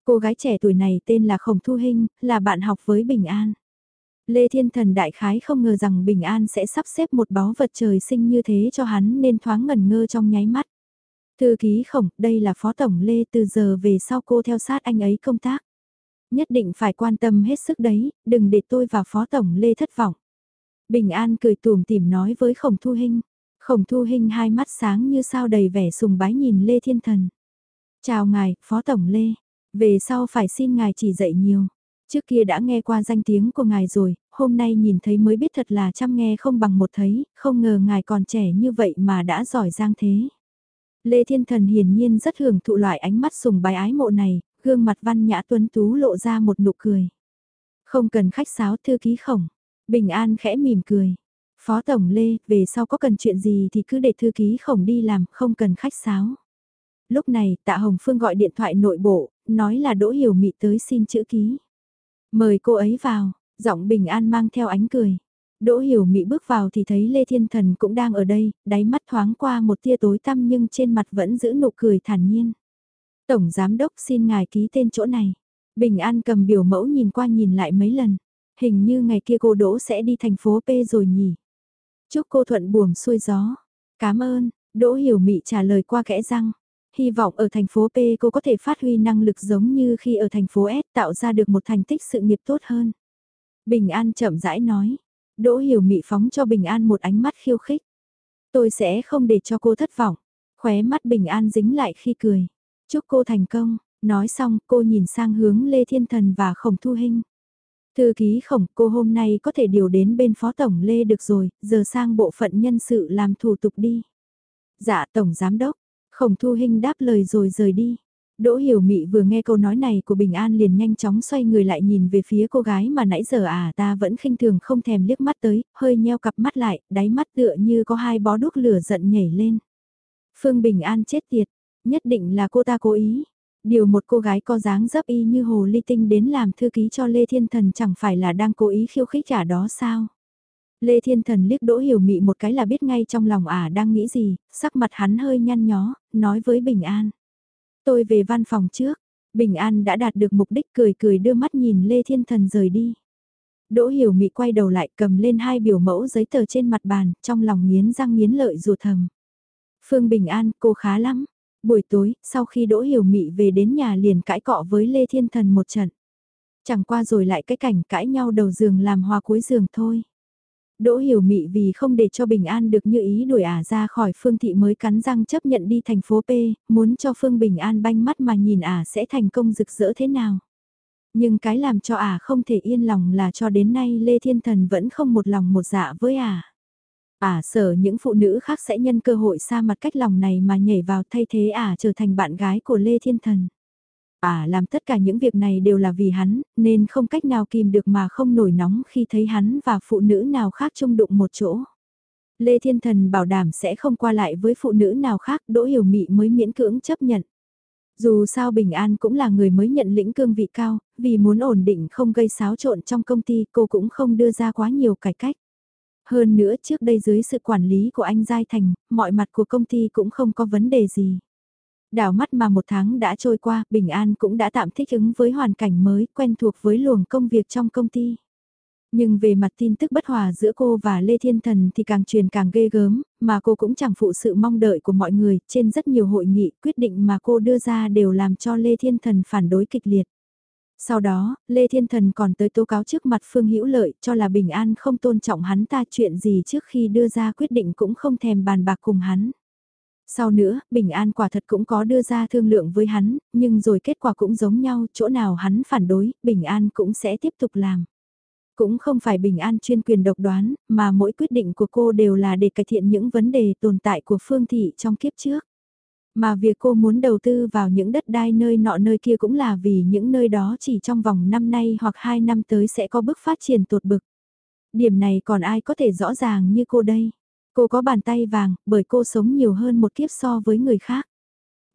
Cô gái trẻ tuổi này tên là Khổng Thu Hinh, là bạn học với Bình An. Lê Thiên Thần đại khái không ngờ rằng Bình An sẽ sắp xếp một báu vật trời sinh như thế cho hắn nên thoáng ngẩn ngơ trong nháy mắt. Thư ký khổng, đây là Phó Tổng Lê từ giờ về sau cô theo sát anh ấy công tác. Nhất định phải quan tâm hết sức đấy, đừng để tôi và Phó Tổng Lê thất vọng. Bình An cười tùm tìm nói với Khổng Thu Hinh. Khổng Thu Hinh hai mắt sáng như sao đầy vẻ sùng bái nhìn Lê Thiên Thần. Chào ngài, Phó Tổng Lê. Về sau phải xin ngài chỉ dạy nhiều. Trước kia đã nghe qua danh tiếng của ngài rồi, hôm nay nhìn thấy mới biết thật là chăm nghe không bằng một thấy, không ngờ ngài còn trẻ như vậy mà đã giỏi giang thế. Lê Thiên Thần hiển nhiên rất hưởng thụ loại ánh mắt sùng bái ái mộ này, gương mặt văn nhã tuấn tú lộ ra một nụ cười. Không cần khách sáo thư ký khổng, bình an khẽ mỉm cười. Phó Tổng Lê, về sau có cần chuyện gì thì cứ để thư ký khổng đi làm, không cần khách sáo. Lúc này, Tạ Hồng Phương gọi điện thoại nội bộ, nói là Đỗ Hiểu Mị tới xin chữ ký. Mời cô ấy vào, giọng bình an mang theo ánh cười. Đỗ Hiểu Mị bước vào thì thấy Lê Thiên Thần cũng đang ở đây, đáy mắt thoáng qua một tia tối tăm nhưng trên mặt vẫn giữ nụ cười thản nhiên. Tổng Giám Đốc xin ngài ký tên chỗ này. Bình An cầm biểu mẫu nhìn qua nhìn lại mấy lần. Hình như ngày kia cô Đỗ sẽ đi thành phố P rồi nhỉ. Chúc cô thuận buồm xuôi gió. Cảm ơn, Đỗ Hiểu Mị trả lời qua kẽ răng. Hy vọng ở thành phố P cô có thể phát huy năng lực giống như khi ở thành phố S tạo ra được một thành tích sự nghiệp tốt hơn. Bình An chậm rãi nói. Đỗ Hiểu Mị phóng cho Bình An một ánh mắt khiêu khích. Tôi sẽ không để cho cô thất vọng. Khóe mắt Bình An dính lại khi cười. Chúc cô thành công. Nói xong cô nhìn sang hướng Lê Thiên Thần và Khổng Thu Hinh. Thư ký khổng cô hôm nay có thể điều đến bên Phó Tổng Lê được rồi, giờ sang bộ phận nhân sự làm thủ tục đi. Dạ Tổng Giám Đốc, khổng thu hình đáp lời rồi rời đi. Đỗ Hiểu Mị vừa nghe câu nói này của Bình An liền nhanh chóng xoay người lại nhìn về phía cô gái mà nãy giờ à ta vẫn khinh thường không thèm liếc mắt tới, hơi nheo cặp mắt lại, đáy mắt tựa như có hai bó đuốc lửa giận nhảy lên. Phương Bình An chết tiệt, nhất định là cô ta cố ý. Điều một cô gái có dáng dấp y như hồ ly tinh đến làm thư ký cho Lê Thiên Thần chẳng phải là đang cố ý khiêu khích cả đó sao? Lê Thiên Thần liếc Đỗ Hiểu Mị một cái là biết ngay trong lòng ả đang nghĩ gì, sắc mặt hắn hơi nhăn nhó, nói với Bình An. Tôi về văn phòng trước, Bình An đã đạt được mục đích cười cười đưa mắt nhìn Lê Thiên Thần rời đi. Đỗ Hiểu Mị quay đầu lại cầm lên hai biểu mẫu giấy tờ trên mặt bàn, trong lòng nghiến răng nghiến lợi rùa thầm. Phương Bình An, cô khá lắm. Buổi tối, sau khi Đỗ Hiểu Mị về đến nhà liền cãi cọ với Lê Thiên Thần một trận. Chẳng qua rồi lại cái cảnh cãi nhau đầu giường làm hòa cuối giường thôi. Đỗ hiểu mị vì không để cho Bình An được như ý đuổi ả ra khỏi Phương Thị mới cắn răng chấp nhận đi thành phố P, muốn cho Phương Bình An banh mắt mà nhìn ả sẽ thành công rực rỡ thế nào. Nhưng cái làm cho ả không thể yên lòng là cho đến nay Lê Thiên Thần vẫn không một lòng một dạ với ả. Ả sợ những phụ nữ khác sẽ nhân cơ hội xa mặt cách lòng này mà nhảy vào thay thế ả trở thành bạn gái của Lê Thiên Thần. À làm tất cả những việc này đều là vì hắn, nên không cách nào kìm được mà không nổi nóng khi thấy hắn và phụ nữ nào khác chung đụng một chỗ. Lê Thiên Thần bảo đảm sẽ không qua lại với phụ nữ nào khác, Đỗ Hiểu Mị mới miễn cưỡng chấp nhận. Dù sao Bình An cũng là người mới nhận lĩnh cương vị cao, vì muốn ổn định không gây xáo trộn trong công ty cô cũng không đưa ra quá nhiều cải cách. Hơn nữa trước đây dưới sự quản lý của anh Giai Thành, mọi mặt của công ty cũng không có vấn đề gì. Đảo mắt mà một tháng đã trôi qua, Bình An cũng đã tạm thích ứng với hoàn cảnh mới, quen thuộc với luồng công việc trong công ty. Nhưng về mặt tin tức bất hòa giữa cô và Lê Thiên Thần thì càng truyền càng ghê gớm, mà cô cũng chẳng phụ sự mong đợi của mọi người, trên rất nhiều hội nghị quyết định mà cô đưa ra đều làm cho Lê Thiên Thần phản đối kịch liệt. Sau đó, Lê Thiên Thần còn tới tố cáo trước mặt Phương Hữu Lợi cho là Bình An không tôn trọng hắn ta chuyện gì trước khi đưa ra quyết định cũng không thèm bàn bạc cùng hắn. Sau nữa, Bình An quả thật cũng có đưa ra thương lượng với hắn, nhưng rồi kết quả cũng giống nhau, chỗ nào hắn phản đối, Bình An cũng sẽ tiếp tục làm. Cũng không phải Bình An chuyên quyền độc đoán, mà mỗi quyết định của cô đều là để cải thiện những vấn đề tồn tại của Phương Thị trong kiếp trước. Mà việc cô muốn đầu tư vào những đất đai nơi nọ nơi kia cũng là vì những nơi đó chỉ trong vòng năm nay hoặc 2 năm tới sẽ có bước phát triển tột bực. Điểm này còn ai có thể rõ ràng như cô đây? Cô có bàn tay vàng, bởi cô sống nhiều hơn một kiếp so với người khác.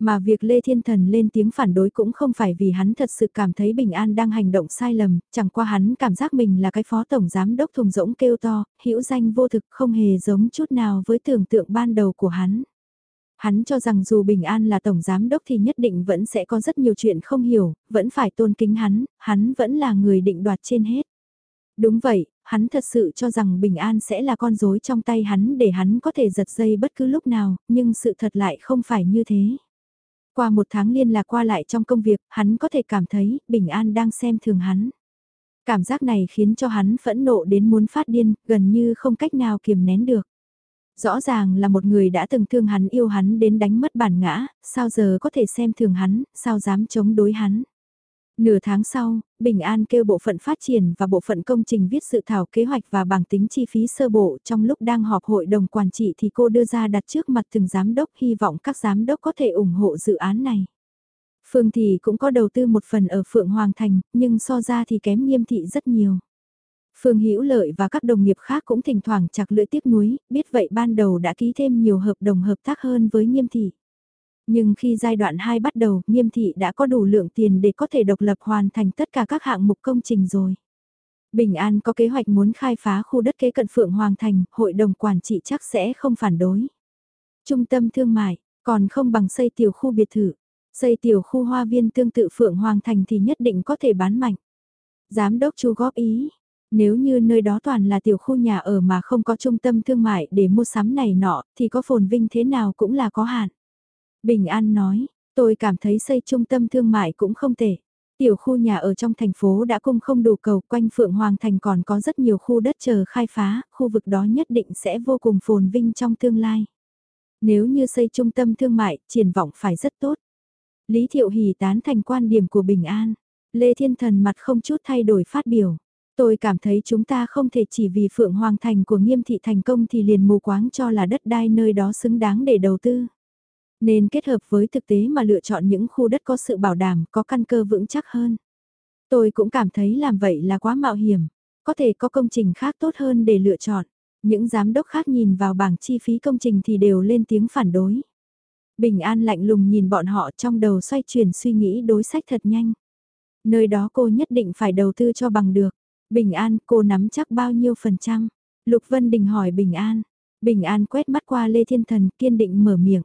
Mà việc Lê Thiên Thần lên tiếng phản đối cũng không phải vì hắn thật sự cảm thấy Bình An đang hành động sai lầm, chẳng qua hắn cảm giác mình là cái phó tổng giám đốc thùng rỗng kêu to, hữu danh vô thực không hề giống chút nào với tưởng tượng ban đầu của hắn. Hắn cho rằng dù Bình An là tổng giám đốc thì nhất định vẫn sẽ có rất nhiều chuyện không hiểu, vẫn phải tôn kính hắn, hắn vẫn là người định đoạt trên hết. Đúng vậy, hắn thật sự cho rằng bình an sẽ là con rối trong tay hắn để hắn có thể giật dây bất cứ lúc nào, nhưng sự thật lại không phải như thế. Qua một tháng liên lạc qua lại trong công việc, hắn có thể cảm thấy bình an đang xem thường hắn. Cảm giác này khiến cho hắn phẫn nộ đến muốn phát điên, gần như không cách nào kiềm nén được. Rõ ràng là một người đã từng thương hắn yêu hắn đến đánh mất bản ngã, sao giờ có thể xem thường hắn, sao dám chống đối hắn. Nửa tháng sau, Bình An kêu bộ phận phát triển và bộ phận công trình viết sự thảo kế hoạch và bảng tính chi phí sơ bộ trong lúc đang họp hội đồng quản trị thì cô đưa ra đặt trước mặt từng giám đốc hy vọng các giám đốc có thể ủng hộ dự án này. Phương Thị cũng có đầu tư một phần ở Phượng Hoàng Thành, nhưng so ra thì kém nghiêm thị rất nhiều. Phương Hữu Lợi và các đồng nghiệp khác cũng thỉnh thoảng chặt lưỡi tiếc nuối, biết vậy ban đầu đã ký thêm nhiều hợp đồng hợp tác hơn với nghiêm thị. Nhưng khi giai đoạn 2 bắt đầu, nghiêm thị đã có đủ lượng tiền để có thể độc lập hoàn thành tất cả các hạng mục công trình rồi. Bình An có kế hoạch muốn khai phá khu đất kế cận Phượng Hoàng Thành, hội đồng quản trị chắc sẽ không phản đối. Trung tâm thương mại, còn không bằng xây tiểu khu biệt thự. Xây tiểu khu hoa viên tương tự Phượng Hoàng Thành thì nhất định có thể bán mạnh. Giám đốc chu góp ý, nếu như nơi đó toàn là tiểu khu nhà ở mà không có trung tâm thương mại để mua sắm này nọ thì có phồn vinh thế nào cũng là có hạn. Bình An nói, tôi cảm thấy xây trung tâm thương mại cũng không tệ. Tiểu khu nhà ở trong thành phố đã cung không đủ cầu quanh Phượng Hoàng Thành còn có rất nhiều khu đất chờ khai phá, khu vực đó nhất định sẽ vô cùng phồn vinh trong tương lai. Nếu như xây trung tâm thương mại, triển vọng phải rất tốt. Lý Thiệu Hì tán thành quan điểm của Bình An. Lê Thiên Thần mặt không chút thay đổi phát biểu. Tôi cảm thấy chúng ta không thể chỉ vì Phượng Hoàng Thành của nghiêm thị thành công thì liền mù quáng cho là đất đai nơi đó xứng đáng để đầu tư. Nên kết hợp với thực tế mà lựa chọn những khu đất có sự bảo đảm, có căn cơ vững chắc hơn. Tôi cũng cảm thấy làm vậy là quá mạo hiểm. Có thể có công trình khác tốt hơn để lựa chọn. Những giám đốc khác nhìn vào bảng chi phí công trình thì đều lên tiếng phản đối. Bình An lạnh lùng nhìn bọn họ trong đầu xoay chuyển suy nghĩ đối sách thật nhanh. Nơi đó cô nhất định phải đầu tư cho bằng được. Bình An, cô nắm chắc bao nhiêu phần trăm? Lục Vân Đình hỏi Bình An. Bình An quét mắt qua Lê Thiên Thần kiên định mở miệng.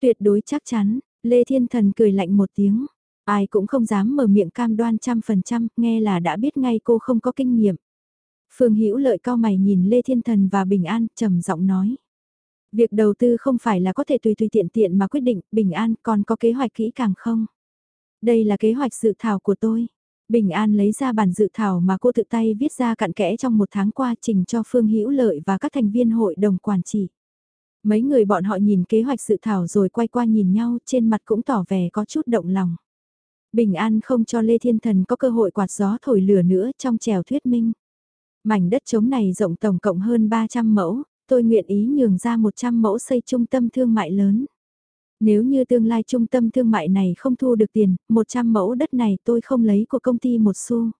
Tuyệt đối chắc chắn, Lê Thiên Thần cười lạnh một tiếng, ai cũng không dám mở miệng cam đoan trăm phần trăm, nghe là đã biết ngay cô không có kinh nghiệm. Phương Hữu lợi cao mày nhìn Lê Thiên Thần và Bình An, trầm giọng nói. Việc đầu tư không phải là có thể tùy tùy tiện tiện mà quyết định, Bình An còn có kế hoạch kỹ càng không? Đây là kế hoạch dự thảo của tôi. Bình An lấy ra bản dự thảo mà cô tự tay viết ra cặn kẽ trong một tháng qua trình cho Phương Hữu Lợi và các thành viên hội đồng quản trị. Mấy người bọn họ nhìn kế hoạch dự thảo rồi quay qua nhìn nhau trên mặt cũng tỏ vẻ có chút động lòng. Bình An không cho Lê Thiên Thần có cơ hội quạt gió thổi lửa nữa trong trèo thuyết minh. Mảnh đất trống này rộng tổng cộng hơn 300 mẫu, tôi nguyện ý nhường ra 100 mẫu xây trung tâm thương mại lớn. Nếu như tương lai trung tâm thương mại này không thu được tiền, 100 mẫu đất này tôi không lấy của công ty một xu.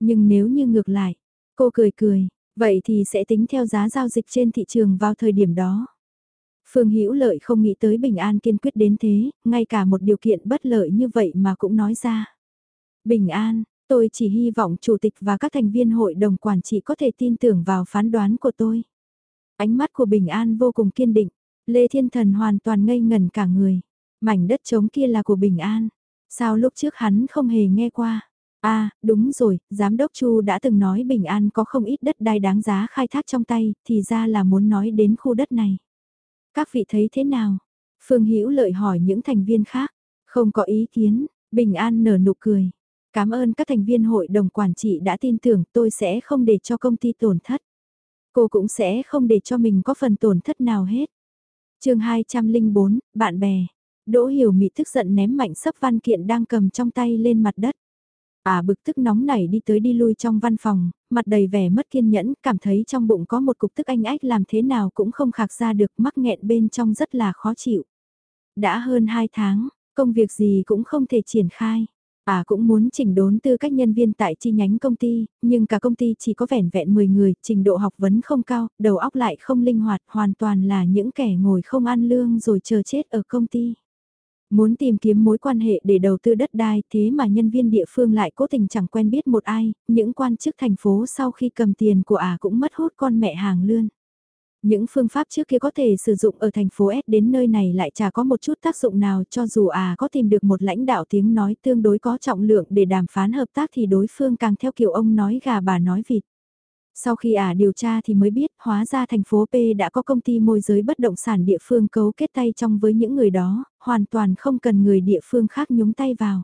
Nhưng nếu như ngược lại, cô cười cười, vậy thì sẽ tính theo giá giao dịch trên thị trường vào thời điểm đó. Phương Hữu Lợi không nghĩ tới Bình An kiên quyết đến thế, ngay cả một điều kiện bất lợi như vậy mà cũng nói ra. Bình An, tôi chỉ hy vọng chủ tịch và các thành viên hội đồng quản trị có thể tin tưởng vào phán đoán của tôi. Ánh mắt của Bình An vô cùng kiên định, Lê Thiên Thần hoàn toàn ngây ngẩn cả người. Mảnh đất trống kia là của Bình An. Sao lúc trước hắn không hề nghe qua? À, đúng rồi, Giám đốc Chu đã từng nói Bình An có không ít đất đai đáng giá khai thác trong tay, thì ra là muốn nói đến khu đất này. Các vị thấy thế nào? Phương Hữu lợi hỏi những thành viên khác. Không có ý kiến, Bình An nở nụ cười. Cảm ơn các thành viên hội đồng quản trị đã tin tưởng tôi sẽ không để cho công ty tổn thất. Cô cũng sẽ không để cho mình có phần tổn thất nào hết. chương 204, bạn bè. Đỗ Hiểu Mị tức giận ném mạnh sấp văn kiện đang cầm trong tay lên mặt đất. À bực tức nóng nảy đi tới đi lui trong văn phòng, mặt đầy vẻ mất kiên nhẫn, cảm thấy trong bụng có một cục tức anh ách làm thế nào cũng không khạc ra được mắc nghẹn bên trong rất là khó chịu. Đã hơn 2 tháng, công việc gì cũng không thể triển khai. À cũng muốn chỉnh đốn tư cách nhân viên tại chi nhánh công ty, nhưng cả công ty chỉ có vẻn vẹn 10 người, trình độ học vấn không cao, đầu óc lại không linh hoạt, hoàn toàn là những kẻ ngồi không ăn lương rồi chờ chết ở công ty. Muốn tìm kiếm mối quan hệ để đầu tư đất đai thế mà nhân viên địa phương lại cố tình chẳng quen biết một ai, những quan chức thành phố sau khi cầm tiền của ả à cũng mất hút con mẹ hàng lươn. Những phương pháp trước kia có thể sử dụng ở thành phố S đến nơi này lại chả có một chút tác dụng nào cho dù à có tìm được một lãnh đạo tiếng nói tương đối có trọng lượng để đàm phán hợp tác thì đối phương càng theo kiểu ông nói gà bà nói vịt. Sau khi ả à điều tra thì mới biết hóa ra thành phố P đã có công ty môi giới bất động sản địa phương cấu kết tay trong với những người đó, hoàn toàn không cần người địa phương khác nhúng tay vào.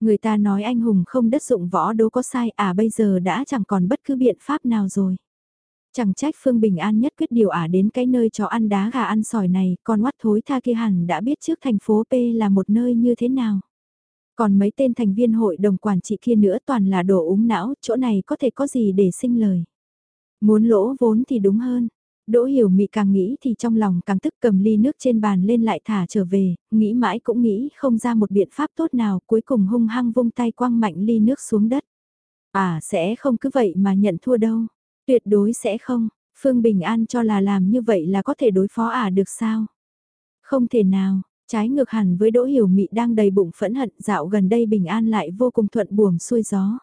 Người ta nói anh hùng không đất dụng võ đố có sai à bây giờ đã chẳng còn bất cứ biện pháp nào rồi. Chẳng trách Phương Bình An nhất quyết điều ả đến cái nơi cho ăn đá gà ăn sỏi này, con oát thối tha kia hẳn đã biết trước thành phố P là một nơi như thế nào. Còn mấy tên thành viên hội đồng quản trị kia nữa toàn là đồ úng não, chỗ này có thể có gì để sinh lời. Muốn lỗ vốn thì đúng hơn. Đỗ hiểu mị càng nghĩ thì trong lòng càng tức cầm ly nước trên bàn lên lại thả trở về, nghĩ mãi cũng nghĩ không ra một biện pháp tốt nào cuối cùng hung hăng vung tay quăng mạnh ly nước xuống đất. À sẽ không cứ vậy mà nhận thua đâu. Tuyệt đối sẽ không, Phương Bình An cho là làm như vậy là có thể đối phó à được sao? Không thể nào, trái ngược hẳn với Đỗ Hiểu Mị đang đầy bụng phẫn hận dạo gần đây Bình An lại vô cùng thuận buồm xuôi gió.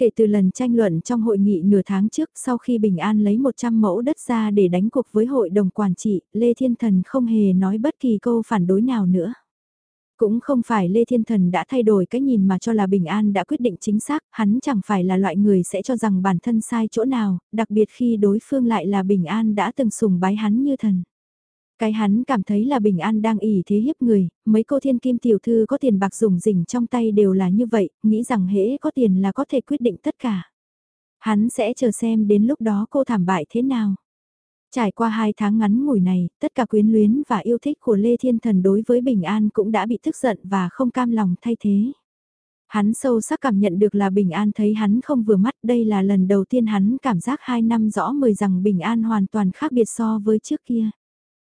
Kể từ lần tranh luận trong hội nghị nửa tháng trước sau khi Bình An lấy 100 mẫu đất ra để đánh cuộc với hội đồng quản trị, Lê Thiên Thần không hề nói bất kỳ câu phản đối nào nữa. Cũng không phải Lê Thiên Thần đã thay đổi cái nhìn mà cho là Bình An đã quyết định chính xác, hắn chẳng phải là loại người sẽ cho rằng bản thân sai chỗ nào, đặc biệt khi đối phương lại là Bình An đã từng sùng bái hắn như thần. Cái hắn cảm thấy là Bình An đang ỉ thế hiếp người, mấy cô thiên kim tiểu thư có tiền bạc dùng rỉnh trong tay đều là như vậy, nghĩ rằng hễ có tiền là có thể quyết định tất cả. Hắn sẽ chờ xem đến lúc đó cô thảm bại thế nào. Trải qua hai tháng ngắn ngủi này, tất cả quyến luyến và yêu thích của Lê Thiên Thần đối với Bình An cũng đã bị tức giận và không cam lòng thay thế. Hắn sâu sắc cảm nhận được là Bình An thấy hắn không vừa mắt đây là lần đầu tiên hắn cảm giác hai năm rõ mười rằng Bình An hoàn toàn khác biệt so với trước kia.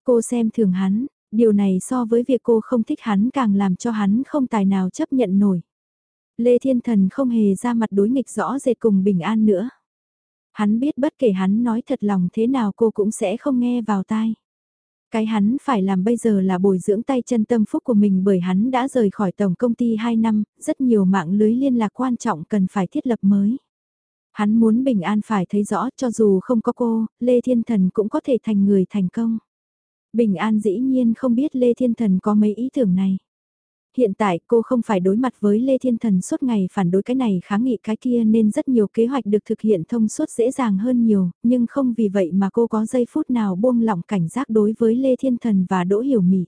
Cô xem thường hắn, điều này so với việc cô không thích hắn càng làm cho hắn không tài nào chấp nhận nổi. Lê Thiên Thần không hề ra mặt đối nghịch rõ rệt cùng Bình An nữa. Hắn biết bất kể hắn nói thật lòng thế nào cô cũng sẽ không nghe vào tai. Cái hắn phải làm bây giờ là bồi dưỡng tay chân tâm phúc của mình bởi hắn đã rời khỏi tổng công ty 2 năm, rất nhiều mạng lưới liên lạc quan trọng cần phải thiết lập mới. Hắn muốn bình an phải thấy rõ cho dù không có cô, Lê Thiên Thần cũng có thể thành người thành công. Bình An dĩ nhiên không biết Lê Thiên Thần có mấy ý tưởng này. Hiện tại cô không phải đối mặt với Lê Thiên Thần suốt ngày phản đối cái này kháng nghị cái kia nên rất nhiều kế hoạch được thực hiện thông suốt dễ dàng hơn nhiều, nhưng không vì vậy mà cô có giây phút nào buông lỏng cảnh giác đối với Lê Thiên Thần và Đỗ Hiểu Mị.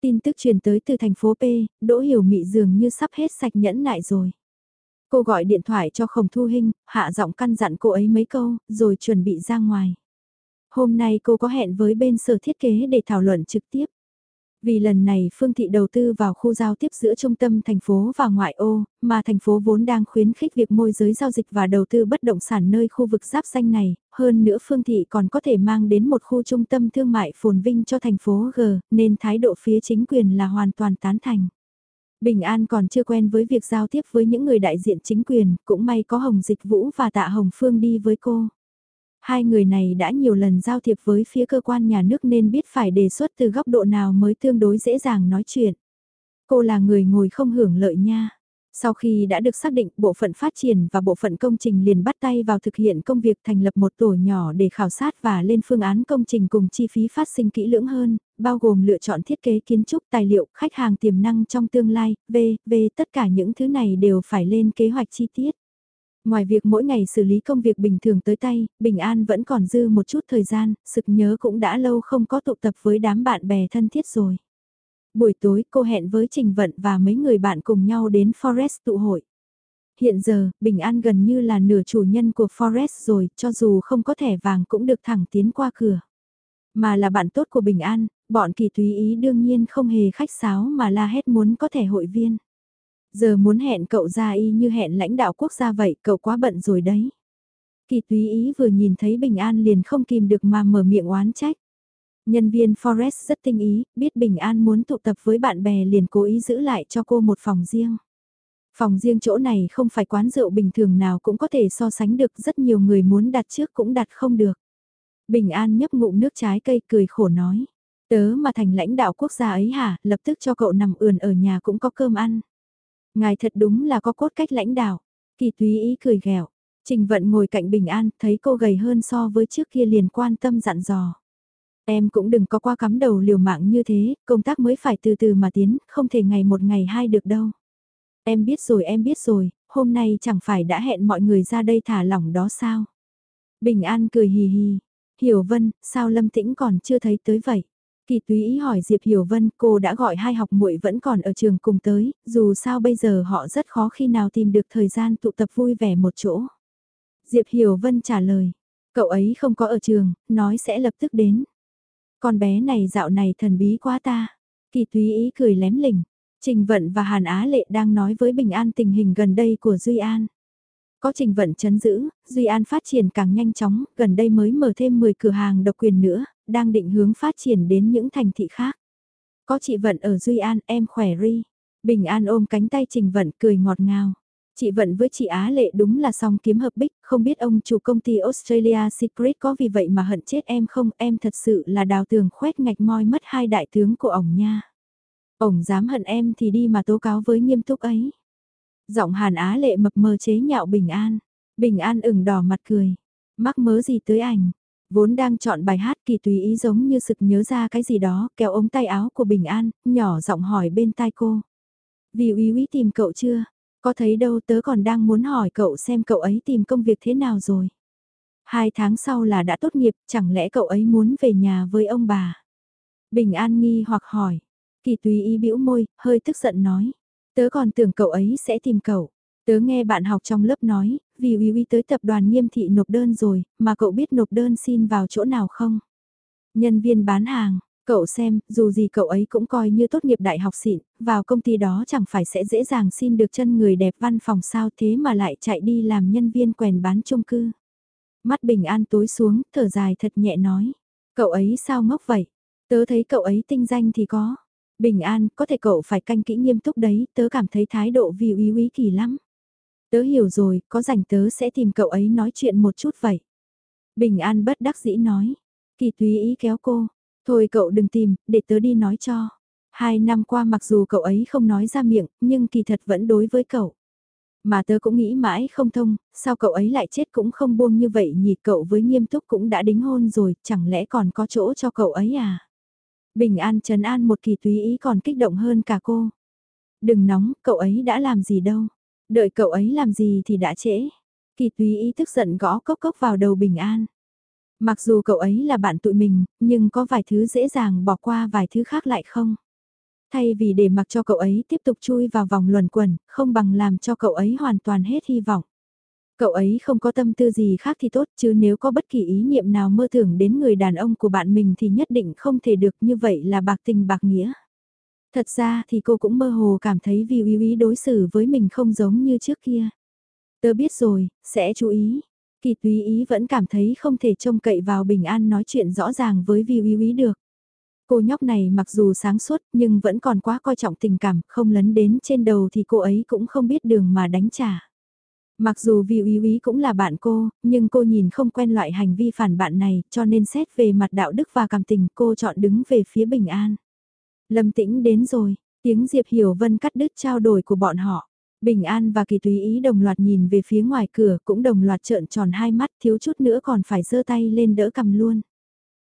Tin tức truyền tới từ thành phố P, Đỗ Hiểu Mị dường như sắp hết sạch nhẫn nại rồi. Cô gọi điện thoại cho Khổng Thu Hinh, hạ giọng căn dặn cô ấy mấy câu, rồi chuẩn bị ra ngoài. Hôm nay cô có hẹn với bên sở thiết kế để thảo luận trực tiếp. Vì lần này Phương Thị đầu tư vào khu giao tiếp giữa trung tâm thành phố và ngoại ô, mà thành phố vốn đang khuyến khích việc môi giới giao dịch và đầu tư bất động sản nơi khu vực giáp xanh này, hơn nữa Phương Thị còn có thể mang đến một khu trung tâm thương mại phồn vinh cho thành phố G, nên thái độ phía chính quyền là hoàn toàn tán thành. Bình An còn chưa quen với việc giao tiếp với những người đại diện chính quyền, cũng may có Hồng Dịch Vũ và Tạ Hồng Phương đi với cô. Hai người này đã nhiều lần giao thiệp với phía cơ quan nhà nước nên biết phải đề xuất từ góc độ nào mới tương đối dễ dàng nói chuyện. Cô là người ngồi không hưởng lợi nha. Sau khi đã được xác định bộ phận phát triển và bộ phận công trình liền bắt tay vào thực hiện công việc thành lập một tổ nhỏ để khảo sát và lên phương án công trình cùng chi phí phát sinh kỹ lưỡng hơn, bao gồm lựa chọn thiết kế kiến trúc tài liệu, khách hàng tiềm năng trong tương lai, v, v tất cả những thứ này đều phải lên kế hoạch chi tiết. Ngoài việc mỗi ngày xử lý công việc bình thường tới tay, Bình An vẫn còn dư một chút thời gian, sực nhớ cũng đã lâu không có tụ tập với đám bạn bè thân thiết rồi. Buổi tối cô hẹn với Trình Vận và mấy người bạn cùng nhau đến Forest tụ hội. Hiện giờ, Bình An gần như là nửa chủ nhân của Forest rồi, cho dù không có thẻ vàng cũng được thẳng tiến qua cửa. Mà là bạn tốt của Bình An, bọn kỳ túy ý đương nhiên không hề khách sáo mà la hét muốn có thẻ hội viên. Giờ muốn hẹn cậu ra y như hẹn lãnh đạo quốc gia vậy, cậu quá bận rồi đấy. Kỳ túy ý vừa nhìn thấy Bình An liền không kìm được mà mở miệng oán trách. Nhân viên Forest rất tinh ý, biết Bình An muốn tụ tập với bạn bè liền cố ý giữ lại cho cô một phòng riêng. Phòng riêng chỗ này không phải quán rượu bình thường nào cũng có thể so sánh được rất nhiều người muốn đặt trước cũng đặt không được. Bình An nhấp ngụm nước trái cây cười khổ nói. Tớ mà thành lãnh đạo quốc gia ấy hả, lập tức cho cậu nằm ườn ở nhà cũng có cơm ăn. Ngài thật đúng là có cốt cách lãnh đạo. Kỳ túy ý cười ghẹo. Trình vận ngồi cạnh Bình An, thấy cô gầy hơn so với trước kia liền quan tâm dặn dò. Em cũng đừng có qua cắm đầu liều mạng như thế, công tác mới phải từ từ mà tiến, không thể ngày một ngày hai được đâu. Em biết rồi em biết rồi, hôm nay chẳng phải đã hẹn mọi người ra đây thả lỏng đó sao? Bình An cười hì hì. Hiểu Vân, sao Lâm Tĩnh còn chưa thấy tới vậy? Kỳ túy ý hỏi Diệp Hiểu Vân, cô đã gọi hai học muội vẫn còn ở trường cùng tới, dù sao bây giờ họ rất khó khi nào tìm được thời gian tụ tập vui vẻ một chỗ. Diệp Hiểu Vân trả lời, cậu ấy không có ở trường, nói sẽ lập tức đến. Con bé này dạo này thần bí quá ta. Kỳ túy ý cười lém lỉnh. Trình Vận và Hàn Á Lệ đang nói với Bình An tình hình gần đây của Duy An. Có Trình Vận chấn giữ, Duy An phát triển càng nhanh chóng, gần đây mới mở thêm 10 cửa hàng độc quyền nữa, đang định hướng phát triển đến những thành thị khác. Có chị Vận ở Duy An, em khỏe ri. Bình An ôm cánh tay Trình Vận cười ngọt ngào. Chị Vận với chị Á Lệ đúng là song kiếm hợp bích, không biết ông chủ công ty Australia Secret có vì vậy mà hận chết em không, em thật sự là đào tường khoét ngạch moi mất hai đại tướng của ổng nha. Ổng dám hận em thì đi mà tố cáo với nghiêm túc ấy. Giọng Hàn Á Lệ mập mờ chế nhạo Bình An. Bình An ửng đỏ mặt cười. Mắc mớ gì tới ảnh. Vốn đang chọn bài hát kỳ tùy ý giống như sực nhớ ra cái gì đó, kéo ống tay áo của Bình An, nhỏ giọng hỏi bên tai cô. Vì uy uy tìm cậu chưa? Có thấy đâu tớ còn đang muốn hỏi cậu xem cậu ấy tìm công việc thế nào rồi. Hai tháng sau là đã tốt nghiệp, chẳng lẽ cậu ấy muốn về nhà với ông bà? Bình An nghi hoặc hỏi. Kỳ tùy ý bĩu môi, hơi tức giận nói. Tớ còn tưởng cậu ấy sẽ tìm cậu. Tớ nghe bạn học trong lớp nói, vì uy uy tới tập đoàn nghiêm thị nộp đơn rồi, mà cậu biết nộp đơn xin vào chỗ nào không? Nhân viên bán hàng, Cậu xem, dù gì cậu ấy cũng coi như tốt nghiệp đại học xịn, vào công ty đó chẳng phải sẽ dễ dàng xin được chân người đẹp văn phòng sao thế mà lại chạy đi làm nhân viên quèn bán chung cư. Mắt bình an tối xuống, thở dài thật nhẹ nói. Cậu ấy sao ngốc vậy? Tớ thấy cậu ấy tinh danh thì có. Bình an, có thể cậu phải canh kỹ nghiêm túc đấy, tớ cảm thấy thái độ vì uy uy kỳ lắm. Tớ hiểu rồi, có rảnh tớ sẽ tìm cậu ấy nói chuyện một chút vậy. Bình an bất đắc dĩ nói. Kỳ túy ý kéo cô, Thôi cậu đừng tìm, để tớ đi nói cho. Hai năm qua mặc dù cậu ấy không nói ra miệng, nhưng kỳ thật vẫn đối với cậu. Mà tớ cũng nghĩ mãi không thông, sao cậu ấy lại chết cũng không buông như vậy nhỉ cậu với nghiêm túc cũng đã đính hôn rồi, chẳng lẽ còn có chỗ cho cậu ấy à? Bình an trấn an một kỳ túy ý còn kích động hơn cả cô. Đừng nóng, cậu ấy đã làm gì đâu. Đợi cậu ấy làm gì thì đã trễ. Kỳ túy ý tức giận gõ cốc cốc vào đầu bình an. Mặc dù cậu ấy là bạn tụi mình, nhưng có vài thứ dễ dàng bỏ qua vài thứ khác lại không. Thay vì để mặc cho cậu ấy tiếp tục chui vào vòng luẩn quẩn, không bằng làm cho cậu ấy hoàn toàn hết hy vọng. Cậu ấy không có tâm tư gì khác thì tốt chứ nếu có bất kỳ ý niệm nào mơ tưởng đến người đàn ông của bạn mình thì nhất định không thể được như vậy là bạc tình bạc nghĩa. Thật ra thì cô cũng mơ hồ cảm thấy vì uy Uy đối xử với mình không giống như trước kia. Tớ biết rồi, sẽ chú ý. Kỳ túy ý vẫn cảm thấy không thể trông cậy vào bình an nói chuyện rõ ràng với vi uy Uy được. Cô nhóc này mặc dù sáng suốt nhưng vẫn còn quá coi trọng tình cảm, không lấn đến trên đầu thì cô ấy cũng không biết đường mà đánh trả. Mặc dù vì uy uy cũng là bạn cô, nhưng cô nhìn không quen loại hành vi phản bạn này, cho nên xét về mặt đạo đức và cảm tình cô chọn đứng về phía bình an. Lâm tĩnh đến rồi, tiếng Diệp Hiểu Vân cắt đứt trao đổi của bọn họ. Bình An và Kỳ Túy Ý đồng loạt nhìn về phía ngoài cửa cũng đồng loạt trợn tròn hai mắt thiếu chút nữa còn phải giơ tay lên đỡ cầm luôn.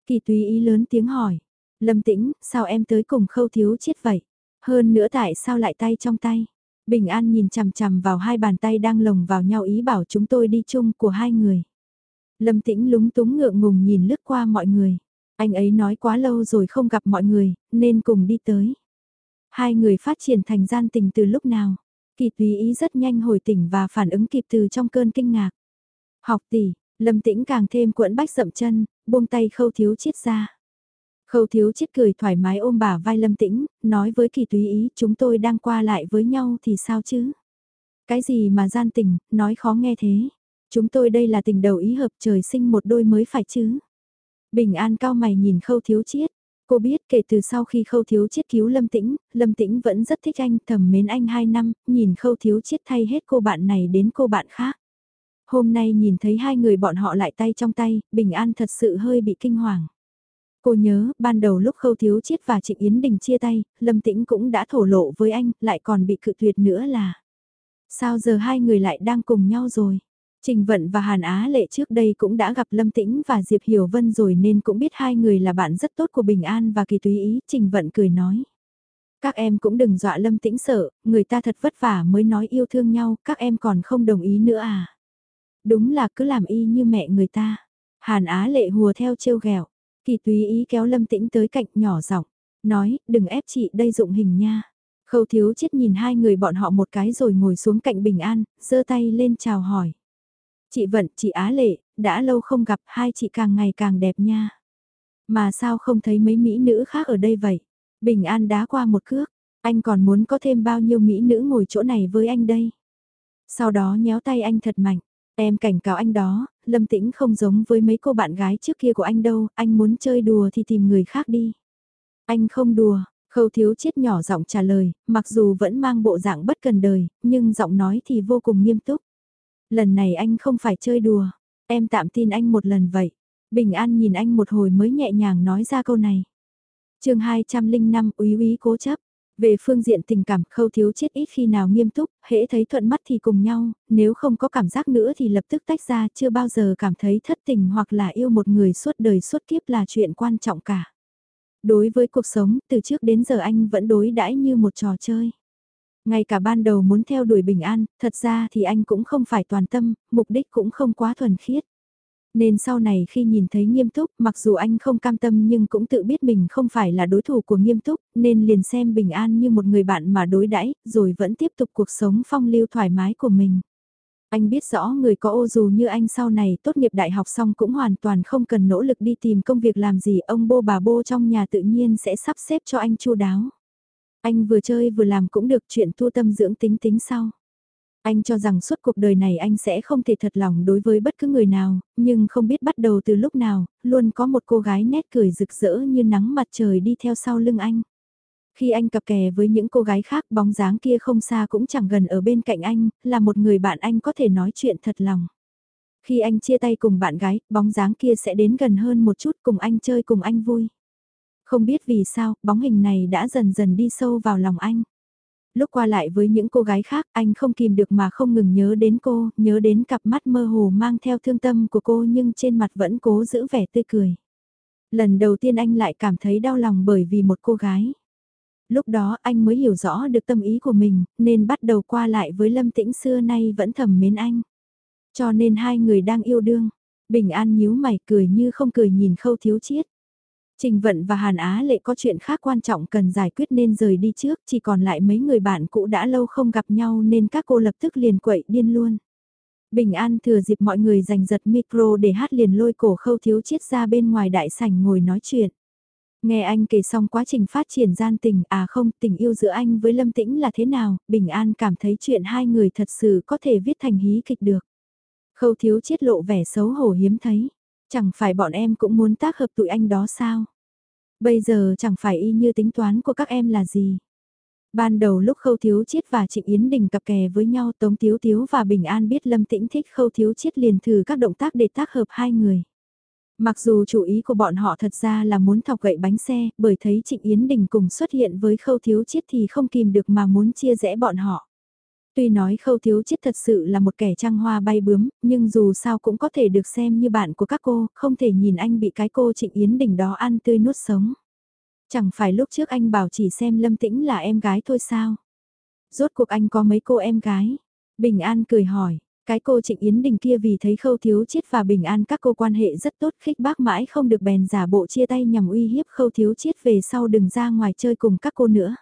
Kỳ Túy Ý lớn tiếng hỏi, Lâm Tĩnh, sao em tới cùng khâu thiếu chết vậy? Hơn nữa tại sao lại tay trong tay? Bình An nhìn chằm chằm vào hai bàn tay đang lồng vào nhau ý bảo chúng tôi đi chung của hai người. Lâm Tĩnh lúng túng ngượng ngùng nhìn lướt qua mọi người. Anh ấy nói quá lâu rồi không gặp mọi người, nên cùng đi tới. Hai người phát triển thành gian tình từ lúc nào. Kỳ tùy ý rất nhanh hồi tỉnh và phản ứng kịp từ trong cơn kinh ngạc. Học tỷ, lâm tĩnh càng thêm cuộn bách dậm chân, buông tay khâu thiếu chiết ra. Khâu thiếu chiết cười thoải mái ôm bà vai lâm tĩnh, nói với kỳ tùy ý chúng tôi đang qua lại với nhau thì sao chứ? Cái gì mà gian tình, nói khó nghe thế. Chúng tôi đây là tình đầu ý hợp trời sinh một đôi mới phải chứ. Bình an cao mày nhìn khâu thiếu chiết, Cô biết kể từ sau khi khâu thiếu chiết cứu Lâm Tĩnh, Lâm Tĩnh vẫn rất thích anh, thầm mến anh 2 năm, nhìn khâu thiếu chiết thay hết cô bạn này đến cô bạn khác. Hôm nay nhìn thấy hai người bọn họ lại tay trong tay, Bình An thật sự hơi bị kinh hoàng. Cô nhớ, ban đầu lúc khâu thiếu chiết và Trịnh Yến Đình chia tay, Lâm Tĩnh cũng đã thổ lộ với anh, lại còn bị cự tuyệt nữa là. Sao giờ hai người lại đang cùng nhau rồi? Trình Vận và Hàn Á Lệ trước đây cũng đã gặp Lâm Tĩnh và Diệp Hiểu Vân rồi nên cũng biết hai người là bạn rất tốt của Bình An và Kỳ Túy Ý, Trình Vận cười nói. Các em cũng đừng dọa Lâm Tĩnh sợ, người ta thật vất vả mới nói yêu thương nhau, các em còn không đồng ý nữa à. Đúng là cứ làm y như mẹ người ta. Hàn Á Lệ hùa theo trêu ghẹo Kỳ Túy Ý kéo Lâm Tĩnh tới cạnh nhỏ giọng nói, đừng ép chị đây dụng hình nha. Khâu thiếu chết nhìn hai người bọn họ một cái rồi ngồi xuống cạnh Bình An, giơ tay lên chào hỏi. Chị Vận, chị Á Lệ, đã lâu không gặp hai chị càng ngày càng đẹp nha. Mà sao không thấy mấy mỹ nữ khác ở đây vậy? Bình An đá qua một cước, anh còn muốn có thêm bao nhiêu mỹ nữ ngồi chỗ này với anh đây? Sau đó nhéo tay anh thật mạnh, em cảnh cáo anh đó, Lâm Tĩnh không giống với mấy cô bạn gái trước kia của anh đâu, anh muốn chơi đùa thì tìm người khác đi. Anh không đùa, Khâu thiếu chiết nhỏ giọng trả lời, mặc dù vẫn mang bộ dạng bất cần đời, nhưng giọng nói thì vô cùng nghiêm túc. Lần này anh không phải chơi đùa, em tạm tin anh một lần vậy. Bình An nhìn anh một hồi mới nhẹ nhàng nói ra câu này. chương 205 úy úy cố chấp. Về phương diện tình cảm khâu thiếu chết ít khi nào nghiêm túc, hễ thấy thuận mắt thì cùng nhau, nếu không có cảm giác nữa thì lập tức tách ra chưa bao giờ cảm thấy thất tình hoặc là yêu một người suốt đời suốt kiếp là chuyện quan trọng cả. Đối với cuộc sống, từ trước đến giờ anh vẫn đối đãi như một trò chơi. Ngay cả ban đầu muốn theo đuổi bình an, thật ra thì anh cũng không phải toàn tâm, mục đích cũng không quá thuần khiết. Nên sau này khi nhìn thấy nghiêm túc, mặc dù anh không cam tâm nhưng cũng tự biết mình không phải là đối thủ của nghiêm túc, nên liền xem bình an như một người bạn mà đối đãi rồi vẫn tiếp tục cuộc sống phong lưu thoải mái của mình. Anh biết rõ người có ô dù như anh sau này tốt nghiệp đại học xong cũng hoàn toàn không cần nỗ lực đi tìm công việc làm gì, ông bô bà bô trong nhà tự nhiên sẽ sắp xếp cho anh chu đáo. Anh vừa chơi vừa làm cũng được chuyện thu tâm dưỡng tính tính sau. Anh cho rằng suốt cuộc đời này anh sẽ không thể thật lòng đối với bất cứ người nào, nhưng không biết bắt đầu từ lúc nào, luôn có một cô gái nét cười rực rỡ như nắng mặt trời đi theo sau lưng anh. Khi anh cặp kè với những cô gái khác bóng dáng kia không xa cũng chẳng gần ở bên cạnh anh, là một người bạn anh có thể nói chuyện thật lòng. Khi anh chia tay cùng bạn gái, bóng dáng kia sẽ đến gần hơn một chút cùng anh chơi cùng anh vui. Không biết vì sao, bóng hình này đã dần dần đi sâu vào lòng anh. Lúc qua lại với những cô gái khác, anh không kìm được mà không ngừng nhớ đến cô, nhớ đến cặp mắt mơ hồ mang theo thương tâm của cô nhưng trên mặt vẫn cố giữ vẻ tươi cười. Lần đầu tiên anh lại cảm thấy đau lòng bởi vì một cô gái. Lúc đó anh mới hiểu rõ được tâm ý của mình, nên bắt đầu qua lại với Lâm Tĩnh xưa nay vẫn thầm mến anh. Cho nên hai người đang yêu đương. Bình An nhíu mày cười như không cười nhìn khâu thiếu chiết. Trình Vận và Hàn Á Lệ có chuyện khác quan trọng cần giải quyết nên rời đi trước, chỉ còn lại mấy người bạn cũ đã lâu không gặp nhau nên các cô lập tức liền quậy điên luôn. Bình An thừa dịp mọi người giành giật micro để hát liền lôi cổ khâu thiếu chiết ra bên ngoài đại sảnh ngồi nói chuyện. Nghe anh kể xong quá trình phát triển gian tình à không tình yêu giữa anh với Lâm Tĩnh là thế nào, Bình An cảm thấy chuyện hai người thật sự có thể viết thành hí kịch được. Khâu thiếu chiết lộ vẻ xấu hổ hiếm thấy. Chẳng phải bọn em cũng muốn tác hợp tụi anh đó sao? Bây giờ chẳng phải y như tính toán của các em là gì? Ban đầu lúc Khâu Thiếu Chiết và Trịnh Yến Đình cặp kè với nhau Tống thiếu thiếu và Bình An biết Lâm Tĩnh thích Khâu Thiếu Chiết liền thử các động tác để tác hợp hai người. Mặc dù chủ ý của bọn họ thật ra là muốn thọc gậy bánh xe, bởi thấy Trịnh Yến Đình cùng xuất hiện với Khâu Thiếu Chiết thì không kìm được mà muốn chia rẽ bọn họ. Tuy nói Khâu Thiếu Chiết thật sự là một kẻ trăng hoa bay bướm, nhưng dù sao cũng có thể được xem như bạn của các cô, không thể nhìn anh bị cái cô Trịnh Yến Đình đó ăn tươi nuốt sống. Chẳng phải lúc trước anh bảo chỉ xem Lâm Tĩnh là em gái thôi sao? Rốt cuộc anh có mấy cô em gái? Bình An cười hỏi, cái cô Trịnh Yến Đình kia vì thấy Khâu Thiếu Chiết và Bình An các cô quan hệ rất tốt khích bác mãi không được bèn giả bộ chia tay nhằm uy hiếp Khâu Thiếu Chiết về sau đừng ra ngoài chơi cùng các cô nữa.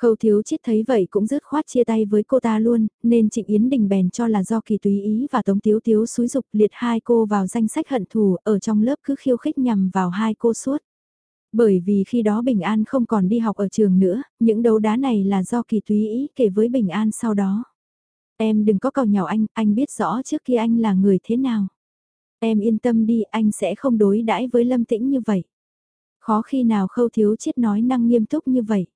Khâu Thiếu Chiết thấy vậy cũng dứt khoát chia tay với cô ta luôn, nên Trịnh Yến Đình bèn cho là do kỳ túy ý và Tống Tiếu Tiếu xúi dục liệt hai cô vào danh sách hận thù ở trong lớp cứ khiêu khích nhằm vào hai cô suốt. Bởi vì khi đó Bình An không còn đi học ở trường nữa, những đấu đá này là do kỳ túy ý kể với Bình An sau đó. Em đừng có cầu nhào anh, anh biết rõ trước kia anh là người thế nào. Em yên tâm đi, anh sẽ không đối đãi với Lâm Tĩnh như vậy. Khó khi nào khâu thiếu chết nói năng nghiêm túc như vậy.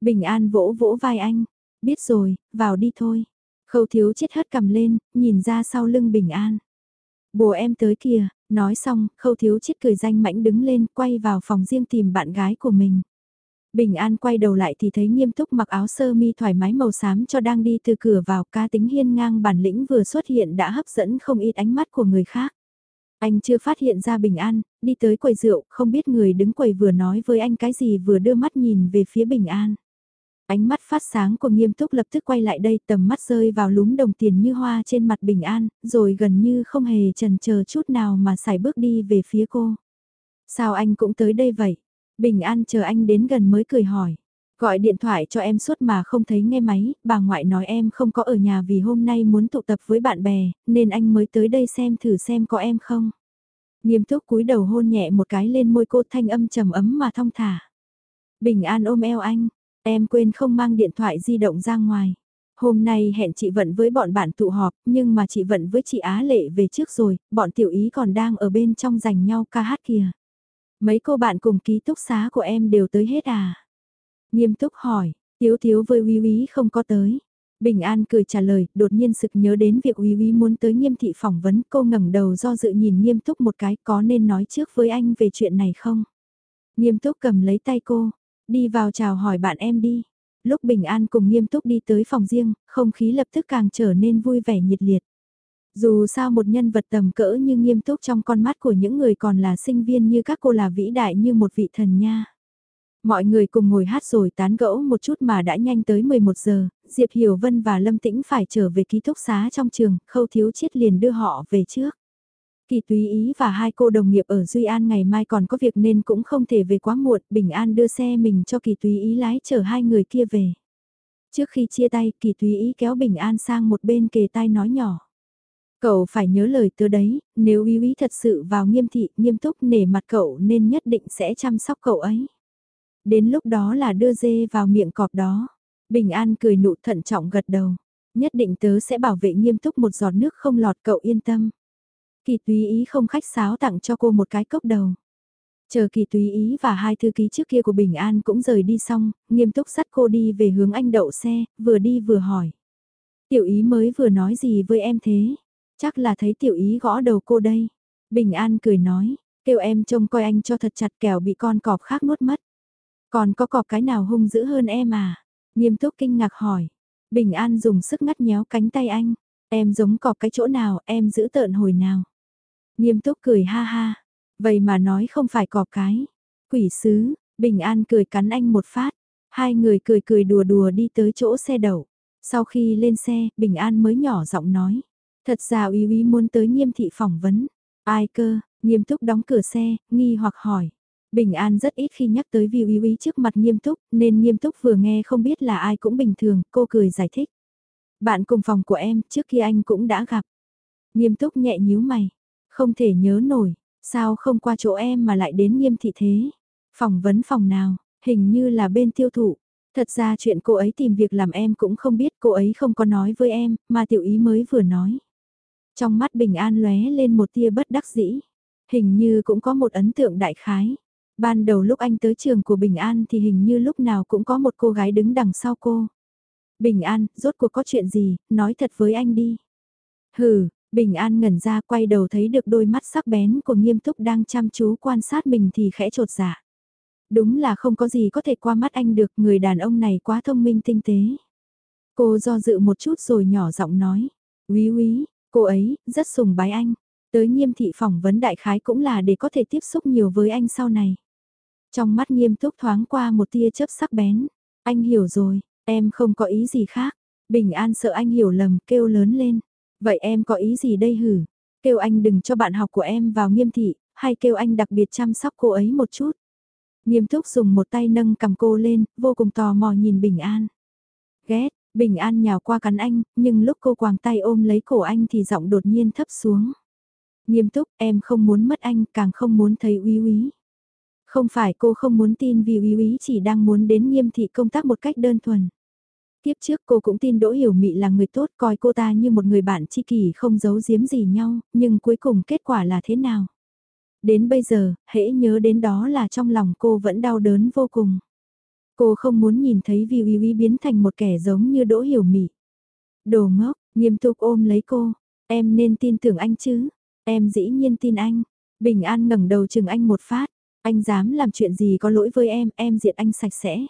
Bình An vỗ vỗ vai anh, biết rồi, vào đi thôi. Khâu thiếu chết hất cầm lên, nhìn ra sau lưng Bình An. Bố em tới kìa, nói xong, khâu thiếu chết cười danh mãnh đứng lên, quay vào phòng riêng tìm bạn gái của mình. Bình An quay đầu lại thì thấy nghiêm túc mặc áo sơ mi thoải mái màu xám cho đang đi từ cửa vào ca tính hiên ngang bản lĩnh vừa xuất hiện đã hấp dẫn không ít ánh mắt của người khác. Anh chưa phát hiện ra Bình An, đi tới quầy rượu, không biết người đứng quầy vừa nói với anh cái gì vừa đưa mắt nhìn về phía Bình An. Ánh mắt phát sáng của nghiêm túc lập tức quay lại đây tầm mắt rơi vào lúm đồng tiền như hoa trên mặt Bình An, rồi gần như không hề chần chờ chút nào mà xài bước đi về phía cô. Sao anh cũng tới đây vậy? Bình An chờ anh đến gần mới cười hỏi. Gọi điện thoại cho em suốt mà không thấy nghe máy, bà ngoại nói em không có ở nhà vì hôm nay muốn tụ tập với bạn bè, nên anh mới tới đây xem thử xem có em không. Nghiêm túc cúi đầu hôn nhẹ một cái lên môi cô thanh âm trầm ấm mà thong thả. Bình An ôm eo anh, Em quên không mang điện thoại di động ra ngoài. Hôm nay hẹn chị Vận với bọn bạn tụ họp, nhưng mà chị Vận với chị Á Lệ về trước rồi, bọn tiểu ý còn đang ở bên trong giành nhau ca hát kìa. Mấy cô bạn cùng ký túc xá của em đều tới hết à? Nghiêm túc hỏi, Tiếu Tiếu với Uy Uy không có tới. Bình An cười trả lời, đột nhiên sực nhớ đến việc Uy Uy muốn tới nghiêm thị phỏng vấn, cô ngẩng đầu do dự nhìn nghiêm túc một cái, có nên nói trước với anh về chuyện này không? Nghiêm túc cầm lấy tay cô, Đi vào chào hỏi bạn em đi. Lúc Bình An cùng nghiêm túc đi tới phòng riêng, không khí lập tức càng trở nên vui vẻ nhiệt liệt. Dù sao một nhân vật tầm cỡ như nghiêm túc trong con mắt của những người còn là sinh viên như các cô là vĩ đại như một vị thần nha. Mọi người cùng ngồi hát rồi tán gẫu một chút mà đã nhanh tới 11 giờ, Diệp Hiểu Vân và Lâm Tĩnh phải trở về ký túc xá trong trường, khâu thiếu chiết liền đưa họ về trước. Kỳ Túy Ý và hai cô đồng nghiệp ở Duy An ngày mai còn có việc nên cũng không thể về quá muộn, Bình An đưa xe mình cho Kỳ Túy Ý lái chở hai người kia về. Trước khi chia tay, Kỳ Túy Ý kéo Bình An sang một bên kề tai nói nhỏ. Cậu phải nhớ lời tớ đấy, nếu Ý Ý thật sự vào nghiêm thị, nghiêm túc nể mặt cậu nên nhất định sẽ chăm sóc cậu ấy. Đến lúc đó là đưa dê vào miệng cọp đó. Bình An cười nụ thận trọng gật đầu. Nhất định tớ sẽ bảo vệ nghiêm túc một giọt nước không lọt cậu yên tâm. Kỳ túy ý không khách sáo tặng cho cô một cái cốc đầu. Chờ kỳ túy ý và hai thư ký trước kia của Bình An cũng rời đi xong, nghiêm túc dắt cô đi về hướng anh đậu xe, vừa đi vừa hỏi. Tiểu ý mới vừa nói gì với em thế? Chắc là thấy tiểu ý gõ đầu cô đây. Bình An cười nói, kêu em trông coi anh cho thật chặt kẻo bị con cọp khác nuốt mất. Còn có cọp cái nào hung dữ hơn em à? Nghiêm túc kinh ngạc hỏi. Bình An dùng sức ngắt nhéo cánh tay anh. Em giống cọp cái chỗ nào, em giữ tợn hồi nào? Nghiêm túc cười ha ha. Vậy mà nói không phải cọp cái. Quỷ sứ, Bình An cười cắn anh một phát. Hai người cười cười đùa đùa đi tới chỗ xe đậu. Sau khi lên xe, Bình An mới nhỏ giọng nói. Thật ra uy uy muốn tới nghiêm thị phỏng vấn. Ai cơ, nghiêm túc đóng cửa xe, nghi hoặc hỏi. Bình An rất ít khi nhắc tới Vi Uy Uy trước mặt nghiêm túc, nên nghiêm túc vừa nghe không biết là ai cũng bình thường, cô cười giải thích. Bạn cùng phòng của em, trước khi anh cũng đã gặp. Nghiêm túc nhẹ nhíu mày, không thể nhớ nổi, sao không qua chỗ em mà lại đến nghiêm thị thế. Phỏng vấn phòng nào, hình như là bên tiêu thụ. Thật ra chuyện cô ấy tìm việc làm em cũng không biết cô ấy không có nói với em, mà tiểu ý mới vừa nói. Trong mắt Bình An lóe lên một tia bất đắc dĩ. Hình như cũng có một ấn tượng đại khái. Ban đầu lúc anh tới trường của Bình An thì hình như lúc nào cũng có một cô gái đứng đằng sau cô. Bình An, rốt cuộc có chuyện gì, nói thật với anh đi. Hừ, Bình An ngẩn ra quay đầu thấy được đôi mắt sắc bén của nghiêm túc đang chăm chú quan sát mình thì khẽ trột dạ. Đúng là không có gì có thể qua mắt anh được, người đàn ông này quá thông minh tinh tế. Cô do dự một chút rồi nhỏ giọng nói, quý quý, cô ấy, rất sùng bái anh. Tới nghiêm thị phỏng vấn đại khái cũng là để có thể tiếp xúc nhiều với anh sau này. Trong mắt nghiêm túc thoáng qua một tia chớp sắc bén. Anh hiểu rồi, em không có ý gì khác. Bình an sợ anh hiểu lầm, kêu lớn lên. Vậy em có ý gì đây hử? Kêu anh đừng cho bạn học của em vào nghiêm thị, hay kêu anh đặc biệt chăm sóc cô ấy một chút. Nghiêm túc dùng một tay nâng cầm cô lên, vô cùng tò mò nhìn Bình An. Ghét, Bình An nhào qua cắn anh, nhưng lúc cô quàng tay ôm lấy cổ anh thì giọng đột nhiên thấp xuống. Nghiêm túc, em không muốn mất anh, càng không muốn thấy uy uy. Không phải cô không muốn tin vì uy uy chỉ đang muốn đến nghiêm thị công tác một cách đơn thuần. Tiếp trước cô cũng tin Đỗ Hiểu Mị là người tốt coi cô ta như một người bạn tri kỷ không giấu giếm gì nhau, nhưng cuối cùng kết quả là thế nào? Đến bây giờ, hễ nhớ đến đó là trong lòng cô vẫn đau đớn vô cùng. Cô không muốn nhìn thấy Vi Uy Uy biến thành một kẻ giống như Đỗ Hiểu Mị. Đồ ngốc, nghiêm túc ôm lấy cô, em nên tin tưởng anh chứ? Em dĩ nhiên tin anh. Bình An ngẩng đầu chừng anh một phát. Anh dám làm chuyện gì có lỗi với em, em diệt anh sạch sẽ.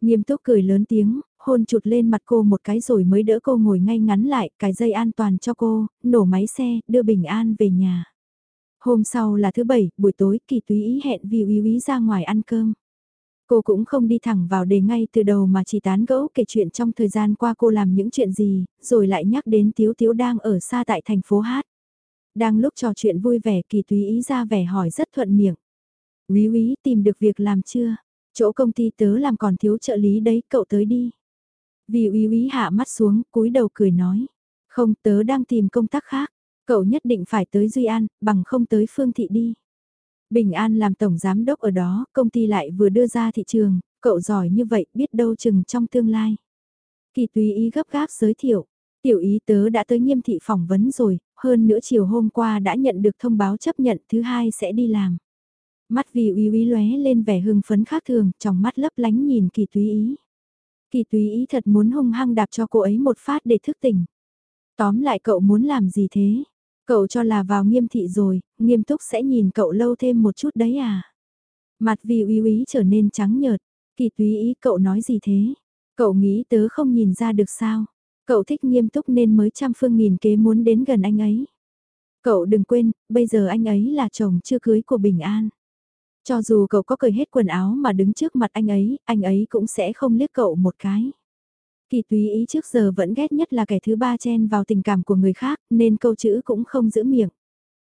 Nghiêm túc cười lớn tiếng, hôn chụt lên mặt cô một cái rồi mới đỡ cô ngồi ngay ngắn lại, cài dây an toàn cho cô, nổ máy xe, đưa Bình An về nhà. Hôm sau là thứ bảy, buổi tối, kỳ túy ý hẹn vì uy úy ra ngoài ăn cơm. Cô cũng không đi thẳng vào đề ngay từ đầu mà chỉ tán gẫu kể chuyện trong thời gian qua cô làm những chuyện gì, rồi lại nhắc đến Tiếu Tiếu đang ở xa tại thành phố Hát. Đang lúc trò chuyện vui vẻ kỳ túy ý ra vẻ hỏi rất thuận miệng. Quý quý tìm được việc làm chưa? Chỗ công ty tớ làm còn thiếu trợ lý đấy, cậu tới đi. Vì úy úy hạ mắt xuống, cúi đầu cười nói. Không tớ đang tìm công tác khác. Cậu nhất định phải tới Duy An, bằng không tới Phương Thị đi. Bình An làm tổng giám đốc ở đó, công ty lại vừa đưa ra thị trường, cậu giỏi như vậy biết đâu chừng trong tương lai. Kỳ tùy ý gấp gáp giới thiệu, tiểu ý tớ đã tới nghiêm thị phỏng vấn rồi, hơn nữa chiều hôm qua đã nhận được thông báo chấp nhận thứ hai sẽ đi làm. Mắt vì uy uy lóe lên vẻ hưng phấn khác thường, trong mắt lấp lánh nhìn kỳ túy ý. Kỳ túy ý thật muốn hung hăng đạp cho cô ấy một phát để thức tỉnh. Tóm lại cậu muốn làm gì thế? Cậu cho là vào nghiêm thị rồi, nghiêm túc sẽ nhìn cậu lâu thêm một chút đấy à? Mặt vì uy uy trở nên trắng nhợt, kỳ túy ý cậu nói gì thế? Cậu nghĩ tớ không nhìn ra được sao? Cậu thích nghiêm túc nên mới trăm phương nghìn kế muốn đến gần anh ấy. Cậu đừng quên, bây giờ anh ấy là chồng chưa cưới của Bình An. Cho dù cậu có cởi hết quần áo mà đứng trước mặt anh ấy, anh ấy cũng sẽ không liếc cậu một cái. Kỳ túy ý trước giờ vẫn ghét nhất là kẻ thứ ba chen vào tình cảm của người khác, nên câu chữ cũng không giữ miệng.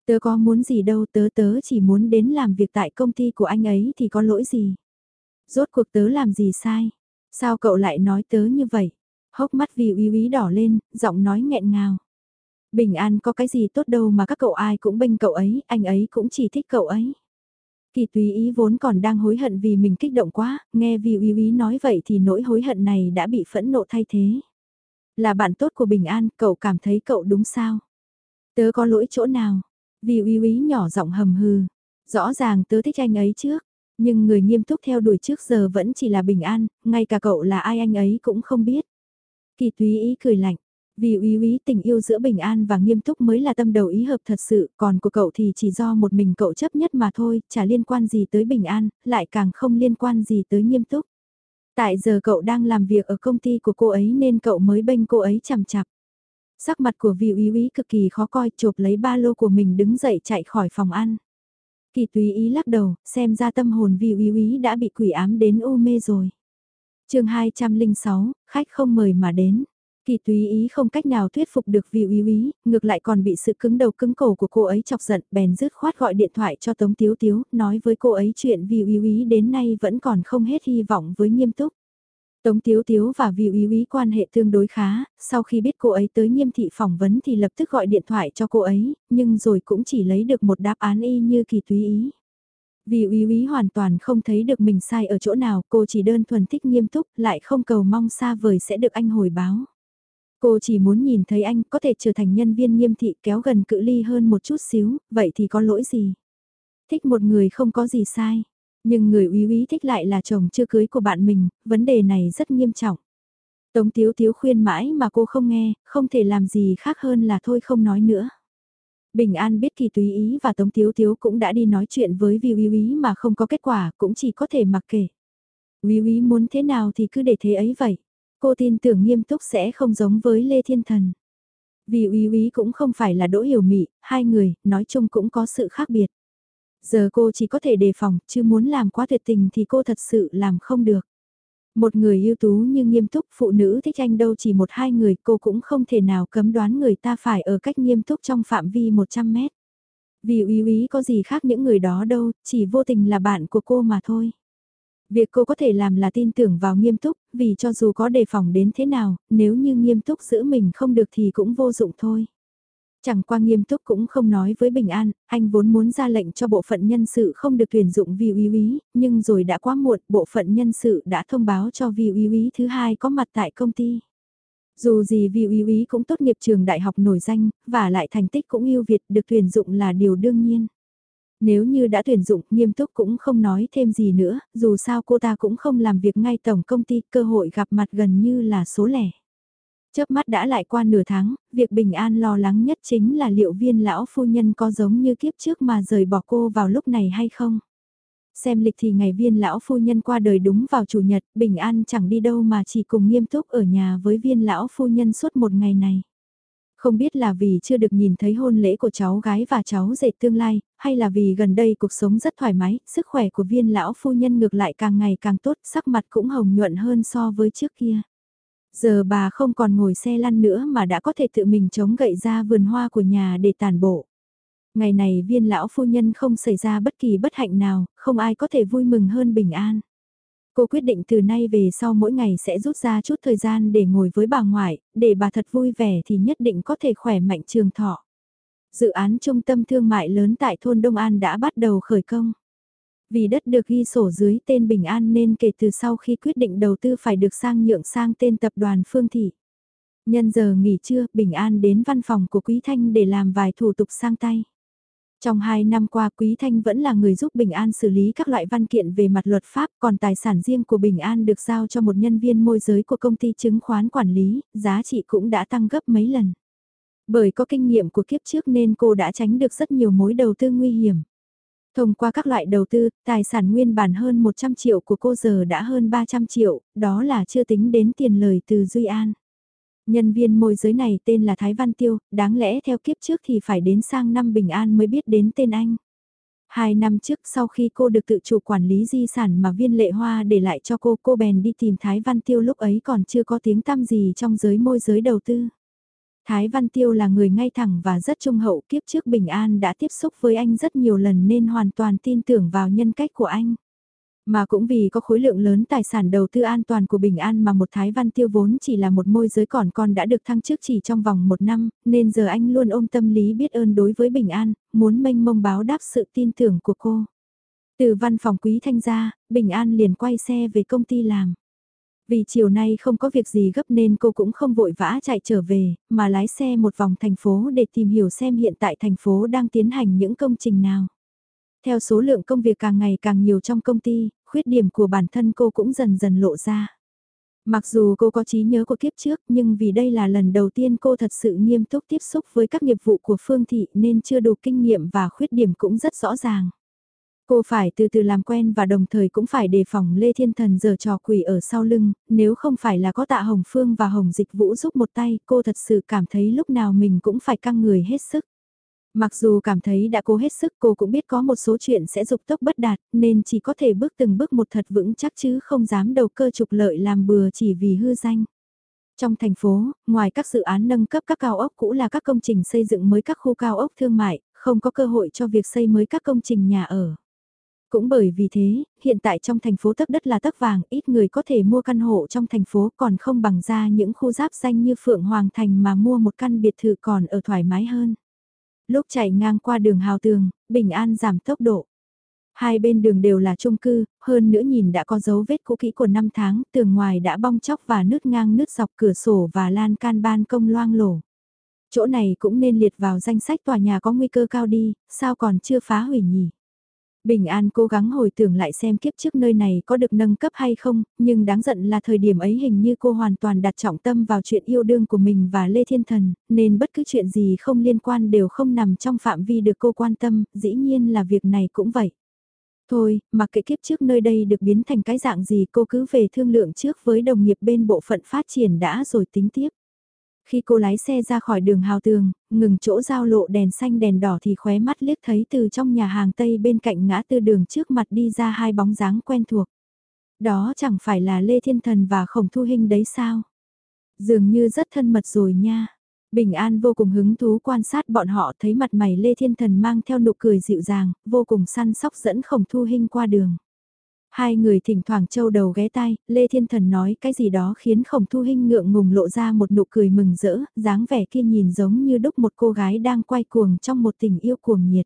Tớ có muốn gì đâu, tớ tớ chỉ muốn đến làm việc tại công ty của anh ấy thì có lỗi gì. Rốt cuộc tớ làm gì sai? Sao cậu lại nói tớ như vậy? Hốc mắt vì uy uy đỏ lên, giọng nói nghẹn ngào. Bình an có cái gì tốt đâu mà các cậu ai cũng bênh cậu ấy, anh ấy cũng chỉ thích cậu ấy. Kỳ tùy ý vốn còn đang hối hận vì mình kích động quá, nghe vì uy uy nói vậy thì nỗi hối hận này đã bị phẫn nộ thay thế. Là bạn tốt của Bình An, cậu cảm thấy cậu đúng sao? Tớ có lỗi chỗ nào? Vì uy uy nhỏ giọng hầm hừ. Rõ ràng tớ thích anh ấy trước, nhưng người nghiêm túc theo đuổi trước giờ vẫn chỉ là Bình An, ngay cả cậu là ai anh ấy cũng không biết. Kỳ túy ý cười lạnh. Vì úy úy tình yêu giữa bình an và nghiêm túc mới là tâm đầu ý hợp thật sự, còn của cậu thì chỉ do một mình cậu chấp nhất mà thôi, chả liên quan gì tới bình an, lại càng không liên quan gì tới nghiêm túc. Tại giờ cậu đang làm việc ở công ty của cô ấy nên cậu mới bênh cô ấy chằm chặp. Sắc mặt của vị úy úy cực kỳ khó coi chộp lấy ba lô của mình đứng dậy chạy khỏi phòng ăn. Kỳ túy ý lắc đầu, xem ra tâm hồn vị uy úy đã bị quỷ ám đến u mê rồi. chương 206, khách không mời mà đến. Kỳ túy ý không cách nào thuyết phục được vị uy úy, ngược lại còn bị sự cứng đầu cứng cổ của cô ấy chọc giận, bèn dứt khoát gọi điện thoại cho Tống Tiếu Tiếu, nói với cô ấy chuyện vị uy úy đến nay vẫn còn không hết hy vọng với nghiêm túc. Tống Tiếu Tiếu và Vi Úy Úy quan hệ tương đối khá, sau khi biết cô ấy tới nghiêm thị phỏng vấn thì lập tức gọi điện thoại cho cô ấy, nhưng rồi cũng chỉ lấy được một đáp án y như kỳ túy ý. Vì Úy Úy hoàn toàn không thấy được mình sai ở chỗ nào, cô chỉ đơn thuần thích nghiêm túc, lại không cầu mong xa vời sẽ được anh hồi báo. Cô chỉ muốn nhìn thấy anh có thể trở thành nhân viên nghiêm thị kéo gần cự ly hơn một chút xíu, vậy thì có lỗi gì? Thích một người không có gì sai. Nhưng người úy úy thích lại là chồng chưa cưới của bạn mình, vấn đề này rất nghiêm trọng. Tống Tiếu Tiếu khuyên mãi mà cô không nghe, không thể làm gì khác hơn là thôi không nói nữa. Bình An biết kỳ túy ý và Tống Tiếu Tiếu cũng đã đi nói chuyện với Vi Uy Uy mà không có kết quả, cũng chỉ có thể mặc kệ. Uy Uy muốn thế nào thì cứ để thế ấy vậy. Cô tin tưởng nghiêm túc sẽ không giống với Lê Thiên Thần. Vì Uy Uy cũng không phải là đỗ hiểu mị, hai người, nói chung cũng có sự khác biệt. Giờ cô chỉ có thể đề phòng, chứ muốn làm quá tuyệt tình thì cô thật sự làm không được. Một người ưu tú như nghiêm túc phụ nữ thích anh đâu chỉ một hai người cô cũng không thể nào cấm đoán người ta phải ở cách nghiêm túc trong phạm vi 100 mét. Vì uy úy có gì khác những người đó đâu, chỉ vô tình là bạn của cô mà thôi. Việc cô có thể làm là tin tưởng vào nghiêm túc, vì cho dù có đề phòng đến thế nào, nếu như nghiêm túc giữ mình không được thì cũng vô dụng thôi. Chẳng qua nghiêm túc cũng không nói với Bình An, anh vốn muốn ra lệnh cho bộ phận nhân sự không được tuyển dụng vì uy uy, nhưng rồi đã quá muộn, bộ phận nhân sự đã thông báo cho vì uy uy thứ hai có mặt tại công ty. Dù gì vì uy uy cũng tốt nghiệp trường đại học nổi danh, và lại thành tích cũng ưu việt được tuyển dụng là điều đương nhiên. Nếu như đã tuyển dụng, nghiêm túc cũng không nói thêm gì nữa, dù sao cô ta cũng không làm việc ngay tổng công ty, cơ hội gặp mặt gần như là số lẻ. Chớp mắt đã lại qua nửa tháng, việc bình an lo lắng nhất chính là liệu viên lão phu nhân có giống như kiếp trước mà rời bỏ cô vào lúc này hay không. Xem lịch thì ngày viên lão phu nhân qua đời đúng vào chủ nhật, bình an chẳng đi đâu mà chỉ cùng nghiêm túc ở nhà với viên lão phu nhân suốt một ngày này. Không biết là vì chưa được nhìn thấy hôn lễ của cháu gái và cháu rể tương lai, hay là vì gần đây cuộc sống rất thoải mái, sức khỏe của viên lão phu nhân ngược lại càng ngày càng tốt, sắc mặt cũng hồng nhuận hơn so với trước kia. Giờ bà không còn ngồi xe lăn nữa mà đã có thể tự mình chống gậy ra vườn hoa của nhà để tàn bộ. Ngày này viên lão phu nhân không xảy ra bất kỳ bất hạnh nào, không ai có thể vui mừng hơn bình an. Cô quyết định từ nay về sau mỗi ngày sẽ rút ra chút thời gian để ngồi với bà ngoại, để bà thật vui vẻ thì nhất định có thể khỏe mạnh trường thọ. Dự án trung tâm thương mại lớn tại thôn Đông An đã bắt đầu khởi công. Vì đất được ghi sổ dưới tên Bình An nên kể từ sau khi quyết định đầu tư phải được sang nhượng sang tên tập đoàn Phương Thị. Nhân giờ nghỉ trưa, Bình An đến văn phòng của Quý Thanh để làm vài thủ tục sang tay. Trong 2 năm qua Quý Thanh vẫn là người giúp Bình An xử lý các loại văn kiện về mặt luật pháp, còn tài sản riêng của Bình An được giao cho một nhân viên môi giới của công ty chứng khoán quản lý, giá trị cũng đã tăng gấp mấy lần. Bởi có kinh nghiệm của kiếp trước nên cô đã tránh được rất nhiều mối đầu tư nguy hiểm. Thông qua các loại đầu tư, tài sản nguyên bản hơn 100 triệu của cô giờ đã hơn 300 triệu, đó là chưa tính đến tiền lời từ Duy An. Nhân viên môi giới này tên là Thái Văn Tiêu, đáng lẽ theo kiếp trước thì phải đến sang năm Bình An mới biết đến tên anh. Hai năm trước sau khi cô được tự chủ quản lý di sản mà viên lệ hoa để lại cho cô, cô bèn đi tìm Thái Văn Tiêu lúc ấy còn chưa có tiếng tăm gì trong giới môi giới đầu tư. Thái Văn Tiêu là người ngay thẳng và rất trung hậu kiếp trước Bình An đã tiếp xúc với anh rất nhiều lần nên hoàn toàn tin tưởng vào nhân cách của anh. Mà cũng vì có khối lượng lớn tài sản đầu tư an toàn của Bình An mà một Thái Văn Tiêu vốn chỉ là một môi giới còn con đã được thăng chức chỉ trong vòng một năm, nên giờ anh luôn ôm tâm lý biết ơn đối với Bình An, muốn mênh mông báo đáp sự tin tưởng của cô. Từ văn phòng quý thanh ra, Bình An liền quay xe về công ty làm. Vì chiều nay không có việc gì gấp nên cô cũng không vội vã chạy trở về, mà lái xe một vòng thành phố để tìm hiểu xem hiện tại thành phố đang tiến hành những công trình nào. Theo số lượng công việc càng ngày càng nhiều trong công ty, khuyết điểm của bản thân cô cũng dần dần lộ ra. Mặc dù cô có trí nhớ của kiếp trước nhưng vì đây là lần đầu tiên cô thật sự nghiêm túc tiếp xúc với các nghiệp vụ của Phương Thị nên chưa đủ kinh nghiệm và khuyết điểm cũng rất rõ ràng. Cô phải từ từ làm quen và đồng thời cũng phải đề phòng Lê Thiên Thần giờ trò quỷ ở sau lưng, nếu không phải là có tạ Hồng Phương và Hồng Dịch Vũ giúp một tay, cô thật sự cảm thấy lúc nào mình cũng phải căng người hết sức. Mặc dù cảm thấy đã cố hết sức cô cũng biết có một số chuyện sẽ dục tốc bất đạt nên chỉ có thể bước từng bước một thật vững chắc chứ không dám đầu cơ trục lợi làm bừa chỉ vì hư danh. Trong thành phố, ngoài các dự án nâng cấp các cao ốc cũ là các công trình xây dựng mới các khu cao ốc thương mại, không có cơ hội cho việc xây mới các công trình nhà ở. Cũng bởi vì thế, hiện tại trong thành phố tấc đất là tấc vàng, ít người có thể mua căn hộ trong thành phố còn không bằng ra những khu giáp danh như Phượng Hoàng Thành mà mua một căn biệt thự còn ở thoải mái hơn. Lúc chạy ngang qua đường Hào Tường, Bình An giảm tốc độ. Hai bên đường đều là chung cư, hơn nữa nhìn đã có dấu vết cũ kỹ của năm tháng, tường ngoài đã bong chóc và nứt ngang nứt dọc cửa sổ và lan can ban công loang lổ. Chỗ này cũng nên liệt vào danh sách tòa nhà có nguy cơ cao đi, sao còn chưa phá hủy nhỉ? Bình An cố gắng hồi tưởng lại xem kiếp trước nơi này có được nâng cấp hay không, nhưng đáng giận là thời điểm ấy hình như cô hoàn toàn đặt trọng tâm vào chuyện yêu đương của mình và Lê Thiên Thần, nên bất cứ chuyện gì không liên quan đều không nằm trong phạm vi được cô quan tâm, dĩ nhiên là việc này cũng vậy. Thôi, mặc kệ kiếp trước nơi đây được biến thành cái dạng gì cô cứ về thương lượng trước với đồng nghiệp bên bộ phận phát triển đã rồi tính tiếp. Khi cô lái xe ra khỏi đường hào tường, ngừng chỗ giao lộ đèn xanh đèn đỏ thì khóe mắt liếc thấy từ trong nhà hàng Tây bên cạnh ngã tư đường trước mặt đi ra hai bóng dáng quen thuộc. Đó chẳng phải là Lê Thiên Thần và Khổng Thu Hinh đấy sao? Dường như rất thân mật rồi nha. Bình An vô cùng hứng thú quan sát bọn họ thấy mặt mày Lê Thiên Thần mang theo nụ cười dịu dàng, vô cùng săn sóc dẫn Khổng Thu Hinh qua đường. Hai người thỉnh thoảng châu đầu ghé tai, Lê Thiên Thần nói cái gì đó khiến khổng thu hinh ngượng ngùng lộ ra một nụ cười mừng rỡ, dáng vẻ kia nhìn giống như đúc một cô gái đang quay cuồng trong một tình yêu cuồng nhiệt.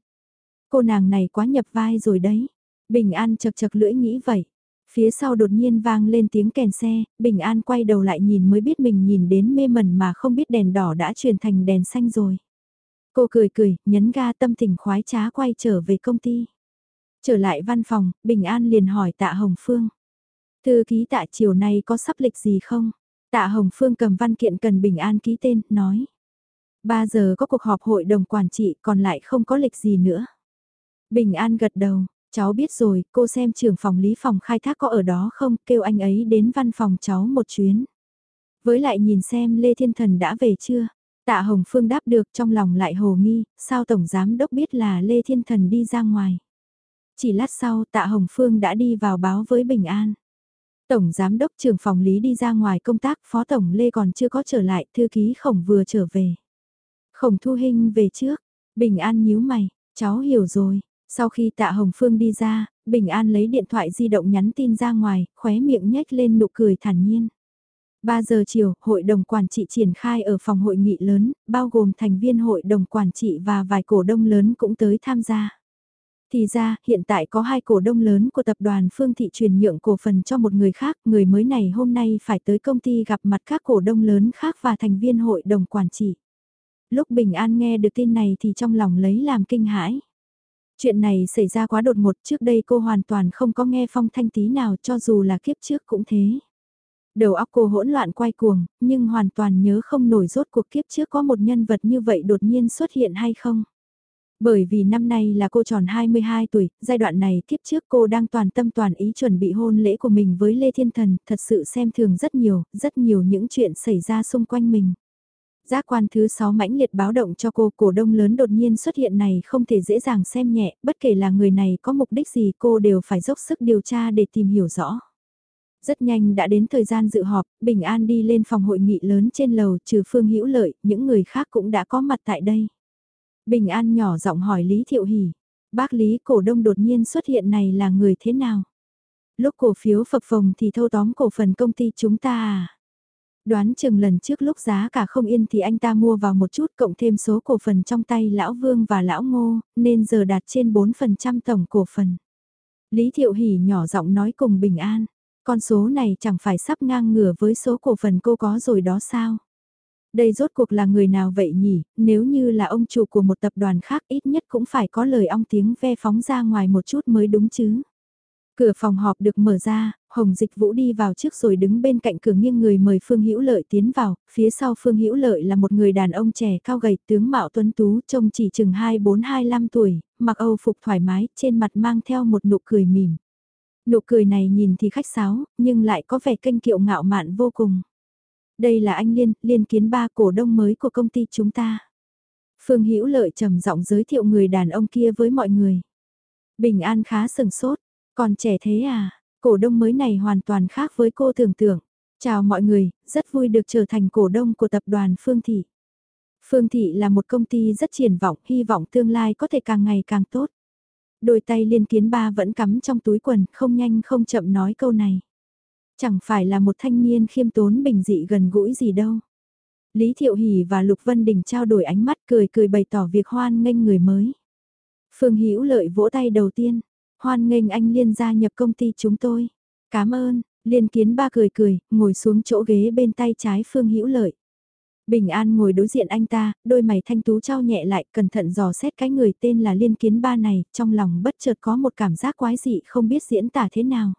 Cô nàng này quá nhập vai rồi đấy. Bình An chật chật lưỡi nghĩ vậy. Phía sau đột nhiên vang lên tiếng kèn xe, Bình An quay đầu lại nhìn mới biết mình nhìn đến mê mẩn mà không biết đèn đỏ đã chuyển thành đèn xanh rồi. Cô cười cười, nhấn ga tâm tình khoái trá quay trở về công ty. Trở lại văn phòng, Bình An liền hỏi Tạ Hồng Phương. Thư ký tạ chiều nay có sắp lịch gì không? Tạ Hồng Phương cầm văn kiện cần Bình An ký tên, nói. 3 giờ có cuộc họp hội đồng quản trị còn lại không có lịch gì nữa. Bình An gật đầu, cháu biết rồi, cô xem trưởng phòng lý phòng khai thác có ở đó không, kêu anh ấy đến văn phòng cháu một chuyến. Với lại nhìn xem Lê Thiên Thần đã về chưa? Tạ Hồng Phương đáp được trong lòng lại hồ nghi, sao Tổng Giám Đốc biết là Lê Thiên Thần đi ra ngoài. Chỉ lát sau tạ Hồng Phương đã đi vào báo với Bình An. Tổng Giám đốc trưởng phòng lý đi ra ngoài công tác, Phó Tổng Lê còn chưa có trở lại, thư ký khổng vừa trở về. Khổng thu Hinh về trước, Bình An nhíu mày, cháu hiểu rồi. Sau khi tạ Hồng Phương đi ra, Bình An lấy điện thoại di động nhắn tin ra ngoài, khóe miệng nhếch lên nụ cười thản nhiên. 3 giờ chiều, hội đồng quản trị triển khai ở phòng hội nghị lớn, bao gồm thành viên hội đồng quản trị và vài cổ đông lớn cũng tới tham gia. Thì ra, hiện tại có hai cổ đông lớn của tập đoàn Phương Thị truyền nhượng cổ phần cho một người khác, người mới này hôm nay phải tới công ty gặp mặt các cổ đông lớn khác và thành viên hội đồng quản trị. Lúc Bình An nghe được tin này thì trong lòng lấy làm kinh hãi. Chuyện này xảy ra quá đột ngột trước đây cô hoàn toàn không có nghe phong thanh tí nào cho dù là kiếp trước cũng thế. Đầu óc cô hỗn loạn quay cuồng, nhưng hoàn toàn nhớ không nổi rốt cuộc kiếp trước có một nhân vật như vậy đột nhiên xuất hiện hay không. Bởi vì năm nay là cô tròn 22 tuổi, giai đoạn này kiếp trước cô đang toàn tâm toàn ý chuẩn bị hôn lễ của mình với Lê Thiên Thần, thật sự xem thường rất nhiều, rất nhiều những chuyện xảy ra xung quanh mình. Giác quan thứ 6 mãnh liệt báo động cho cô cổ đông lớn đột nhiên xuất hiện này không thể dễ dàng xem nhẹ, bất kể là người này có mục đích gì cô đều phải dốc sức điều tra để tìm hiểu rõ. Rất nhanh đã đến thời gian dự họp, Bình An đi lên phòng hội nghị lớn trên lầu trừ Phương Hữu Lợi, những người khác cũng đã có mặt tại đây. Bình An nhỏ giọng hỏi Lý Thiệu Hỷ, bác Lý cổ đông đột nhiên xuất hiện này là người thế nào? Lúc cổ phiếu phập phồng thì thâu tóm cổ phần công ty chúng ta à? Đoán chừng lần trước lúc giá cả không yên thì anh ta mua vào một chút cộng thêm số cổ phần trong tay lão Vương và lão Ngô, nên giờ đạt trên 4% tổng cổ phần. Lý Thiệu Hỷ nhỏ giọng nói cùng Bình An, con số này chẳng phải sắp ngang ngửa với số cổ phần cô có rồi đó sao? Đây rốt cuộc là người nào vậy nhỉ, nếu như là ông chủ của một tập đoàn khác ít nhất cũng phải có lời ong tiếng ve phóng ra ngoài một chút mới đúng chứ. Cửa phòng họp được mở ra, Hồng Dịch Vũ đi vào trước rồi đứng bên cạnh cửa nghiêng người mời Phương Hữu Lợi tiến vào, phía sau Phương Hữu Lợi là một người đàn ông trẻ cao gầy tướng mạo tuấn tú trông chỉ chừng 24-25 tuổi, mặc Âu phục thoải mái, trên mặt mang theo một nụ cười mỉm. Nụ cười này nhìn thì khách sáo, nhưng lại có vẻ kênh kiệu ngạo mạn vô cùng. Đây là anh Liên, Liên kiến ba cổ đông mới của công ty chúng ta. Phương Hữu Lợi trầm giọng giới thiệu người đàn ông kia với mọi người. Bình An khá sừng sốt, còn trẻ thế à, cổ đông mới này hoàn toàn khác với cô tưởng tượng. Chào mọi người, rất vui được trở thành cổ đông của tập đoàn Phương Thị. Phương Thị là một công ty rất triển vọng, hy vọng tương lai có thể càng ngày càng tốt. Đôi tay liên kiến ba vẫn cắm trong túi quần, không nhanh không chậm nói câu này. Chẳng phải là một thanh niên khiêm tốn bình dị gần gũi gì đâu. Lý Thiệu Hỷ và Lục Vân Đình trao đổi ánh mắt cười cười bày tỏ việc hoan nghênh người mới. Phương Hữu Lợi vỗ tay đầu tiên, hoan nghênh anh Liên gia nhập công ty chúng tôi. Cảm ơn, Liên Kiến ba cười cười, ngồi xuống chỗ ghế bên tay trái Phương Hữu Lợi. Bình An ngồi đối diện anh ta, đôi mày thanh tú trao nhẹ lại, cẩn thận dò xét cái người tên là Liên Kiến ba này, trong lòng bất chợt có một cảm giác quái dị không biết diễn tả thế nào.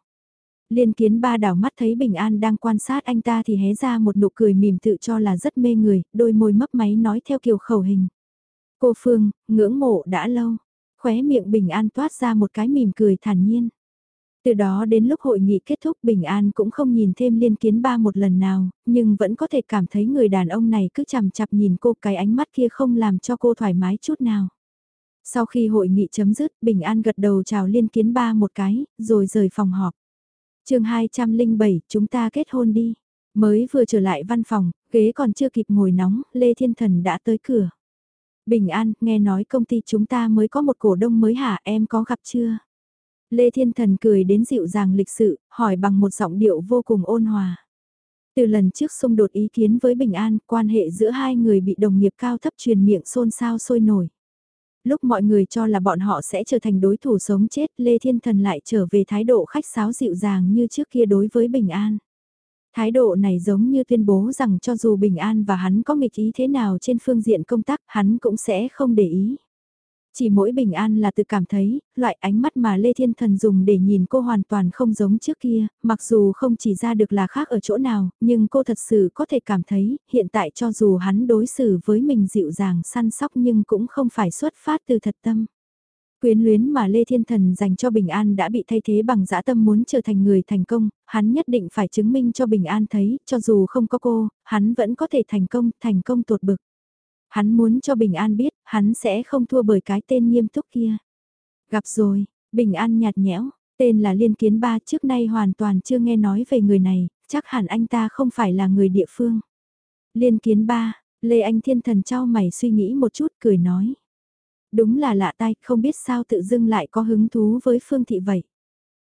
Liên kiến ba đảo mắt thấy Bình An đang quan sát anh ta thì hé ra một nụ cười mỉm tự cho là rất mê người, đôi môi mấp máy nói theo kiểu khẩu hình. Cô Phương, ngưỡng mộ đã lâu, khóe miệng Bình An toát ra một cái mỉm cười thản nhiên. Từ đó đến lúc hội nghị kết thúc Bình An cũng không nhìn thêm liên kiến ba một lần nào, nhưng vẫn có thể cảm thấy người đàn ông này cứ chằm chặp nhìn cô cái ánh mắt kia không làm cho cô thoải mái chút nào. Sau khi hội nghị chấm dứt, Bình An gật đầu chào liên kiến ba một cái, rồi rời phòng họp chương 207, chúng ta kết hôn đi. Mới vừa trở lại văn phòng, ghế còn chưa kịp ngồi nóng, Lê Thiên Thần đã tới cửa. Bình an, nghe nói công ty chúng ta mới có một cổ đông mới hả em có gặp chưa? Lê Thiên Thần cười đến dịu dàng lịch sự, hỏi bằng một giọng điệu vô cùng ôn hòa. Từ lần trước xung đột ý kiến với Bình An, quan hệ giữa hai người bị đồng nghiệp cao thấp truyền miệng xôn xao sôi nổi lúc mọi người cho là bọn họ sẽ trở thành đối thủ sống chết, Lê Thiên Thần lại trở về thái độ khách sáo dịu dàng như trước kia đối với Bình An. Thái độ này giống như tuyên bố rằng cho dù Bình An và hắn có nghịch ý thế nào trên phương diện công tác, hắn cũng sẽ không để ý. Chỉ mỗi bình an là tự cảm thấy, loại ánh mắt mà Lê Thiên Thần dùng để nhìn cô hoàn toàn không giống trước kia, mặc dù không chỉ ra được là khác ở chỗ nào, nhưng cô thật sự có thể cảm thấy, hiện tại cho dù hắn đối xử với mình dịu dàng săn sóc nhưng cũng không phải xuất phát từ thật tâm. Quyến luyến mà Lê Thiên Thần dành cho Bình An đã bị thay thế bằng dã tâm muốn trở thành người thành công, hắn nhất định phải chứng minh cho Bình An thấy, cho dù không có cô, hắn vẫn có thể thành công, thành công tột bực. Hắn muốn cho Bình An biết, hắn sẽ không thua bởi cái tên nghiêm túc kia. Gặp rồi, Bình An nhạt nhẽo, tên là Liên Kiến Ba trước nay hoàn toàn chưa nghe nói về người này, chắc hẳn anh ta không phải là người địa phương. Liên Kiến Ba, Lê Anh Thiên Thần trao mày suy nghĩ một chút cười nói. Đúng là lạ tai, không biết sao tự dưng lại có hứng thú với Phương Thị vậy.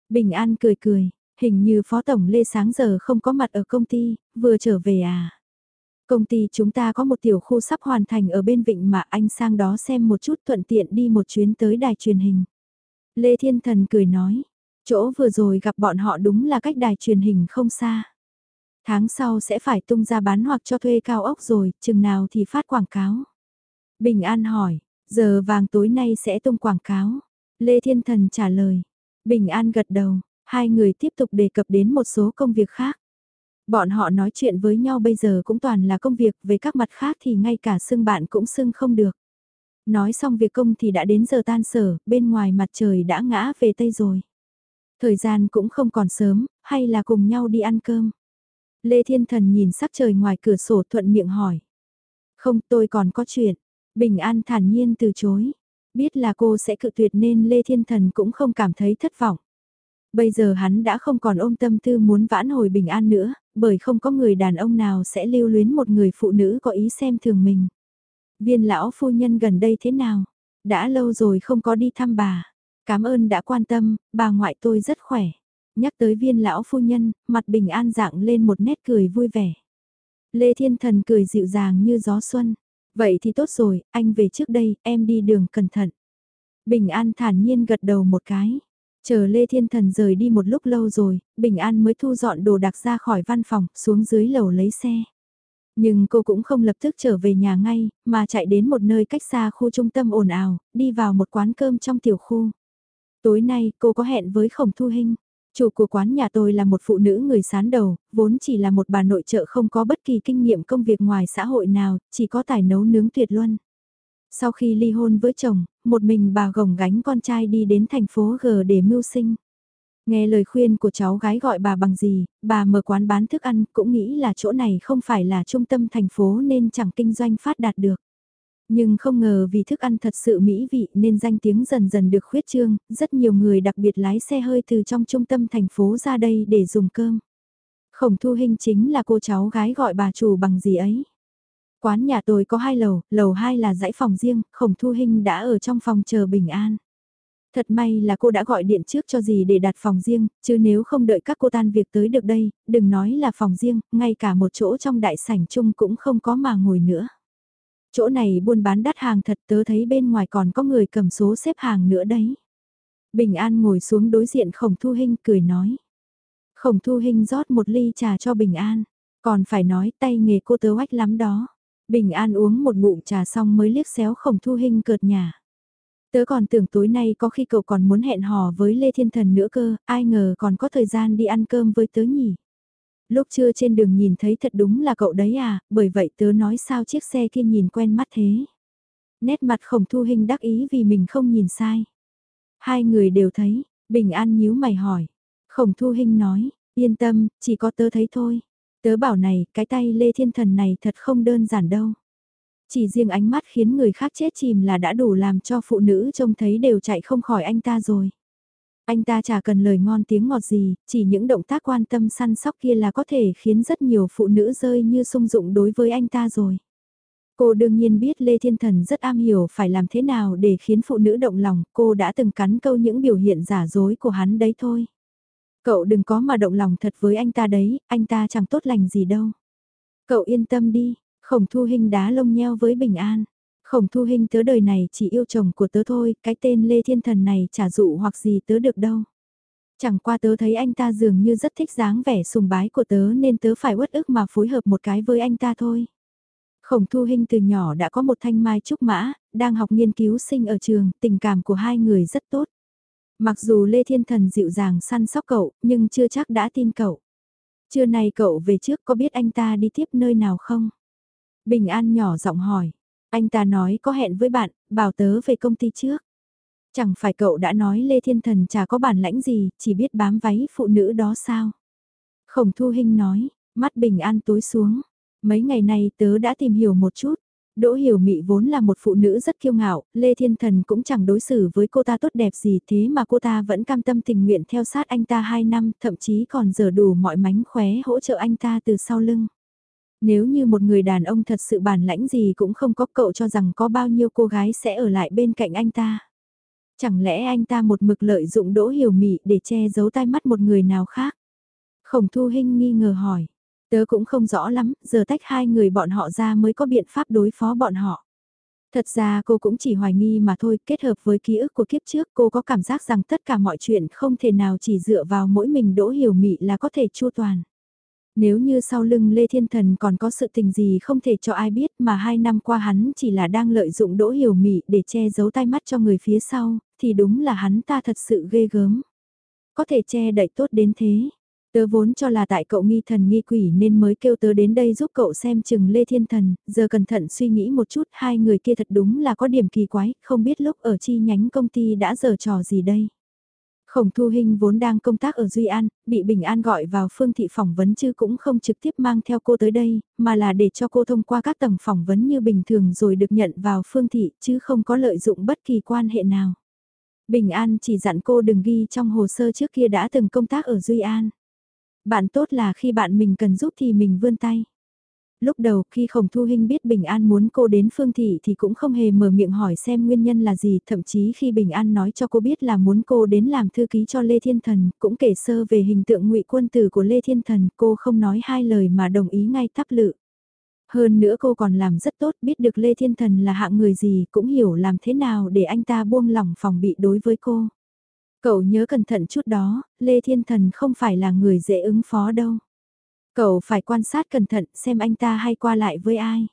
Bình An cười cười, hình như Phó Tổng Lê sáng giờ không có mặt ở công ty, vừa trở về à. Công ty chúng ta có một tiểu khu sắp hoàn thành ở bên vịnh mà anh sang đó xem một chút thuận tiện đi một chuyến tới đài truyền hình. Lê Thiên Thần cười nói, chỗ vừa rồi gặp bọn họ đúng là cách đài truyền hình không xa. Tháng sau sẽ phải tung ra bán hoặc cho thuê cao ốc rồi, chừng nào thì phát quảng cáo. Bình An hỏi, giờ vàng tối nay sẽ tung quảng cáo. Lê Thiên Thần trả lời, Bình An gật đầu, hai người tiếp tục đề cập đến một số công việc khác. Bọn họ nói chuyện với nhau bây giờ cũng toàn là công việc, về các mặt khác thì ngay cả xưng bạn cũng xưng không được. Nói xong việc công thì đã đến giờ tan sở, bên ngoài mặt trời đã ngã về Tây rồi. Thời gian cũng không còn sớm, hay là cùng nhau đi ăn cơm. Lê Thiên Thần nhìn sắc trời ngoài cửa sổ thuận miệng hỏi. Không tôi còn có chuyện. Bình An thản nhiên từ chối. Biết là cô sẽ cự tuyệt nên Lê Thiên Thần cũng không cảm thấy thất vọng. Bây giờ hắn đã không còn ôm tâm tư muốn vãn hồi bình an nữa, bởi không có người đàn ông nào sẽ lưu luyến một người phụ nữ có ý xem thường mình. Viên lão phu nhân gần đây thế nào? Đã lâu rồi không có đi thăm bà. Cảm ơn đã quan tâm, bà ngoại tôi rất khỏe. Nhắc tới viên lão phu nhân, mặt bình an dạng lên một nét cười vui vẻ. Lê Thiên Thần cười dịu dàng như gió xuân. Vậy thì tốt rồi, anh về trước đây, em đi đường cẩn thận. Bình an thản nhiên gật đầu một cái. Chờ Lê Thiên Thần rời đi một lúc lâu rồi, Bình An mới thu dọn đồ đạc ra khỏi văn phòng, xuống dưới lầu lấy xe. Nhưng cô cũng không lập tức trở về nhà ngay, mà chạy đến một nơi cách xa khu trung tâm ồn ào, đi vào một quán cơm trong tiểu khu. Tối nay cô có hẹn với Khổng Thu Hinh. Chủ của quán nhà tôi là một phụ nữ người sán đầu, vốn chỉ là một bà nội trợ không có bất kỳ kinh nghiệm công việc ngoài xã hội nào, chỉ có tài nấu nướng tuyệt luân. Sau khi ly hôn với chồng, một mình bà gồng gánh con trai đi đến thành phố G để mưu sinh. Nghe lời khuyên của cháu gái gọi bà bằng gì, bà mở quán bán thức ăn cũng nghĩ là chỗ này không phải là trung tâm thành phố nên chẳng kinh doanh phát đạt được. Nhưng không ngờ vì thức ăn thật sự mỹ vị nên danh tiếng dần dần được khuyết trương, rất nhiều người đặc biệt lái xe hơi từ trong trung tâm thành phố ra đây để dùng cơm. Khổng Thu Hinh chính là cô cháu gái gọi bà chủ bằng gì ấy. Quán nhà tôi có hai lầu, lầu hai là dãy phòng riêng, Khổng Thu Hinh đã ở trong phòng chờ bình an. Thật may là cô đã gọi điện trước cho gì để đặt phòng riêng, chứ nếu không đợi các cô tan việc tới được đây, đừng nói là phòng riêng, ngay cả một chỗ trong đại sảnh chung cũng không có mà ngồi nữa. Chỗ này buôn bán đắt hàng thật tớ thấy bên ngoài còn có người cầm số xếp hàng nữa đấy. Bình An ngồi xuống đối diện Khổng Thu Hinh cười nói. Khổng Thu Hinh rót một ly trà cho Bình An, còn phải nói tay nghề cô tớ oách lắm đó. Bình An uống một ngụm trà xong mới liếc xéo Khổng Thu Hinh cợt nhà. Tớ còn tưởng tối nay có khi cậu còn muốn hẹn hò với Lê Thiên Thần nữa cơ, ai ngờ còn có thời gian đi ăn cơm với tớ nhỉ. Lúc trưa trên đường nhìn thấy thật đúng là cậu đấy à, bởi vậy tớ nói sao chiếc xe kia nhìn quen mắt thế. Nét mặt khổng thu hình đắc ý vì mình không nhìn sai. Hai người đều thấy, bình an nhíu mày hỏi. Khổng thu hình nói, yên tâm, chỉ có tớ thấy thôi. Tớ bảo này, cái tay Lê Thiên Thần này thật không đơn giản đâu. Chỉ riêng ánh mắt khiến người khác chết chìm là đã đủ làm cho phụ nữ trông thấy đều chạy không khỏi anh ta rồi. Anh ta chả cần lời ngon tiếng ngọt gì, chỉ những động tác quan tâm săn sóc kia là có thể khiến rất nhiều phụ nữ rơi như sung dụng đối với anh ta rồi. Cô đương nhiên biết Lê Thiên Thần rất am hiểu phải làm thế nào để khiến phụ nữ động lòng, cô đã từng cắn câu những biểu hiện giả dối của hắn đấy thôi. Cậu đừng có mà động lòng thật với anh ta đấy, anh ta chẳng tốt lành gì đâu. Cậu yên tâm đi, khổng thu hình đá lông nheo với bình an. Khổng thu hình tớ đời này chỉ yêu chồng của tớ thôi, cái tên Lê Thiên Thần này chả dụ hoặc gì tớ được đâu. Chẳng qua tớ thấy anh ta dường như rất thích dáng vẻ sùng bái của tớ nên tớ phải uất ức mà phối hợp một cái với anh ta thôi. Khổng thu hình từ nhỏ đã có một thanh mai trúc mã, đang học nghiên cứu sinh ở trường, tình cảm của hai người rất tốt. Mặc dù Lê Thiên Thần dịu dàng săn sóc cậu, nhưng chưa chắc đã tin cậu. Trưa nay cậu về trước có biết anh ta đi tiếp nơi nào không? Bình An nhỏ giọng hỏi. Anh ta nói có hẹn với bạn, bảo tớ về công ty trước. Chẳng phải cậu đã nói Lê Thiên Thần chả có bản lãnh gì, chỉ biết bám váy phụ nữ đó sao? Khổng Thu Hinh nói, mắt bình an tối xuống. Mấy ngày nay tớ đã tìm hiểu một chút. Đỗ Hiểu Mị vốn là một phụ nữ rất kiêu ngạo, Lê Thiên Thần cũng chẳng đối xử với cô ta tốt đẹp gì thế mà cô ta vẫn cam tâm tình nguyện theo sát anh ta 2 năm, thậm chí còn dở đủ mọi mánh khóe hỗ trợ anh ta từ sau lưng. Nếu như một người đàn ông thật sự bản lãnh gì cũng không có cậu cho rằng có bao nhiêu cô gái sẽ ở lại bên cạnh anh ta. Chẳng lẽ anh ta một mực lợi dụng đỗ hiểu mị để che giấu tai mắt một người nào khác? Khổng thu hinh nghi ngờ hỏi. Tớ cũng không rõ lắm, giờ tách hai người bọn họ ra mới có biện pháp đối phó bọn họ. Thật ra cô cũng chỉ hoài nghi mà thôi, kết hợp với ký ức của kiếp trước cô có cảm giác rằng tất cả mọi chuyện không thể nào chỉ dựa vào mỗi mình đỗ hiểu mị là có thể chu toàn. Nếu như sau lưng Lê Thiên Thần còn có sự tình gì không thể cho ai biết mà hai năm qua hắn chỉ là đang lợi dụng đỗ hiểu mị để che giấu tai mắt cho người phía sau, thì đúng là hắn ta thật sự ghê gớm. Có thể che đậy tốt đến thế. Tớ vốn cho là tại cậu nghi thần nghi quỷ nên mới kêu tớ đến đây giúp cậu xem chừng Lê Thiên Thần, giờ cẩn thận suy nghĩ một chút hai người kia thật đúng là có điểm kỳ quái, không biết lúc ở chi nhánh công ty đã giờ trò gì đây. Khổng Thu Hinh vốn đang công tác ở Duy An, bị Bình An gọi vào phương thị phỏng vấn chứ cũng không trực tiếp mang theo cô tới đây, mà là để cho cô thông qua các tầng phỏng vấn như bình thường rồi được nhận vào phương thị chứ không có lợi dụng bất kỳ quan hệ nào. Bình An chỉ dặn cô đừng ghi trong hồ sơ trước kia đã từng công tác ở Duy An. Bạn tốt là khi bạn mình cần giúp thì mình vươn tay. Lúc đầu khi Khổng Thu Hinh biết Bình An muốn cô đến Phương Thị thì cũng không hề mở miệng hỏi xem nguyên nhân là gì, thậm chí khi Bình An nói cho cô biết là muốn cô đến làm thư ký cho Lê Thiên Thần, cũng kể sơ về hình tượng ngụy quân tử của Lê Thiên Thần, cô không nói hai lời mà đồng ý ngay thắp lự. Hơn nữa cô còn làm rất tốt, biết được Lê Thiên Thần là hạng người gì, cũng hiểu làm thế nào để anh ta buông lỏng phòng bị đối với cô. Cậu nhớ cẩn thận chút đó, Lê Thiên Thần không phải là người dễ ứng phó đâu. Cậu phải quan sát cẩn thận xem anh ta hay qua lại với ai.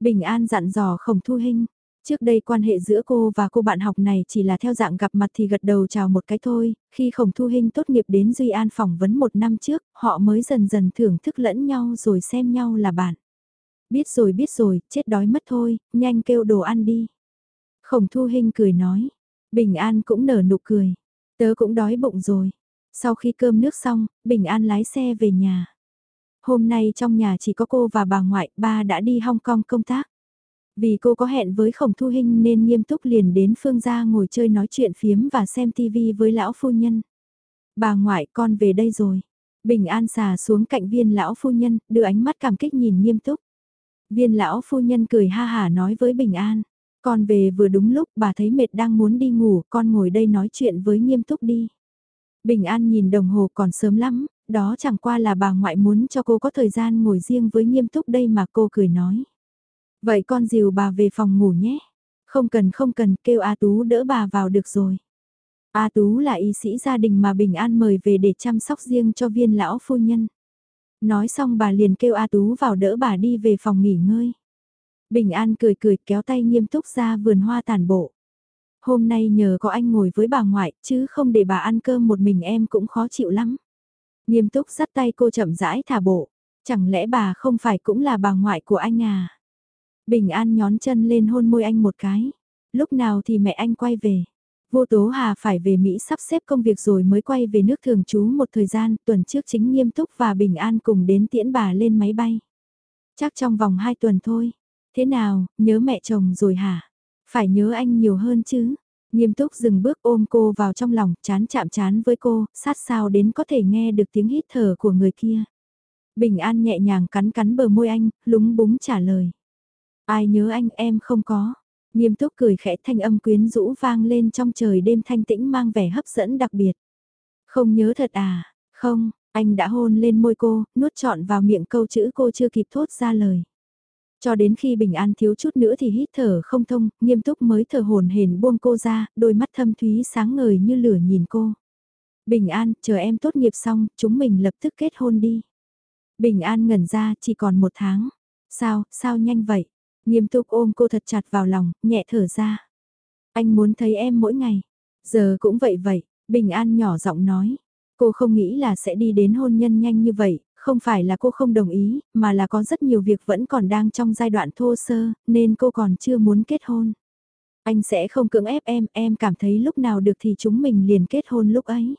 Bình An dặn dò khổng thu hinh. Trước đây quan hệ giữa cô và cô bạn học này chỉ là theo dạng gặp mặt thì gật đầu chào một cái thôi, khi khổng thu hinh tốt nghiệp đến Duy An phỏng vấn một năm trước, họ mới dần dần thưởng thức lẫn nhau rồi xem nhau là bạn. Biết rồi biết rồi, chết đói mất thôi, nhanh kêu đồ ăn đi. Khổng thu hinh cười nói, Bình An cũng nở nụ cười, tớ cũng đói bụng rồi. Sau khi cơm nước xong, Bình An lái xe về nhà. Hôm nay trong nhà chỉ có cô và bà ngoại, ba đã đi Hong Kong công tác. Vì cô có hẹn với khổng thu hinh nên nghiêm túc liền đến phương gia ngồi chơi nói chuyện phiếm và xem tivi với lão phu nhân. Bà ngoại con về đây rồi. Bình an xà xuống cạnh viên lão phu nhân, đưa ánh mắt cảm kích nhìn nghiêm túc. Viên lão phu nhân cười ha hà nói với Bình an. Con về vừa đúng lúc bà thấy mệt đang muốn đi ngủ, con ngồi đây nói chuyện với nghiêm túc đi. Bình an nhìn đồng hồ còn sớm lắm, đó chẳng qua là bà ngoại muốn cho cô có thời gian ngồi riêng với nghiêm túc đây mà cô cười nói. Vậy con dìu bà về phòng ngủ nhé. Không cần không cần kêu A Tú đỡ bà vào được rồi. A Tú là y sĩ gia đình mà Bình An mời về để chăm sóc riêng cho viên lão phu nhân. Nói xong bà liền kêu A Tú vào đỡ bà đi về phòng nghỉ ngơi. Bình An cười cười kéo tay nghiêm túc ra vườn hoa tàn bộ. Hôm nay nhờ có anh ngồi với bà ngoại chứ không để bà ăn cơm một mình em cũng khó chịu lắm. Nghiêm túc dắt tay cô chậm rãi thả bộ. Chẳng lẽ bà không phải cũng là bà ngoại của anh à? Bình An nhón chân lên hôn môi anh một cái. Lúc nào thì mẹ anh quay về. Vô Tố Hà phải về Mỹ sắp xếp công việc rồi mới quay về nước thường trú một thời gian, tuần trước chính nghiêm túc và bình an cùng đến tiễn bà lên máy bay. Chắc trong vòng 2 tuần thôi. Thế nào, nhớ mẹ chồng rồi hả? Phải nhớ anh nhiều hơn chứ. Nghiêm túc dừng bước ôm cô vào trong lòng, chán chạm chán với cô, sát sao đến có thể nghe được tiếng hít thở của người kia. Bình an nhẹ nhàng cắn cắn bờ môi anh, lúng búng trả lời. Ai nhớ anh em không có. Nghiêm túc cười khẽ thanh âm quyến rũ vang lên trong trời đêm thanh tĩnh mang vẻ hấp dẫn đặc biệt. Không nhớ thật à, không, anh đã hôn lên môi cô, nuốt trọn vào miệng câu chữ cô chưa kịp thốt ra lời. Cho đến khi bình an thiếu chút nữa thì hít thở không thông, nghiêm túc mới thở hồn hển buông cô ra, đôi mắt thâm thúy sáng ngời như lửa nhìn cô. Bình an, chờ em tốt nghiệp xong, chúng mình lập tức kết hôn đi. Bình an ngẩn ra, chỉ còn một tháng. Sao, sao nhanh vậy? Nghiêm túc ôm cô thật chặt vào lòng, nhẹ thở ra. Anh muốn thấy em mỗi ngày. Giờ cũng vậy vậy, Bình An nhỏ giọng nói. Cô không nghĩ là sẽ đi đến hôn nhân nhanh như vậy, không phải là cô không đồng ý, mà là có rất nhiều việc vẫn còn đang trong giai đoạn thô sơ, nên cô còn chưa muốn kết hôn. Anh sẽ không cưỡng ép em, em cảm thấy lúc nào được thì chúng mình liền kết hôn lúc ấy.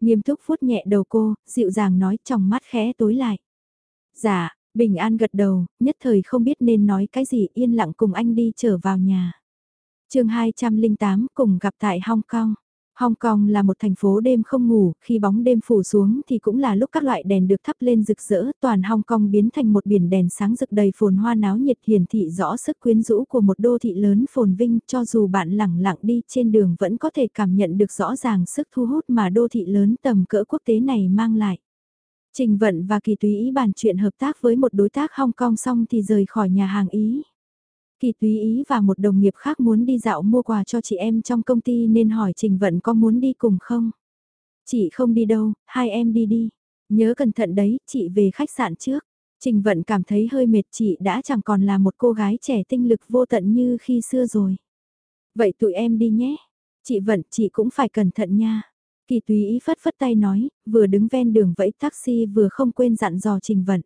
Nghiêm túc phút nhẹ đầu cô, dịu dàng nói trong mắt khẽ tối lại. Dạ, Bình An gật đầu, nhất thời không biết nên nói cái gì yên lặng cùng anh đi trở vào nhà. chương 208 cùng gặp tại Hong Kong. Hong Kong là một thành phố đêm không ngủ, khi bóng đêm phủ xuống thì cũng là lúc các loại đèn được thắp lên rực rỡ, toàn Hong Kong biến thành một biển đèn sáng rực đầy phồn hoa náo nhiệt hiển thị rõ sức quyến rũ của một đô thị lớn phồn vinh, cho dù bạn lẳng lặng đi trên đường vẫn có thể cảm nhận được rõ ràng sức thu hút mà đô thị lớn tầm cỡ quốc tế này mang lại. Trình Vận và Kỳ Túy Ý bàn chuyện hợp tác với một đối tác Hong Kong xong thì rời khỏi nhà hàng Ý. Kỳ Túy Ý và một đồng nghiệp khác muốn đi dạo mua quà cho chị em trong công ty nên hỏi Trình Vận có muốn đi cùng không? Chị không đi đâu, hai em đi đi. Nhớ cẩn thận đấy, chị về khách sạn trước. Trình Vận cảm thấy hơi mệt chị đã chẳng còn là một cô gái trẻ tinh lực vô tận như khi xưa rồi. Vậy tụi em đi nhé. Chị Vận, chị cũng phải cẩn thận nha. Kỳ túy ý phất phất tay nói, vừa đứng ven đường vẫy taxi vừa không quên dặn dò Trình Vận.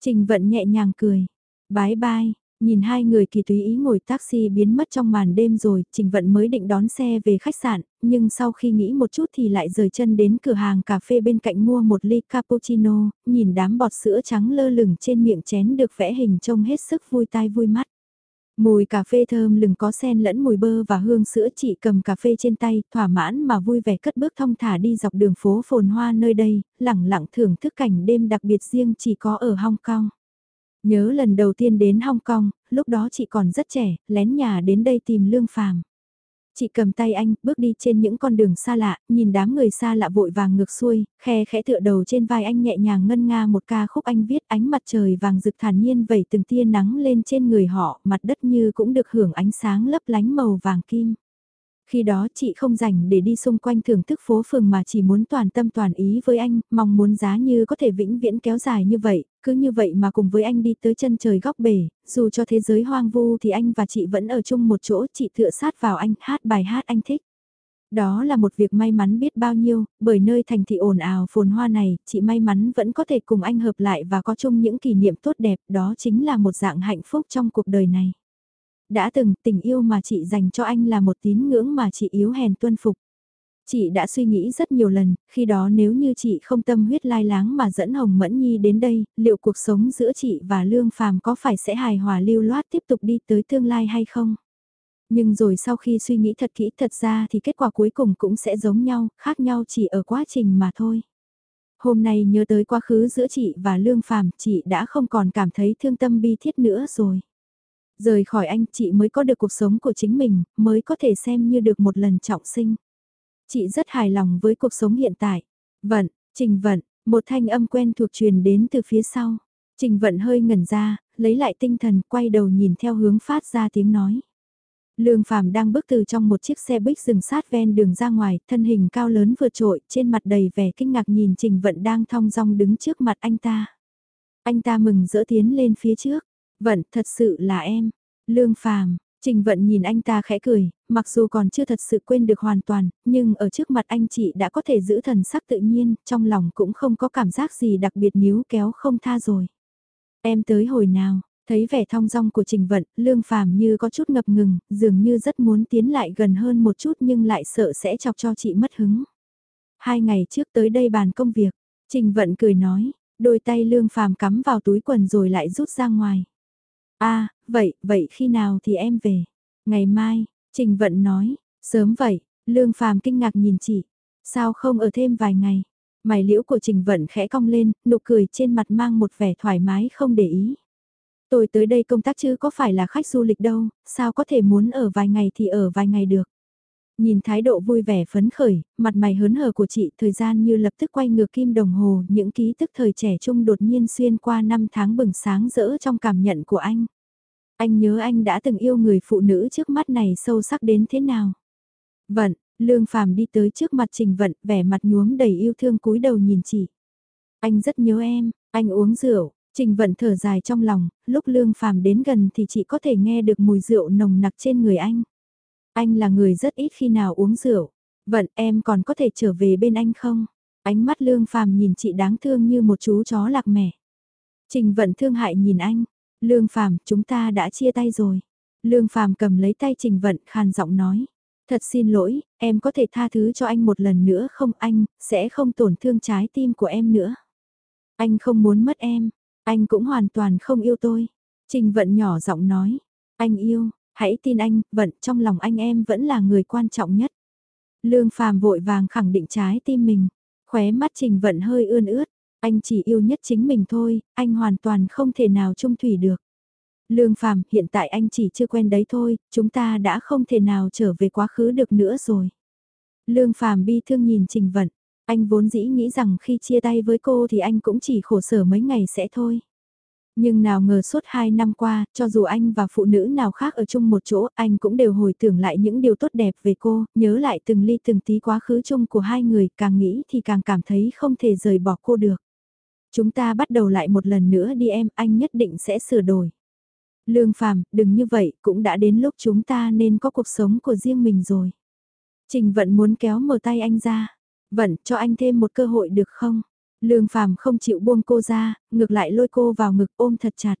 Trình Vận nhẹ nhàng cười. Bái bai, nhìn hai người kỳ tùy ý ngồi taxi biến mất trong màn đêm rồi, Trình Vận mới định đón xe về khách sạn, nhưng sau khi nghĩ một chút thì lại rời chân đến cửa hàng cà phê bên cạnh mua một ly cappuccino, nhìn đám bọt sữa trắng lơ lửng trên miệng chén được vẽ hình trông hết sức vui tai vui mắt. Mùi cà phê thơm lừng có sen lẫn mùi bơ và hương sữa chị cầm cà phê trên tay, thỏa mãn mà vui vẻ cất bước thong thả đi dọc đường phố phồn hoa nơi đây, lẳng lặng thưởng thức cảnh đêm đặc biệt riêng chỉ có ở Hong Kong. Nhớ lần đầu tiên đến Hong Kong, lúc đó chị còn rất trẻ, lén nhà đến đây tìm lương phàm. Chị cầm tay anh, bước đi trên những con đường xa lạ, nhìn đám người xa lạ vội vàng ngược xuôi, khe khẽ tựa đầu trên vai anh nhẹ nhàng ngân nga một ca khúc anh viết ánh mặt trời vàng rực thản nhiên vẩy từng tia nắng lên trên người họ, mặt đất như cũng được hưởng ánh sáng lấp lánh màu vàng kim. Khi đó chị không rảnh để đi xung quanh thưởng thức phố phường mà chỉ muốn toàn tâm toàn ý với anh, mong muốn giá như có thể vĩnh viễn kéo dài như vậy, cứ như vậy mà cùng với anh đi tới chân trời góc bể, dù cho thế giới hoang vu thì anh và chị vẫn ở chung một chỗ, chị tựa sát vào anh hát bài hát anh thích. Đó là một việc may mắn biết bao nhiêu, bởi nơi thành thị ồn ào phồn hoa này, chị may mắn vẫn có thể cùng anh hợp lại và có chung những kỷ niệm tốt đẹp, đó chính là một dạng hạnh phúc trong cuộc đời này. Đã từng tình yêu mà chị dành cho anh là một tín ngưỡng mà chị yếu hèn tuân phục. Chị đã suy nghĩ rất nhiều lần, khi đó nếu như chị không tâm huyết lai láng mà dẫn Hồng Mẫn Nhi đến đây, liệu cuộc sống giữa chị và Lương Phàm có phải sẽ hài hòa lưu loát tiếp tục đi tới tương lai hay không? Nhưng rồi sau khi suy nghĩ thật kỹ thật ra thì kết quả cuối cùng cũng sẽ giống nhau, khác nhau chỉ ở quá trình mà thôi. Hôm nay nhớ tới quá khứ giữa chị và Lương Phàm, chị đã không còn cảm thấy thương tâm bi thiết nữa rồi. Rời khỏi anh chị mới có được cuộc sống của chính mình, mới có thể xem như được một lần trọng sinh. Chị rất hài lòng với cuộc sống hiện tại. Vận, Trình Vận, một thanh âm quen thuộc truyền đến từ phía sau. Trình Vận hơi ngẩn ra, lấy lại tinh thần, quay đầu nhìn theo hướng phát ra tiếng nói. Lương Phàm đang bước từ trong một chiếc xe bích dừng sát ven đường ra ngoài, thân hình cao lớn vừa trội, trên mặt đầy vẻ kinh ngạc nhìn Trình Vận đang thong dong đứng trước mặt anh ta. Anh ta mừng rỡ tiến lên phía trước. Vận, thật sự là em. Lương Phàm, Trình Vận nhìn anh ta khẽ cười, mặc dù còn chưa thật sự quên được hoàn toàn, nhưng ở trước mặt anh chị đã có thể giữ thần sắc tự nhiên, trong lòng cũng không có cảm giác gì đặc biệt níu kéo không tha rồi. Em tới hồi nào, thấy vẻ thong dong của Trình Vận, Lương Phàm như có chút ngập ngừng, dường như rất muốn tiến lại gần hơn một chút nhưng lại sợ sẽ chọc cho chị mất hứng. Hai ngày trước tới đây bàn công việc, Trình Vận cười nói, đôi tay Lương Phàm cắm vào túi quần rồi lại rút ra ngoài a à, vậy, vậy khi nào thì em về? Ngày mai, Trình Vận nói, sớm vậy, Lương Phàm kinh ngạc nhìn chị, sao không ở thêm vài ngày? Mày liễu của Trình Vận khẽ cong lên, nụ cười trên mặt mang một vẻ thoải mái không để ý. Tôi tới đây công tác chứ có phải là khách du lịch đâu, sao có thể muốn ở vài ngày thì ở vài ngày được. Nhìn thái độ vui vẻ phấn khởi, mặt mày hớn hở của chị thời gian như lập tức quay ngược kim đồng hồ, những ký tức thời trẻ trung đột nhiên xuyên qua năm tháng bừng sáng rỡ trong cảm nhận của anh. Anh nhớ anh đã từng yêu người phụ nữ trước mắt này sâu sắc đến thế nào. Vận, Lương Phàm đi tới trước mặt Trình Vận, vẻ mặt nhuốm đầy yêu thương cúi đầu nhìn chị. Anh rất nhớ em, anh uống rượu, Trình Vận thở dài trong lòng, lúc Lương Phàm đến gần thì chị có thể nghe được mùi rượu nồng nặc trên người anh. Anh là người rất ít khi nào uống rượu. Vận em còn có thể trở về bên anh không? Ánh mắt Lương Phàm nhìn chị đáng thương như một chú chó lạc mẻ. Trình Vận thương hại nhìn anh, Lương Phàm, chúng ta đã chia tay rồi. Lương Phàm cầm lấy tay Trình Vận khàn giọng nói. Thật xin lỗi, em có thể tha thứ cho anh một lần nữa không anh, sẽ không tổn thương trái tim của em nữa. Anh không muốn mất em, anh cũng hoàn toàn không yêu tôi. Trình Vận nhỏ giọng nói, anh yêu, hãy tin anh, Vận trong lòng anh em vẫn là người quan trọng nhất. Lương Phàm vội vàng khẳng định trái tim mình, khóe mắt Trình Vận hơi ươn ướt, anh chỉ yêu nhất chính mình thôi, anh hoàn toàn không thể nào trung thủy được. Lương Phàm, hiện tại anh chỉ chưa quen đấy thôi, chúng ta đã không thể nào trở về quá khứ được nữa rồi. Lương Phàm bi thương nhìn Trình Vận, anh vốn dĩ nghĩ rằng khi chia tay với cô thì anh cũng chỉ khổ sở mấy ngày sẽ thôi. Nhưng nào ngờ suốt 2 năm qua, cho dù anh và phụ nữ nào khác ở chung một chỗ, anh cũng đều hồi tưởng lại những điều tốt đẹp về cô, nhớ lại từng ly từng tí quá khứ chung của hai người, càng nghĩ thì càng cảm thấy không thể rời bỏ cô được. Chúng ta bắt đầu lại một lần nữa đi em, anh nhất định sẽ sửa đổi. Lương Phàm, đừng như vậy, cũng đã đến lúc chúng ta nên có cuộc sống của riêng mình rồi. Trình Vận muốn kéo mở tay anh ra. Vận, cho anh thêm một cơ hội được không? Lương Phàm không chịu buông cô ra, ngược lại lôi cô vào ngực ôm thật chặt.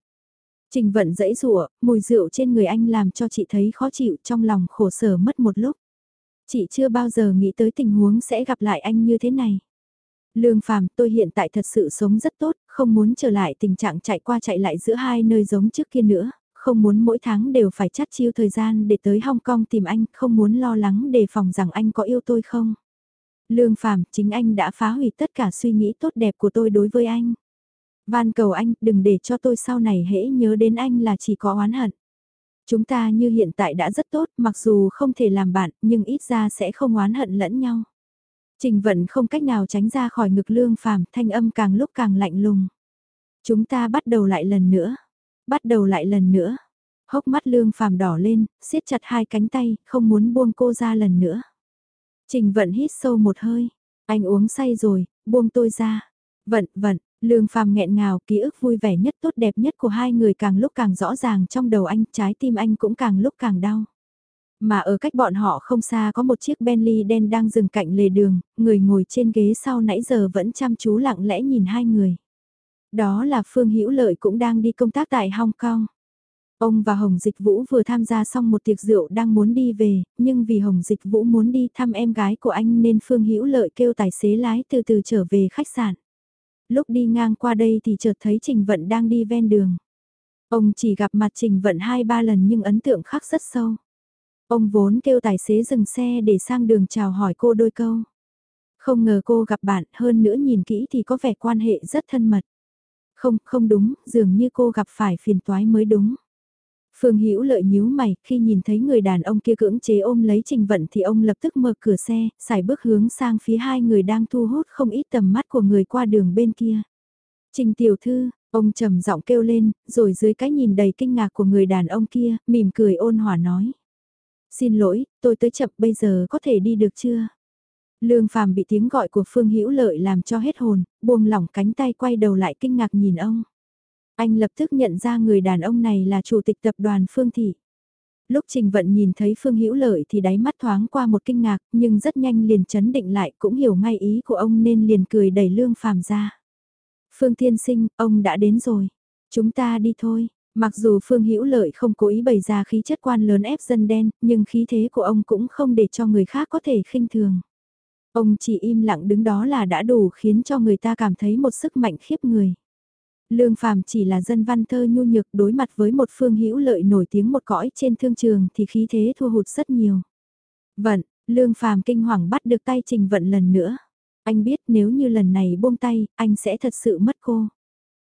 Trình Vận dãy rủa, mùi rượu trên người anh làm cho chị thấy khó chịu trong lòng khổ sở mất một lúc. Chị chưa bao giờ nghĩ tới tình huống sẽ gặp lại anh như thế này. Lương Phàm, tôi hiện tại thật sự sống rất tốt, không muốn trở lại tình trạng chạy qua chạy lại giữa hai nơi giống trước kia nữa, không muốn mỗi tháng đều phải chắt chiêu thời gian để tới Hong Kong tìm anh, không muốn lo lắng đề phòng rằng anh có yêu tôi không. Lương Phàm, chính anh đã phá hủy tất cả suy nghĩ tốt đẹp của tôi đối với anh. Van cầu anh, đừng để cho tôi sau này hễ nhớ đến anh là chỉ có oán hận. Chúng ta như hiện tại đã rất tốt, mặc dù không thể làm bạn, nhưng ít ra sẽ không oán hận lẫn nhau. Trình vận không cách nào tránh ra khỏi ngực lương phàm, thanh âm càng lúc càng lạnh lùng. Chúng ta bắt đầu lại lần nữa. Bắt đầu lại lần nữa. Hốc mắt lương phàm đỏ lên, siết chặt hai cánh tay, không muốn buông cô ra lần nữa. Trình vận hít sâu một hơi. Anh uống say rồi, buông tôi ra. Vận, vận, lương phàm nghẹn ngào, ký ức vui vẻ nhất tốt đẹp nhất của hai người càng lúc càng rõ ràng trong đầu anh, trái tim anh cũng càng lúc càng đau. Mà ở cách bọn họ không xa có một chiếc Bentley đen đang dừng cạnh lề đường, người ngồi trên ghế sau nãy giờ vẫn chăm chú lặng lẽ nhìn hai người. Đó là Phương Hữu Lợi cũng đang đi công tác tại Hong Kong. Ông và Hồng Dịch Vũ vừa tham gia xong một tiệc rượu đang muốn đi về, nhưng vì Hồng Dịch Vũ muốn đi thăm em gái của anh nên Phương Hữu Lợi kêu tài xế lái từ từ trở về khách sạn. Lúc đi ngang qua đây thì chợt thấy Trình Vận đang đi ven đường. Ông chỉ gặp mặt Trình Vận hai ba lần nhưng ấn tượng khắc rất sâu. Ông vốn kêu tài xế dừng xe để sang đường chào hỏi cô đôi câu. Không ngờ cô gặp bạn hơn nữa nhìn kỹ thì có vẻ quan hệ rất thân mật. Không, không đúng, dường như cô gặp phải phiền toái mới đúng. Phương Hữu lợi nhíu mày, khi nhìn thấy người đàn ông kia cưỡng chế ôm lấy Trình Vận thì ông lập tức mở cửa xe, xài bước hướng sang phía hai người đang thu hút không ít tầm mắt của người qua đường bên kia. Trình tiểu thư, ông trầm giọng kêu lên, rồi dưới cái nhìn đầy kinh ngạc của người đàn ông kia, mỉm cười ôn hòa nói. Xin lỗi, tôi tới chậm bây giờ có thể đi được chưa? Lương Phàm bị tiếng gọi của Phương Hữu Lợi làm cho hết hồn, buông lỏng cánh tay quay đầu lại kinh ngạc nhìn ông. Anh lập tức nhận ra người đàn ông này là chủ tịch tập đoàn Phương Thị. Lúc Trình Vận nhìn thấy Phương Hữu Lợi thì đáy mắt thoáng qua một kinh ngạc, nhưng rất nhanh liền chấn định lại cũng hiểu ngay ý của ông nên liền cười đẩy Lương Phàm ra. Phương Thiên Sinh, ông đã đến rồi. Chúng ta đi thôi. Mặc dù Phương Hữu Lợi không cố ý bày ra khí chất quan lớn ép dân đen, nhưng khí thế của ông cũng không để cho người khác có thể khinh thường. Ông chỉ im lặng đứng đó là đã đủ khiến cho người ta cảm thấy một sức mạnh khiếp người. Lương Phàm chỉ là dân văn thơ nhu nhược đối mặt với một phương hữu lợi nổi tiếng một cõi trên thương trường thì khí thế thua hụt rất nhiều. Vận, Lương Phàm kinh hoàng bắt được tay Trình Vận lần nữa. Anh biết nếu như lần này buông tay, anh sẽ thật sự mất cô.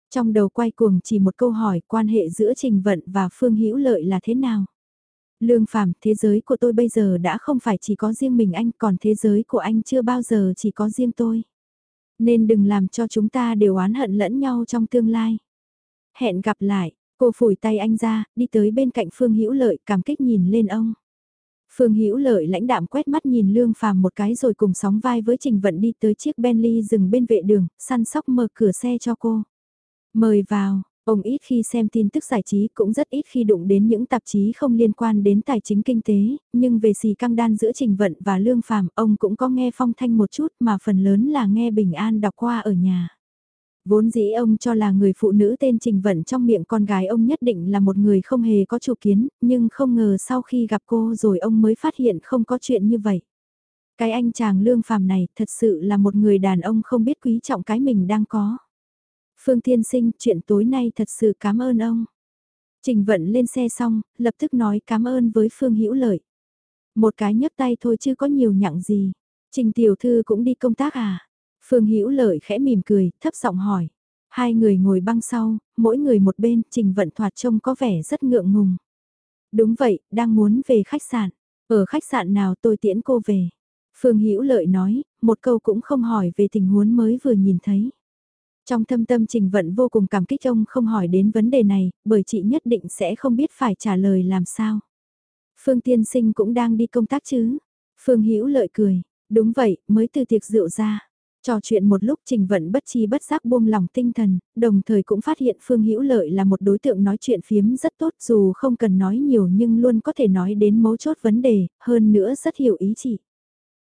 Trong đầu quay cuồng chỉ một câu hỏi quan hệ giữa Trình Vận và Phương Hữu Lợi là thế nào? Lương Phàm, thế giới của tôi bây giờ đã không phải chỉ có riêng mình anh, còn thế giới của anh chưa bao giờ chỉ có riêng tôi. Nên đừng làm cho chúng ta đều oán hận lẫn nhau trong tương lai. Hẹn gặp lại, cô phủi tay anh ra, đi tới bên cạnh Phương Hữu Lợi, cảm kích nhìn lên ông. Phương Hữu Lợi lãnh đạm quét mắt nhìn Lương Phàm một cái rồi cùng sóng vai với Trình Vận đi tới chiếc Bentley dừng bên vệ đường, săn sóc mở cửa xe cho cô. Mời vào, Ông ít khi xem tin tức giải trí cũng rất ít khi đụng đến những tạp chí không liên quan đến tài chính kinh tế, nhưng về xì căng đan giữa Trình Vận và Lương Phàm ông cũng có nghe phong thanh một chút mà phần lớn là nghe Bình An đọc qua ở nhà. Vốn dĩ ông cho là người phụ nữ tên Trình Vận trong miệng con gái ông nhất định là một người không hề có chủ kiến, nhưng không ngờ sau khi gặp cô rồi ông mới phát hiện không có chuyện như vậy. Cái anh chàng lương phàm này thật sự là một người đàn ông không biết quý trọng cái mình đang có. Phương Thiên Sinh, chuyện tối nay thật sự cảm ơn ông. Trình Vận lên xe xong, lập tức nói cảm ơn với Phương Hữu Lợi. Một cái nhấc tay thôi chứ có nhiều nhặng gì. Trình Tiểu Thư cũng đi công tác à? Phương Hữu Lợi khẽ mỉm cười, thấp giọng hỏi. Hai người ngồi băng sau, mỗi người một bên, Trình Vận thoạt trông có vẻ rất ngượng ngùng. Đúng vậy, đang muốn về khách sạn. Ở khách sạn nào tôi tiễn cô về. Phương Hữu Lợi nói, một câu cũng không hỏi về tình huống mới vừa nhìn thấy. Trong thâm tâm Trình Vận vô cùng cảm kích ông không hỏi đến vấn đề này, bởi chị nhất định sẽ không biết phải trả lời làm sao. Phương Tiên Sinh cũng đang đi công tác chứ? Phương Hữu lợi cười, đúng vậy, mới từ tiệc rượu ra. Trò chuyện một lúc Trình Vận bất chi bất giác buông lòng tinh thần, đồng thời cũng phát hiện Phương Hữu Lợi là một đối tượng nói chuyện phiếm rất tốt dù không cần nói nhiều nhưng luôn có thể nói đến mấu chốt vấn đề, hơn nữa rất hiểu ý chị.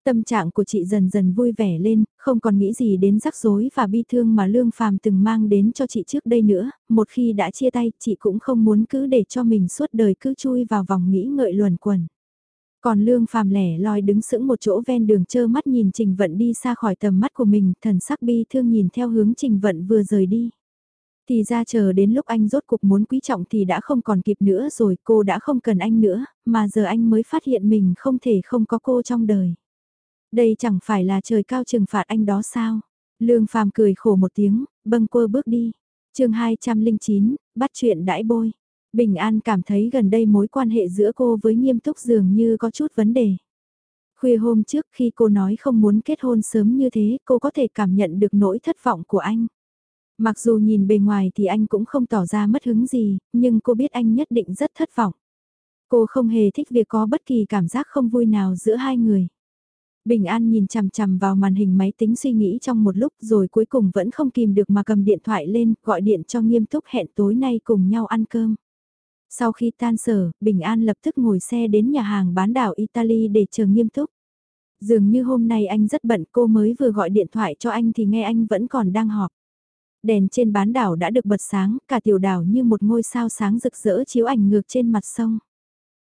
Tâm trạng của chị dần dần vui vẻ lên, không còn nghĩ gì đến rắc rối và bi thương mà Lương Phàm từng mang đến cho chị trước đây nữa, một khi đã chia tay chị cũng không muốn cứ để cho mình suốt đời cứ chui vào vòng nghĩ ngợi luẩn quẩn. Còn Lương Phàm lẻ loi đứng sững một chỗ ven đường chơ mắt nhìn Trình Vận đi xa khỏi tầm mắt của mình, thần sắc bi thương nhìn theo hướng Trình Vận vừa rời đi. Thì ra chờ đến lúc anh rốt cuộc muốn quý trọng thì đã không còn kịp nữa rồi, cô đã không cần anh nữa, mà giờ anh mới phát hiện mình không thể không có cô trong đời. Đây chẳng phải là trời cao trừng phạt anh đó sao? Lương Phàm cười khổ một tiếng, bâng quơ bước đi. chương 209, bắt chuyện đãi bôi. Bình An cảm thấy gần đây mối quan hệ giữa cô với nghiêm túc dường như có chút vấn đề. Khuya hôm trước khi cô nói không muốn kết hôn sớm như thế, cô có thể cảm nhận được nỗi thất vọng của anh. Mặc dù nhìn bề ngoài thì anh cũng không tỏ ra mất hứng gì, nhưng cô biết anh nhất định rất thất vọng. Cô không hề thích việc có bất kỳ cảm giác không vui nào giữa hai người. Bình An nhìn chằm chằm vào màn hình máy tính suy nghĩ trong một lúc rồi cuối cùng vẫn không kìm được mà cầm điện thoại lên, gọi điện cho nghiêm túc hẹn tối nay cùng nhau ăn cơm. Sau khi tan sở, Bình An lập tức ngồi xe đến nhà hàng bán đảo Italy để chờ nghiêm túc. Dường như hôm nay anh rất bận cô mới vừa gọi điện thoại cho anh thì nghe anh vẫn còn đang họp. Đèn trên bán đảo đã được bật sáng, cả tiểu đảo như một ngôi sao sáng rực rỡ chiếu ảnh ngược trên mặt sông.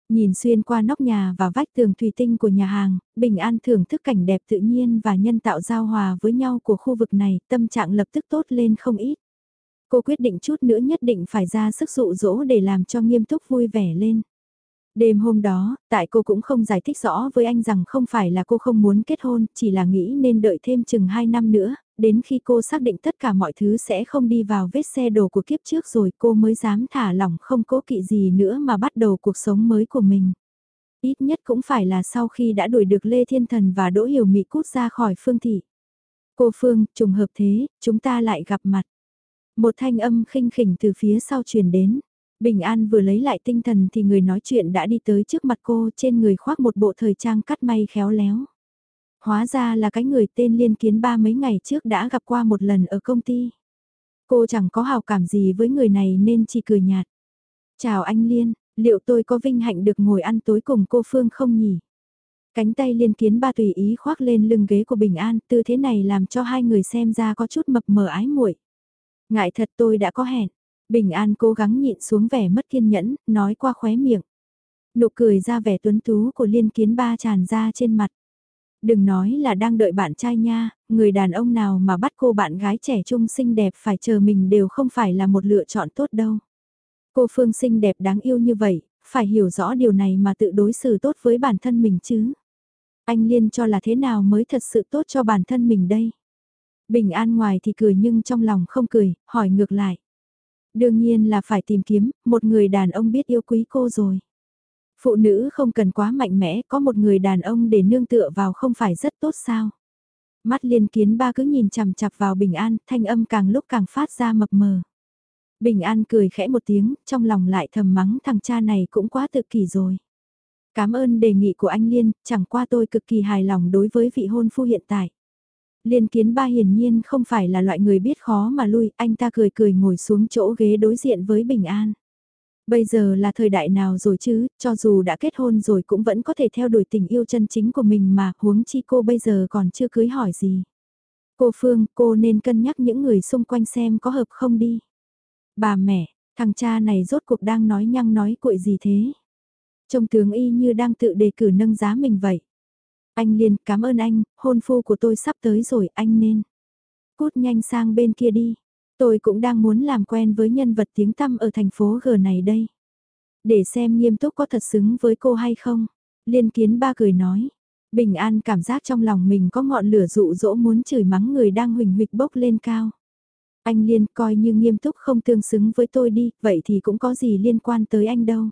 Nhìn xuyên qua nóc nhà và vách tường thủy tinh của nhà hàng, Bình An thưởng thức cảnh đẹp tự nhiên và nhân tạo giao hòa với nhau của khu vực này, tâm trạng lập tức tốt lên không ít. Cô quyết định chút nữa nhất định phải ra sức dụ dỗ để làm cho nghiêm túc vui vẻ lên. Đêm hôm đó, tại cô cũng không giải thích rõ với anh rằng không phải là cô không muốn kết hôn, chỉ là nghĩ nên đợi thêm chừng 2 năm nữa, đến khi cô xác định tất cả mọi thứ sẽ không đi vào vết xe đổ của kiếp trước rồi cô mới dám thả lỏng không cố kỵ gì nữa mà bắt đầu cuộc sống mới của mình. Ít nhất cũng phải là sau khi đã đuổi được Lê Thiên Thần và Đỗ Hiểu Mỹ cút ra khỏi Phương Thị. Cô Phương, trùng hợp thế, chúng ta lại gặp mặt. Một thanh âm khinh khỉnh từ phía sau truyền đến. Bình An vừa lấy lại tinh thần thì người nói chuyện đã đi tới trước mặt cô trên người khoác một bộ thời trang cắt may khéo léo. Hóa ra là cái người tên Liên Kiến ba mấy ngày trước đã gặp qua một lần ở công ty. Cô chẳng có hào cảm gì với người này nên chỉ cười nhạt. Chào anh Liên, liệu tôi có vinh hạnh được ngồi ăn tối cùng cô Phương không nhỉ? Cánh tay Liên Kiến ba tùy ý khoác lên lưng ghế của Bình An, tư thế này làm cho hai người xem ra có chút mập mờ ái muội. Ngại thật tôi đã có hẹn. Bình An cố gắng nhịn xuống vẻ mất kiên nhẫn, nói qua khóe miệng. Nụ cười ra vẻ tuấn tú của Liên Kiến ba tràn ra trên mặt. Đừng nói là đang đợi bạn trai nha, người đàn ông nào mà bắt cô bạn gái trẻ trung xinh đẹp phải chờ mình đều không phải là một lựa chọn tốt đâu. Cô Phương xinh đẹp đáng yêu như vậy, phải hiểu rõ điều này mà tự đối xử tốt với bản thân mình chứ. Anh Liên cho là thế nào mới thật sự tốt cho bản thân mình đây? Bình an ngoài thì cười nhưng trong lòng không cười, hỏi ngược lại. Đương nhiên là phải tìm kiếm, một người đàn ông biết yêu quý cô rồi. Phụ nữ không cần quá mạnh mẽ, có một người đàn ông để nương tựa vào không phải rất tốt sao. Mắt liên kiến ba cứ nhìn chằm chặp vào bình an, thanh âm càng lúc càng phát ra mập mờ. Bình an cười khẽ một tiếng, trong lòng lại thầm mắng thằng cha này cũng quá tự kỷ rồi. Cảm ơn đề nghị của anh Liên, chẳng qua tôi cực kỳ hài lòng đối với vị hôn phu hiện tại. Liên kiến ba hiển nhiên không phải là loại người biết khó mà lui, anh ta cười cười ngồi xuống chỗ ghế đối diện với Bình An. Bây giờ là thời đại nào rồi chứ, cho dù đã kết hôn rồi cũng vẫn có thể theo đuổi tình yêu chân chính của mình mà, huống chi cô bây giờ còn chưa cưới hỏi gì. Cô Phương, cô nên cân nhắc những người xung quanh xem có hợp không đi. Bà mẹ, thằng cha này rốt cuộc đang nói nhăng nói cuội gì thế? Trông tướng y như đang tự đề cử nâng giá mình vậy. Anh liền cảm ơn anh, hôn phu của tôi sắp tới rồi, anh nên. Cút nhanh sang bên kia đi. Tôi cũng đang muốn làm quen với nhân vật tiếng tăm ở thành phố G này đây. Để xem nghiêm túc có thật xứng với cô hay không. Liên kiến ba cười nói. Bình an cảm giác trong lòng mình có ngọn lửa dụ dỗ muốn chửi mắng người đang huỳnh huỵch bốc lên cao. Anh Liên coi như nghiêm túc không tương xứng với tôi đi, vậy thì cũng có gì liên quan tới anh đâu.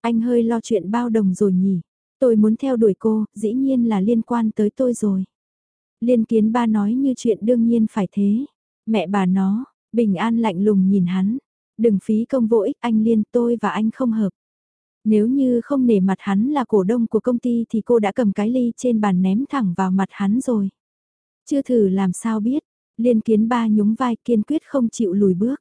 Anh hơi lo chuyện bao đồng rồi nhỉ. Tôi muốn theo đuổi cô, dĩ nhiên là liên quan tới tôi rồi. Liên kiến ba nói như chuyện đương nhiên phải thế. Mẹ bà nó, bình an lạnh lùng nhìn hắn. Đừng phí công vô ích anh Liên tôi và anh không hợp. Nếu như không nể mặt hắn là cổ đông của công ty thì cô đã cầm cái ly trên bàn ném thẳng vào mặt hắn rồi. Chưa thử làm sao biết, liên kiến ba nhúng vai kiên quyết không chịu lùi bước.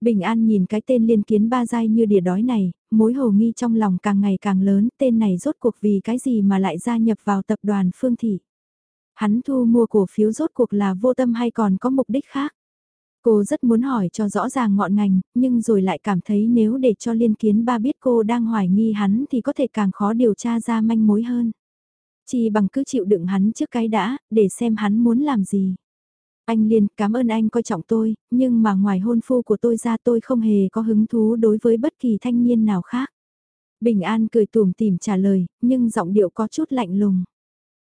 Bình An nhìn cái tên liên kiến ba dai như đỉa đói này, mối hồ nghi trong lòng càng ngày càng lớn, tên này rốt cuộc vì cái gì mà lại gia nhập vào tập đoàn Phương Thị. Hắn thu mua cổ phiếu rốt cuộc là vô tâm hay còn có mục đích khác. Cô rất muốn hỏi cho rõ ràng ngọn ngành, nhưng rồi lại cảm thấy nếu để cho liên kiến ba biết cô đang hoài nghi hắn thì có thể càng khó điều tra ra manh mối hơn. Chỉ bằng cứ chịu đựng hắn trước cái đã, để xem hắn muốn làm gì. Anh Liên, cảm ơn anh coi trọng tôi, nhưng mà ngoài hôn phu của tôi ra tôi không hề có hứng thú đối với bất kỳ thanh niên nào khác. Bình An cười tùm tìm trả lời, nhưng giọng điệu có chút lạnh lùng.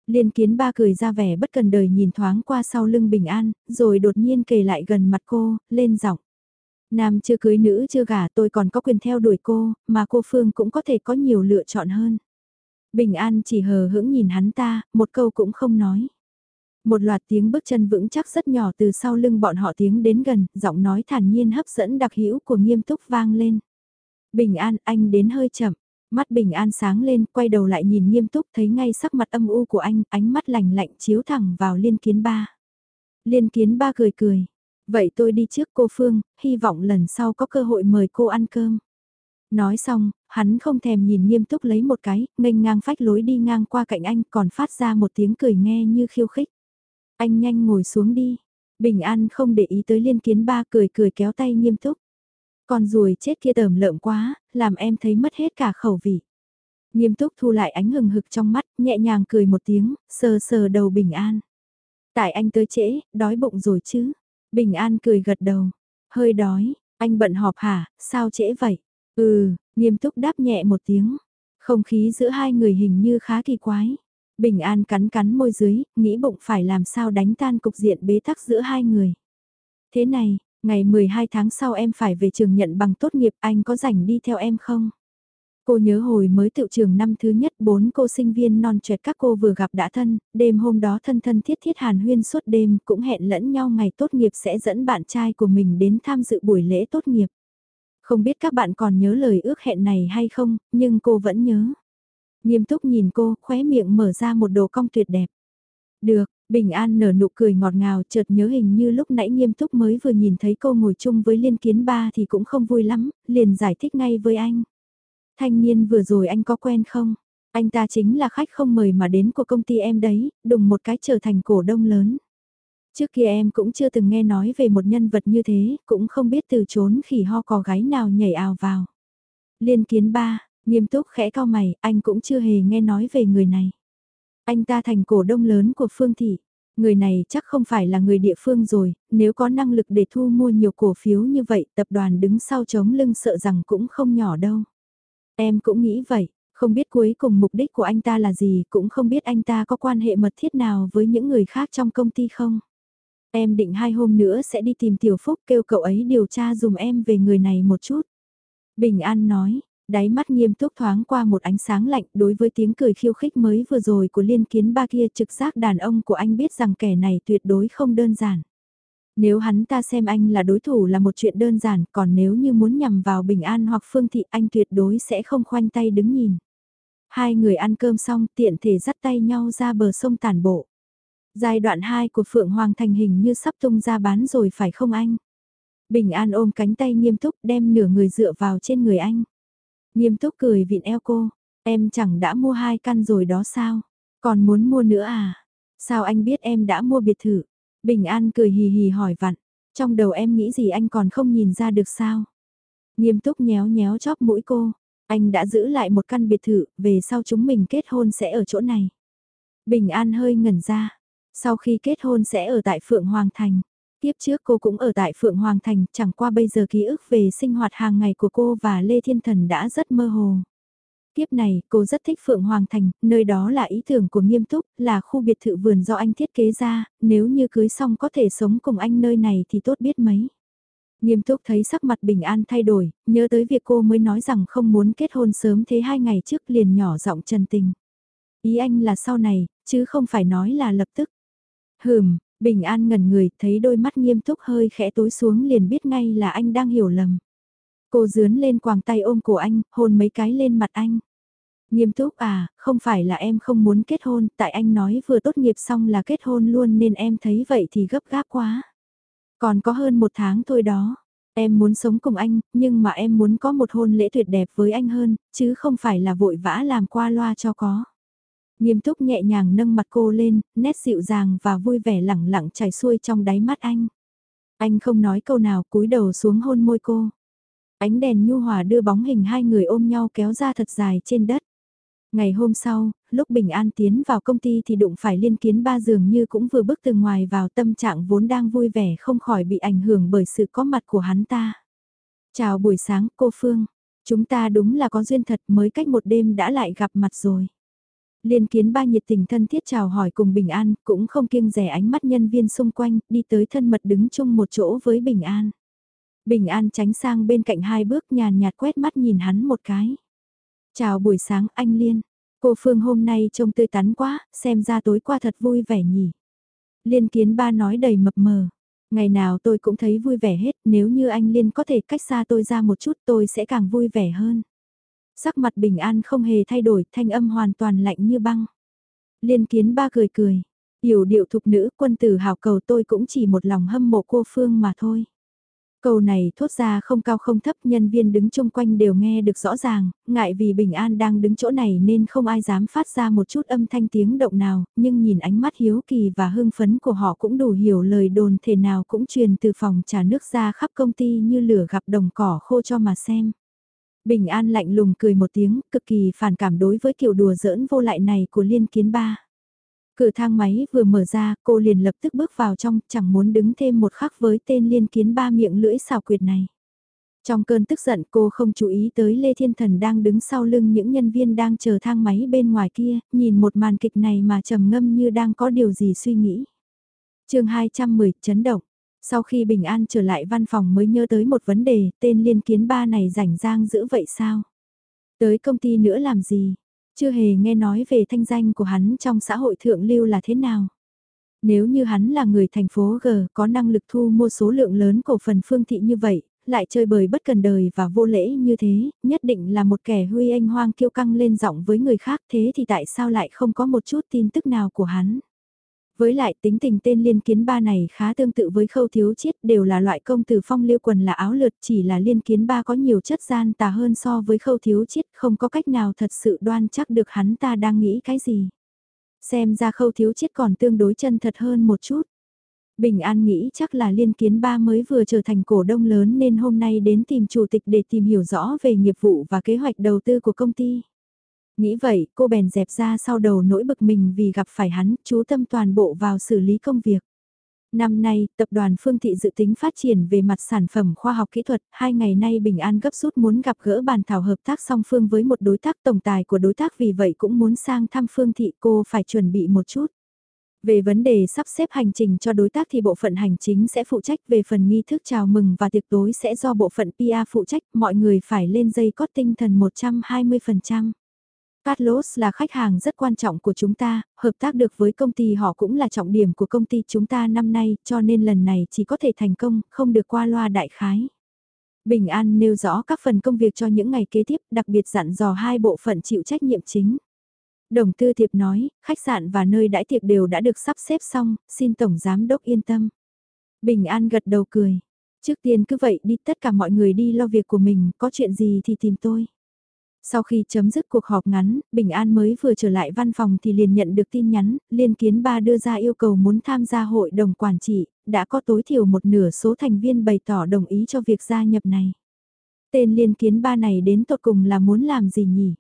Liên kiến ba cười ra vẻ bất cần đời nhìn thoáng qua sau lưng Bình An, rồi đột nhiên kề lại gần mặt cô, lên giọng. Nam chưa cưới nữ chưa gả tôi còn có quyền theo đuổi cô, mà cô Phương cũng có thể có nhiều lựa chọn hơn. Bình An chỉ hờ hững nhìn hắn ta, một câu cũng không nói. Một loạt tiếng bước chân vững chắc rất nhỏ từ sau lưng bọn họ tiếng đến gần, giọng nói thản nhiên hấp dẫn đặc hữu của nghiêm túc vang lên. Bình an, anh đến hơi chậm. Mắt bình an sáng lên, quay đầu lại nhìn nghiêm túc thấy ngay sắc mặt âm u của anh, ánh mắt lạnh lạnh chiếu thẳng vào liên kiến ba. Liên kiến ba cười cười. Vậy tôi đi trước cô Phương, hy vọng lần sau có cơ hội mời cô ăn cơm. Nói xong, hắn không thèm nhìn nghiêm túc lấy một cái, nghênh ngang phách lối đi ngang qua cạnh anh còn phát ra một tiếng cười nghe như khiêu khích. Anh nhanh ngồi xuống đi. Bình An không để ý tới liên kiến ba cười cười kéo tay nghiêm túc. Con ruồi chết kia tởm lợm quá, làm em thấy mất hết cả khẩu vị. Nghiêm túc thu lại ánh hừng hực trong mắt, nhẹ nhàng cười một tiếng, sờ sờ đầu Bình An. Tại anh tới trễ, đói bụng rồi chứ. Bình An cười gật đầu. Hơi đói, anh bận họp hả, sao trễ vậy? Ừ, nghiêm túc đáp nhẹ một tiếng. Không khí giữa hai người hình như khá kỳ quái. Bình An cắn cắn môi dưới, nghĩ bụng phải làm sao đánh tan cục diện bế tắc giữa hai người. Thế này, ngày 12 tháng sau em phải về trường nhận bằng tốt nghiệp anh có rảnh đi theo em không? Cô nhớ hồi mới tự trường năm thứ nhất bốn cô sinh viên non trẻ các cô vừa gặp đã thân, đêm hôm đó thân thân thiết thiết hàn huyên suốt đêm cũng hẹn lẫn nhau ngày tốt nghiệp sẽ dẫn bạn trai của mình đến tham dự buổi lễ tốt nghiệp. Không biết các bạn còn nhớ lời ước hẹn này hay không, nhưng cô vẫn nhớ. Nghiêm túc nhìn cô, khóe miệng mở ra một đồ cong tuyệt đẹp. Được, Bình An nở nụ cười ngọt ngào chợt nhớ hình như lúc nãy nghiêm túc mới vừa nhìn thấy cô ngồi chung với liên kiến ba thì cũng không vui lắm, liền giải thích ngay với anh. Thanh niên vừa rồi anh có quen không? Anh ta chính là khách không mời mà đến của công ty em đấy, đùng một cái trở thành cổ đông lớn. Trước kia em cũng chưa từng nghe nói về một nhân vật như thế, cũng không biết từ trốn khỉ ho cò gái nào nhảy ào vào. Liên kiến ba, nghiêm túc khẽ cao mày, anh cũng chưa hề nghe nói về người này. Anh ta thành cổ đông lớn của Phương Thị. Người này chắc không phải là người địa phương rồi, nếu có năng lực để thu mua nhiều cổ phiếu như vậy tập đoàn đứng sau chống lưng sợ rằng cũng không nhỏ đâu. Em cũng nghĩ vậy, không biết cuối cùng mục đích của anh ta là gì, cũng không biết anh ta có quan hệ mật thiết nào với những người khác trong công ty không. Em định hai hôm nữa sẽ đi tìm Tiểu Phúc kêu cậu ấy điều tra dùm em về người này một chút. Bình An nói, đáy mắt nghiêm túc thoáng qua một ánh sáng lạnh đối với tiếng cười khiêu khích mới vừa rồi của liên kiến ba kia trực giác đàn ông của anh biết rằng kẻ này tuyệt đối không đơn giản. Nếu hắn ta xem anh là đối thủ là một chuyện đơn giản, còn nếu như muốn nhằm vào Bình An hoặc Phương Thị anh tuyệt đối sẽ không khoanh tay đứng nhìn. Hai người ăn cơm xong tiện thể dắt tay nhau ra bờ sông tản bộ. Giai đoạn 2 của Phượng Hoàng thành hình như sắp tung ra bán rồi phải không anh? Bình An ôm cánh tay nghiêm túc đem nửa người dựa vào trên người anh. Nghiêm túc cười vịn eo cô, em chẳng đã mua hai căn rồi đó sao? Còn muốn mua nữa à? Sao anh biết em đã mua biệt thự? Bình An cười hì hì hỏi vặn, trong đầu em nghĩ gì anh còn không nhìn ra được sao? Nghiêm túc nhéo nhéo chóp mũi cô, anh đã giữ lại một căn biệt thự, về sau chúng mình kết hôn sẽ ở chỗ này. Bình An hơi ngẩn ra, sau khi kết hôn sẽ ở tại Phượng Hoàng Thành. Tiếp trước cô cũng ở tại Phượng Hoàng Thành, chẳng qua bây giờ ký ức về sinh hoạt hàng ngày của cô và Lê Thiên Thần đã rất mơ hồ. tiếp này, cô rất thích Phượng Hoàng Thành, nơi đó là ý tưởng của nghiêm túc, là khu biệt thự vườn do anh thiết kế ra, nếu như cưới xong có thể sống cùng anh nơi này thì tốt biết mấy. Nghiêm túc thấy sắc mặt bình an thay đổi, nhớ tới việc cô mới nói rằng không muốn kết hôn sớm thế hai ngày trước liền nhỏ giọng trần tình. Ý anh là sau này, chứ không phải nói là lập tức. Hừm, bình an ngẩn người, thấy đôi mắt nghiêm túc hơi khẽ tối xuống liền biết ngay là anh đang hiểu lầm. Cô dướn lên quàng tay ôm cổ anh, hôn mấy cái lên mặt anh. Nghiêm túc à, không phải là em không muốn kết hôn, tại anh nói vừa tốt nghiệp xong là kết hôn luôn nên em thấy vậy thì gấp gáp quá. Còn có hơn một tháng thôi đó. Em muốn sống cùng anh, nhưng mà em muốn có một hôn lễ tuyệt đẹp với anh hơn, chứ không phải là vội vã làm qua loa cho có. Nghiêm túc nhẹ nhàng nâng mặt cô lên, nét dịu dàng và vui vẻ lẳng lặng chảy xuôi trong đáy mắt anh. Anh không nói câu nào cúi đầu xuống hôn môi cô. Ánh đèn nhu hòa đưa bóng hình hai người ôm nhau kéo ra thật dài trên đất. Ngày hôm sau, lúc Bình An tiến vào công ty thì đụng phải liên kiến ba dường như cũng vừa bước từ ngoài vào tâm trạng vốn đang vui vẻ không khỏi bị ảnh hưởng bởi sự có mặt của hắn ta. Chào buổi sáng cô Phương, chúng ta đúng là có duyên thật mới cách một đêm đã lại gặp mặt rồi. Liên kiến ba nhiệt tình thân thiết chào hỏi cùng Bình An, cũng không kiêng rẻ ánh mắt nhân viên xung quanh, đi tới thân mật đứng chung một chỗ với Bình An. Bình An tránh sang bên cạnh hai bước nhàn nhạt quét mắt nhìn hắn một cái. Chào buổi sáng anh Liên, cô Phương hôm nay trông tươi tắn quá, xem ra tối qua thật vui vẻ nhỉ. Liên kiến ba nói đầy mập mờ. Ngày nào tôi cũng thấy vui vẻ hết, nếu như anh Liên có thể cách xa tôi ra một chút tôi sẽ càng vui vẻ hơn. Sắc mặt bình an không hề thay đổi, thanh âm hoàn toàn lạnh như băng. Liên kiến ba cười cười, hiểu điệu thục nữ quân tử hào cầu tôi cũng chỉ một lòng hâm mộ cô Phương mà thôi. Câu này thốt ra không cao không thấp nhân viên đứng chung quanh đều nghe được rõ ràng, ngại vì Bình An đang đứng chỗ này nên không ai dám phát ra một chút âm thanh tiếng động nào, nhưng nhìn ánh mắt hiếu kỳ và hưng phấn của họ cũng đủ hiểu lời đồn thể nào cũng truyền từ phòng trà nước ra khắp công ty như lửa gặp đồng cỏ khô cho mà xem. Bình An lạnh lùng cười một tiếng, cực kỳ phản cảm đối với kiểu đùa giỡn vô lại này của Liên Kiến Ba. Cửa thang máy vừa mở ra, cô liền lập tức bước vào trong, chẳng muốn đứng thêm một khắc với tên liên kiến ba miệng lưỡi xào quyệt này. Trong cơn tức giận cô không chú ý tới Lê Thiên Thần đang đứng sau lưng những nhân viên đang chờ thang máy bên ngoài kia, nhìn một màn kịch này mà trầm ngâm như đang có điều gì suy nghĩ. chương 210, chấn động. Sau khi Bình An trở lại văn phòng mới nhớ tới một vấn đề, tên liên kiến ba này rảnh rang dữ vậy sao? Tới công ty nữa làm gì? Chưa hề nghe nói về thanh danh của hắn trong xã hội thượng lưu là thế nào. Nếu như hắn là người thành phố G có năng lực thu mua số lượng lớn cổ phần phương thị như vậy, lại chơi bời bất cần đời và vô lễ như thế, nhất định là một kẻ huy anh hoang kiêu căng lên giọng với người khác thế thì tại sao lại không có một chút tin tức nào của hắn. Với lại tính tình tên liên kiến ba này khá tương tự với khâu thiếu chiết, đều là loại công tử phong liêu quần là áo lượt, chỉ là liên kiến ba có nhiều chất gian tà hơn so với khâu thiếu chiết, không có cách nào thật sự đoan chắc được hắn ta đang nghĩ cái gì. Xem ra khâu thiếu chiết còn tương đối chân thật hơn một chút. Bình An nghĩ chắc là liên kiến ba mới vừa trở thành cổ đông lớn nên hôm nay đến tìm chủ tịch để tìm hiểu rõ về nghiệp vụ và kế hoạch đầu tư của công ty. Nghĩ vậy, cô bèn dẹp ra sau đầu nỗi bực mình vì gặp phải hắn, chú tâm toàn bộ vào xử lý công việc. Năm nay, tập đoàn Phương Thị dự tính phát triển về mặt sản phẩm khoa học kỹ thuật, hai ngày nay Bình An gấp rút muốn gặp gỡ bàn thảo hợp tác song phương với một đối tác tổng tài của đối tác vì vậy cũng muốn sang thăm Phương Thị cô phải chuẩn bị một chút. Về vấn đề sắp xếp hành trình cho đối tác thì bộ phận hành chính sẽ phụ trách về phần nghi thức chào mừng và tiệc tối sẽ do bộ phận PR phụ trách, mọi người phải lên dây cót tinh thần 120%. Carlos là khách hàng rất quan trọng của chúng ta, hợp tác được với công ty họ cũng là trọng điểm của công ty chúng ta năm nay, cho nên lần này chỉ có thể thành công, không được qua loa đại khái. Bình An nêu rõ các phần công việc cho những ngày kế tiếp, đặc biệt dặn dò hai bộ phận chịu trách nhiệm chính. Đồng tư thiệp nói, khách sạn và nơi đãi tiệc đều đã được sắp xếp xong, xin Tổng Giám Đốc yên tâm. Bình An gật đầu cười. Trước tiên cứ vậy đi tất cả mọi người đi lo việc của mình, có chuyện gì thì tìm tôi. Sau khi chấm dứt cuộc họp ngắn, Bình An mới vừa trở lại văn phòng thì liền nhận được tin nhắn, Liên Kiến Ba đưa ra yêu cầu muốn tham gia hội đồng quản trị, đã có tối thiểu một nửa số thành viên bày tỏ đồng ý cho việc gia nhập này. Tên Liên Kiến Ba này đến tột cùng là muốn làm gì nhỉ?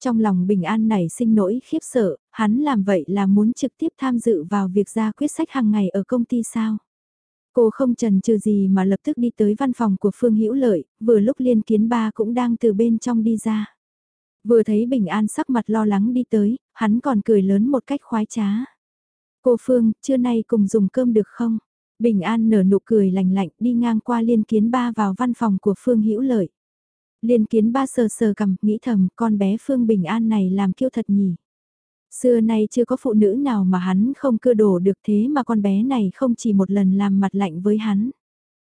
Trong lòng Bình An này sinh nỗi khiếp sợ, hắn làm vậy là muốn trực tiếp tham dự vào việc ra quyết sách hàng ngày ở công ty sao? Cô không trần trừ gì mà lập tức đi tới văn phòng của Phương Hữu Lợi, vừa lúc Liên Kiến Ba cũng đang từ bên trong đi ra. Vừa thấy Bình An sắc mặt lo lắng đi tới, hắn còn cười lớn một cách khoái trá. Cô Phương, trưa nay cùng dùng cơm được không? Bình An nở nụ cười lành lạnh đi ngang qua Liên Kiến Ba vào văn phòng của Phương Hữu Lợi. Liên Kiến Ba sờ sờ cầm, nghĩ thầm, con bé Phương Bình An này làm kiêu thật nhỉ. Xưa nay chưa có phụ nữ nào mà hắn không cưa đổ được thế mà con bé này không chỉ một lần làm mặt lạnh với hắn.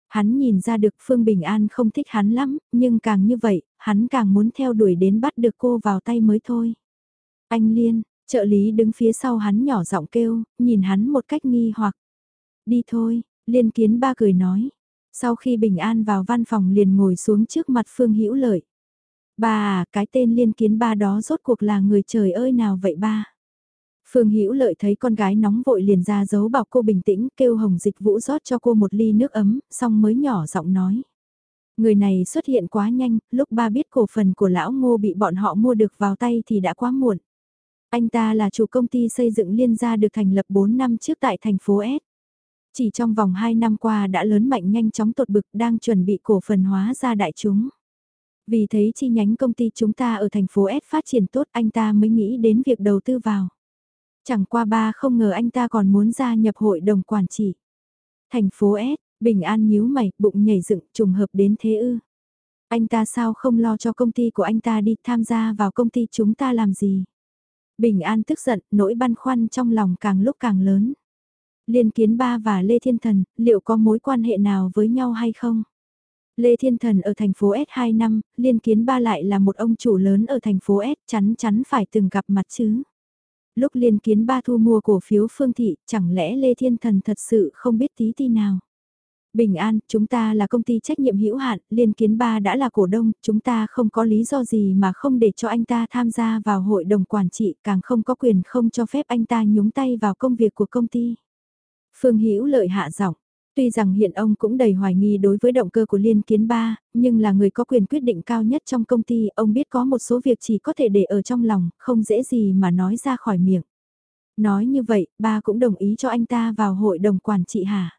Hắn nhìn ra được Phương Bình An không thích hắn lắm, nhưng càng như vậy, hắn càng muốn theo đuổi đến bắt được cô vào tay mới thôi. Anh Liên, trợ lý đứng phía sau hắn nhỏ giọng kêu, nhìn hắn một cách nghi hoặc. Đi thôi, Liên Kiến ba cười nói. Sau khi Bình An vào văn phòng liền ngồi xuống trước mặt Phương Hữu Lợi. Ba à, cái tên liên kiến ba đó rốt cuộc là người trời ơi nào vậy ba? Phương Hữu Lợi thấy con gái nóng vội liền ra giấu bảo cô bình tĩnh, kêu Hồng Dịch Vũ rót cho cô một ly nước ấm, xong mới nhỏ giọng nói. Người này xuất hiện quá nhanh, lúc ba biết cổ phần của lão ngô bị bọn họ mua được vào tay thì đã quá muộn. Anh ta là chủ công ty xây dựng liên gia được thành lập 4 năm trước tại thành phố S. Chỉ trong vòng 2 năm qua đã lớn mạnh nhanh chóng tột bực đang chuẩn bị cổ phần hóa ra đại chúng. Vì thấy chi nhánh công ty chúng ta ở thành phố S phát triển tốt anh ta mới nghĩ đến việc đầu tư vào. Chẳng qua ba không ngờ anh ta còn muốn gia nhập hội đồng quản trị. Thành phố S, Bình An nhíu mày, bụng nhảy dựng, trùng hợp đến thế ư. Anh ta sao không lo cho công ty của anh ta đi tham gia vào công ty chúng ta làm gì? Bình An tức giận, nỗi băn khoăn trong lòng càng lúc càng lớn. Liên Kiến Ba và Lê Thiên Thần, liệu có mối quan hệ nào với nhau hay không? Lê Thiên Thần ở thành phố S 2 năm, Liên Kiến Ba lại là một ông chủ lớn ở thành phố S, chắn chắn phải từng gặp mặt chứ. Lúc Liên Kiến Ba thu mua cổ phiếu Phương Thị, chẳng lẽ Lê Thiên Thần thật sự không biết tí ti nào. Bình an, chúng ta là công ty trách nhiệm hữu hạn, liên kiến ba đã là cổ đông, chúng ta không có lý do gì mà không để cho anh ta tham gia vào hội đồng quản trị, càng không có quyền không cho phép anh ta nhúng tay vào công việc của công ty. Phương Hữu lợi hạ giọng. Tuy rằng hiện ông cũng đầy hoài nghi đối với động cơ của Liên Kiến Ba, nhưng là người có quyền quyết định cao nhất trong công ty, ông biết có một số việc chỉ có thể để ở trong lòng, không dễ gì mà nói ra khỏi miệng. Nói như vậy, ba cũng đồng ý cho anh ta vào hội đồng quản trị hả?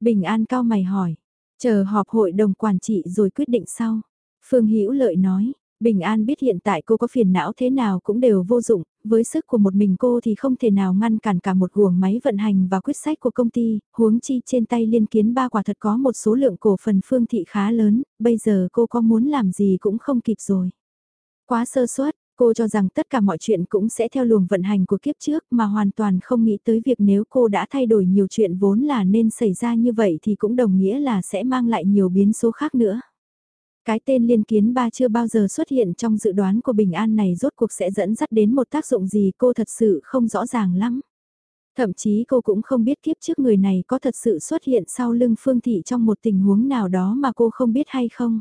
Bình An cao mày hỏi, chờ họp hội đồng quản trị rồi quyết định sau. Phương Hữu Lợi nói, Bình An biết hiện tại cô có phiền não thế nào cũng đều vô dụng, với sức của một mình cô thì không thể nào ngăn cản cả một guồng máy vận hành và quyết sách của công ty, huống chi trên tay liên kiến ba quả thật có một số lượng cổ phần phương thị khá lớn, bây giờ cô có muốn làm gì cũng không kịp rồi. Quá sơ suất, cô cho rằng tất cả mọi chuyện cũng sẽ theo luồng vận hành của kiếp trước mà hoàn toàn không nghĩ tới việc nếu cô đã thay đổi nhiều chuyện vốn là nên xảy ra như vậy thì cũng đồng nghĩa là sẽ mang lại nhiều biến số khác nữa. Cái tên liên kiến ba chưa bao giờ xuất hiện trong dự đoán của Bình An này rốt cuộc sẽ dẫn dắt đến một tác dụng gì cô thật sự không rõ ràng lắm. Thậm chí cô cũng không biết kiếp trước người này có thật sự xuất hiện sau lưng Phương Thị trong một tình huống nào đó mà cô không biết hay không.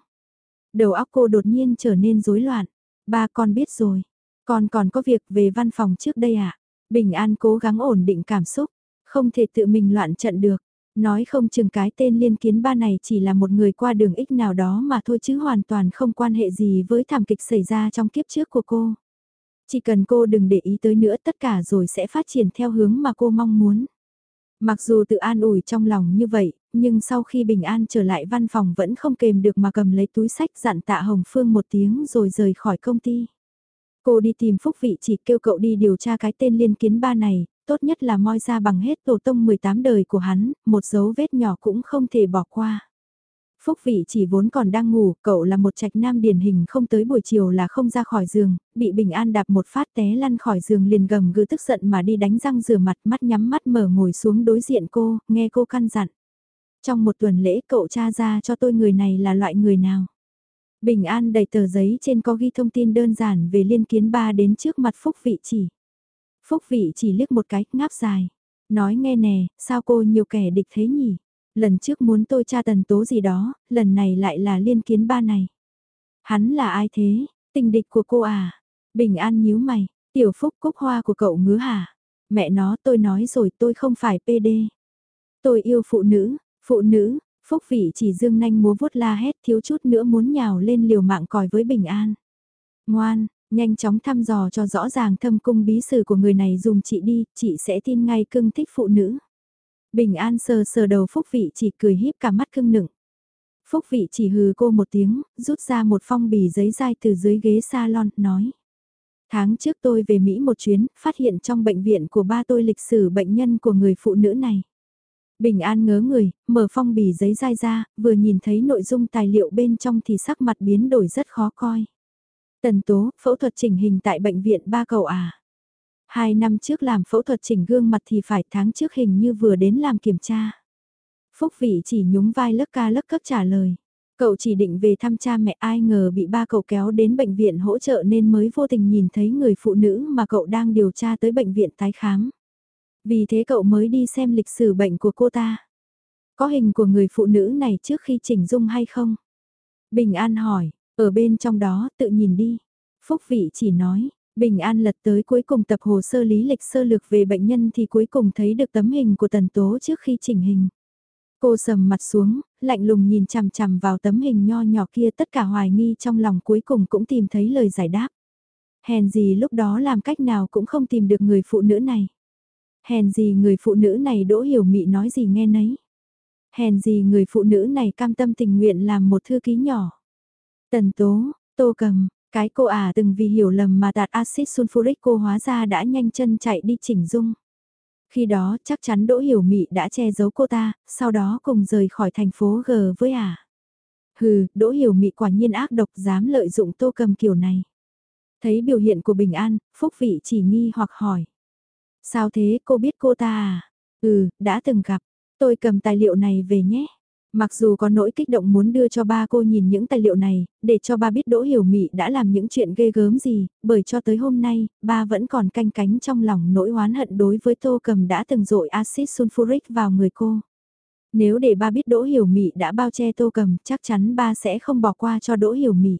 Đầu óc cô đột nhiên trở nên rối loạn. Ba con biết rồi. Con còn có việc về văn phòng trước đây à? Bình An cố gắng ổn định cảm xúc. Không thể tự mình loạn trận được. Nói không chừng cái tên liên kiến ba này chỉ là một người qua đường ích nào đó mà thôi chứ hoàn toàn không quan hệ gì với thảm kịch xảy ra trong kiếp trước của cô. Chỉ cần cô đừng để ý tới nữa tất cả rồi sẽ phát triển theo hướng mà cô mong muốn. Mặc dù tự an ủi trong lòng như vậy, nhưng sau khi bình an trở lại văn phòng vẫn không kềm được mà cầm lấy túi sách dặn tạ Hồng Phương một tiếng rồi rời khỏi công ty. Cô đi tìm Phúc Vị chỉ kêu cậu đi điều tra cái tên liên kiến ba này, tốt nhất là moi ra bằng hết tổ tông 18 đời của hắn, một dấu vết nhỏ cũng không thể bỏ qua. Phúc vị chỉ vốn còn đang ngủ, cậu là một trạch nam điển hình không tới buổi chiều là không ra khỏi giường, bị bình an đạp một phát té lăn khỏi giường liền gầm gừ tức giận mà đi đánh răng rửa mặt mắt nhắm mắt mở ngồi xuống đối diện cô, nghe cô căn dặn. Trong một tuần lễ cậu tra ra cho tôi người này là loại người nào. Bình an đầy tờ giấy trên có ghi thông tin đơn giản về liên kiến ba đến trước mặt Phúc vị chỉ. Phúc vị chỉ liếc một cái, ngáp dài. Nói nghe nè, sao cô nhiều kẻ địch thế nhỉ? Lần trước muốn tôi tra tần tố gì đó, lần này lại là liên kiến ba này. Hắn là ai thế? Tình địch của cô à? Bình an nhíu mày, tiểu phúc cúc hoa của cậu ngứa hả? Mẹ nó tôi nói rồi tôi không phải PD. Tôi yêu phụ nữ, phụ nữ, phúc vị chỉ dương nanh múa vuốt la hét thiếu chút nữa muốn nhào lên liều mạng còi với bình an. Ngoan, Nhanh chóng thăm dò cho rõ ràng thâm cung bí sử của người này dùng chị đi, chị sẽ tin ngay cưng thích phụ nữ. Bình an sờ sờ đầu Phúc Vị chỉ cười híp cả mắt cưng nựng. Phúc Vị chỉ hừ cô một tiếng, rút ra một phong bì giấy dai từ dưới ghế salon, nói. Tháng trước tôi về Mỹ một chuyến, phát hiện trong bệnh viện của ba tôi lịch sử bệnh nhân của người phụ nữ này. Bình An ngớ người, mở phong bì giấy dai ra, vừa nhìn thấy nội dung tài liệu bên trong thì sắc mặt biến đổi rất khó coi. Tần Tố, phẫu thuật chỉnh hình tại bệnh viện ba cầu à. Hai năm trước làm phẫu thuật chỉnh gương mặt thì phải tháng trước hình như vừa đến làm kiểm tra. Phúc vị chỉ nhúng vai lấc ca lấc cấp trả lời. Cậu chỉ định về thăm cha mẹ ai ngờ bị ba cậu kéo đến bệnh viện hỗ trợ nên mới vô tình nhìn thấy người phụ nữ mà cậu đang điều tra tới bệnh viện tái khám. Vì thế cậu mới đi xem lịch sử bệnh của cô ta. Có hình của người phụ nữ này trước khi chỉnh dung hay không? Bình An hỏi, ở bên trong đó, tự nhìn đi. Phúc vị chỉ nói, Bình An lật tới cuối cùng tập hồ sơ lý lịch sơ lược về bệnh nhân thì cuối cùng thấy được tấm hình của tần tố trước khi chỉnh hình. Cô sầm mặt xuống, lạnh lùng nhìn chằm chằm vào tấm hình nho nhỏ kia tất cả hoài nghi trong lòng cuối cùng cũng tìm thấy lời giải đáp. Hèn gì lúc đó làm cách nào cũng không tìm được người phụ nữ này. Hèn gì người phụ nữ này đỗ hiểu mị nói gì nghe nấy. Hèn gì người phụ nữ này cam tâm tình nguyện làm một thư ký nhỏ. Tần tố, tô cầm, cái cô ả à từng vì hiểu lầm mà tạt axit sulfuric cô hóa ra đã nhanh chân chạy đi chỉnh dung. Khi đó chắc chắn Đỗ Hiểu Mị đã che giấu cô ta, sau đó cùng rời khỏi thành phố G với ả. À. Hừ, Đỗ Hiểu Mị quả nhiên ác độc dám lợi dụng tô cầm kiểu này. Thấy biểu hiện của Bình An, Phúc Vị chỉ nghi hoặc hỏi. Sao thế cô biết cô ta à? Ừ, đã từng gặp. Tôi cầm tài liệu này về nhé. Mặc dù có nỗi kích động muốn đưa cho ba cô nhìn những tài liệu này, để cho ba biết Đỗ Hiểu Mị đã làm những chuyện ghê gớm gì, bởi cho tới hôm nay, ba vẫn còn canh cánh trong lòng nỗi oán hận đối với Tô Cầm đã từng dội axit sulfuric vào người cô. Nếu để ba biết Đỗ Hiểu Mị đã bao che Tô Cầm, chắc chắn ba sẽ không bỏ qua cho Đỗ Hiểu Mị.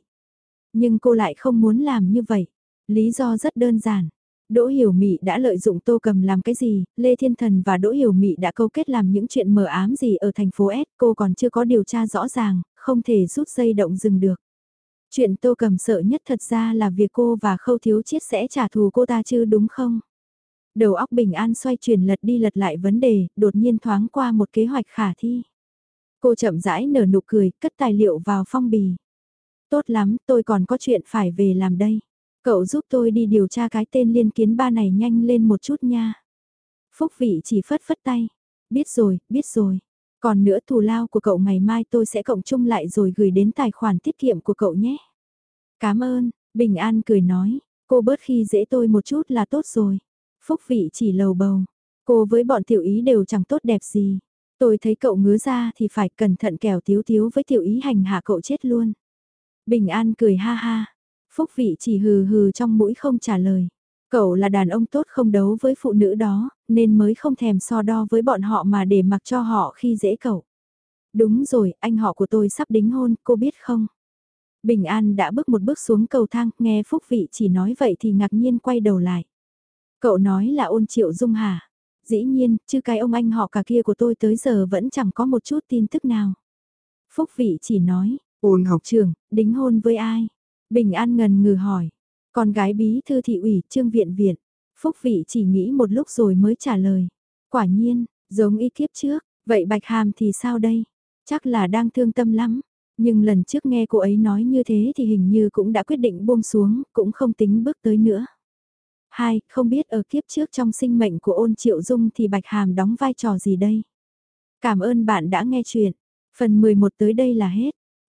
Nhưng cô lại không muốn làm như vậy. Lý do rất đơn giản. Đỗ Hiểu Mị đã lợi dụng Tô Cầm làm cái gì, Lê Thiên Thần và Đỗ Hiểu Mị đã câu kết làm những chuyện mờ ám gì ở thành phố S, cô còn chưa có điều tra rõ ràng, không thể rút dây động dừng được. Chuyện Tô Cầm sợ nhất thật ra là việc cô và Khâu Thiếu Chiết sẽ trả thù cô ta chứ đúng không? Đầu óc bình an xoay chuyển lật đi lật lại vấn đề, đột nhiên thoáng qua một kế hoạch khả thi. Cô chậm rãi nở nụ cười, cất tài liệu vào phong bì. Tốt lắm, tôi còn có chuyện phải về làm đây. Cậu giúp tôi đi điều tra cái tên liên kiến ba này nhanh lên một chút nha. Phúc vị chỉ phất phất tay. Biết rồi, biết rồi. Còn nữa thù lao của cậu ngày mai tôi sẽ cộng chung lại rồi gửi đến tài khoản tiết kiệm của cậu nhé. Cảm ơn, Bình An cười nói, cô bớt khi dễ tôi một chút là tốt rồi. Phúc vị chỉ lầu bầu, cô với bọn tiểu ý đều chẳng tốt đẹp gì. Tôi thấy cậu ngứa ra thì phải cẩn thận kẻo tiếu tiếu với tiểu ý hành hạ cậu chết luôn. Bình An cười ha ha, Phúc vị chỉ hừ hừ trong mũi không trả lời. Cậu là đàn ông tốt không đấu với phụ nữ đó, nên mới không thèm so đo với bọn họ mà để mặc cho họ khi dễ cậu. Đúng rồi, anh họ của tôi sắp đính hôn, cô biết không? Bình An đã bước một bước xuống cầu thang, nghe Phúc Vị chỉ nói vậy thì ngạc nhiên quay đầu lại. Cậu nói là ôn triệu dung hả? Dĩ nhiên, chứ cái ông anh họ cả kia của tôi tới giờ vẫn chẳng có một chút tin tức nào. Phúc Vị chỉ nói, ôn học trường, đính hôn với ai? Bình An ngần ngừ hỏi, con gái bí thư thị ủy trương viện viện. Phúc vị chỉ nghĩ một lúc rồi mới trả lời. Quả nhiên, giống ý kiếp trước, vậy Bạch Hàm thì sao đây? Chắc là đang thương tâm lắm. Nhưng lần trước nghe cô ấy nói như thế thì hình như cũng đã quyết định buông xuống, cũng không tính bước tới nữa. Hai, không biết ở kiếp trước trong sinh mệnh của ôn triệu dung thì Bạch Hàm đóng vai trò gì đây? Cảm ơn bạn đã nghe chuyện. Phần 11 tới đây là hết.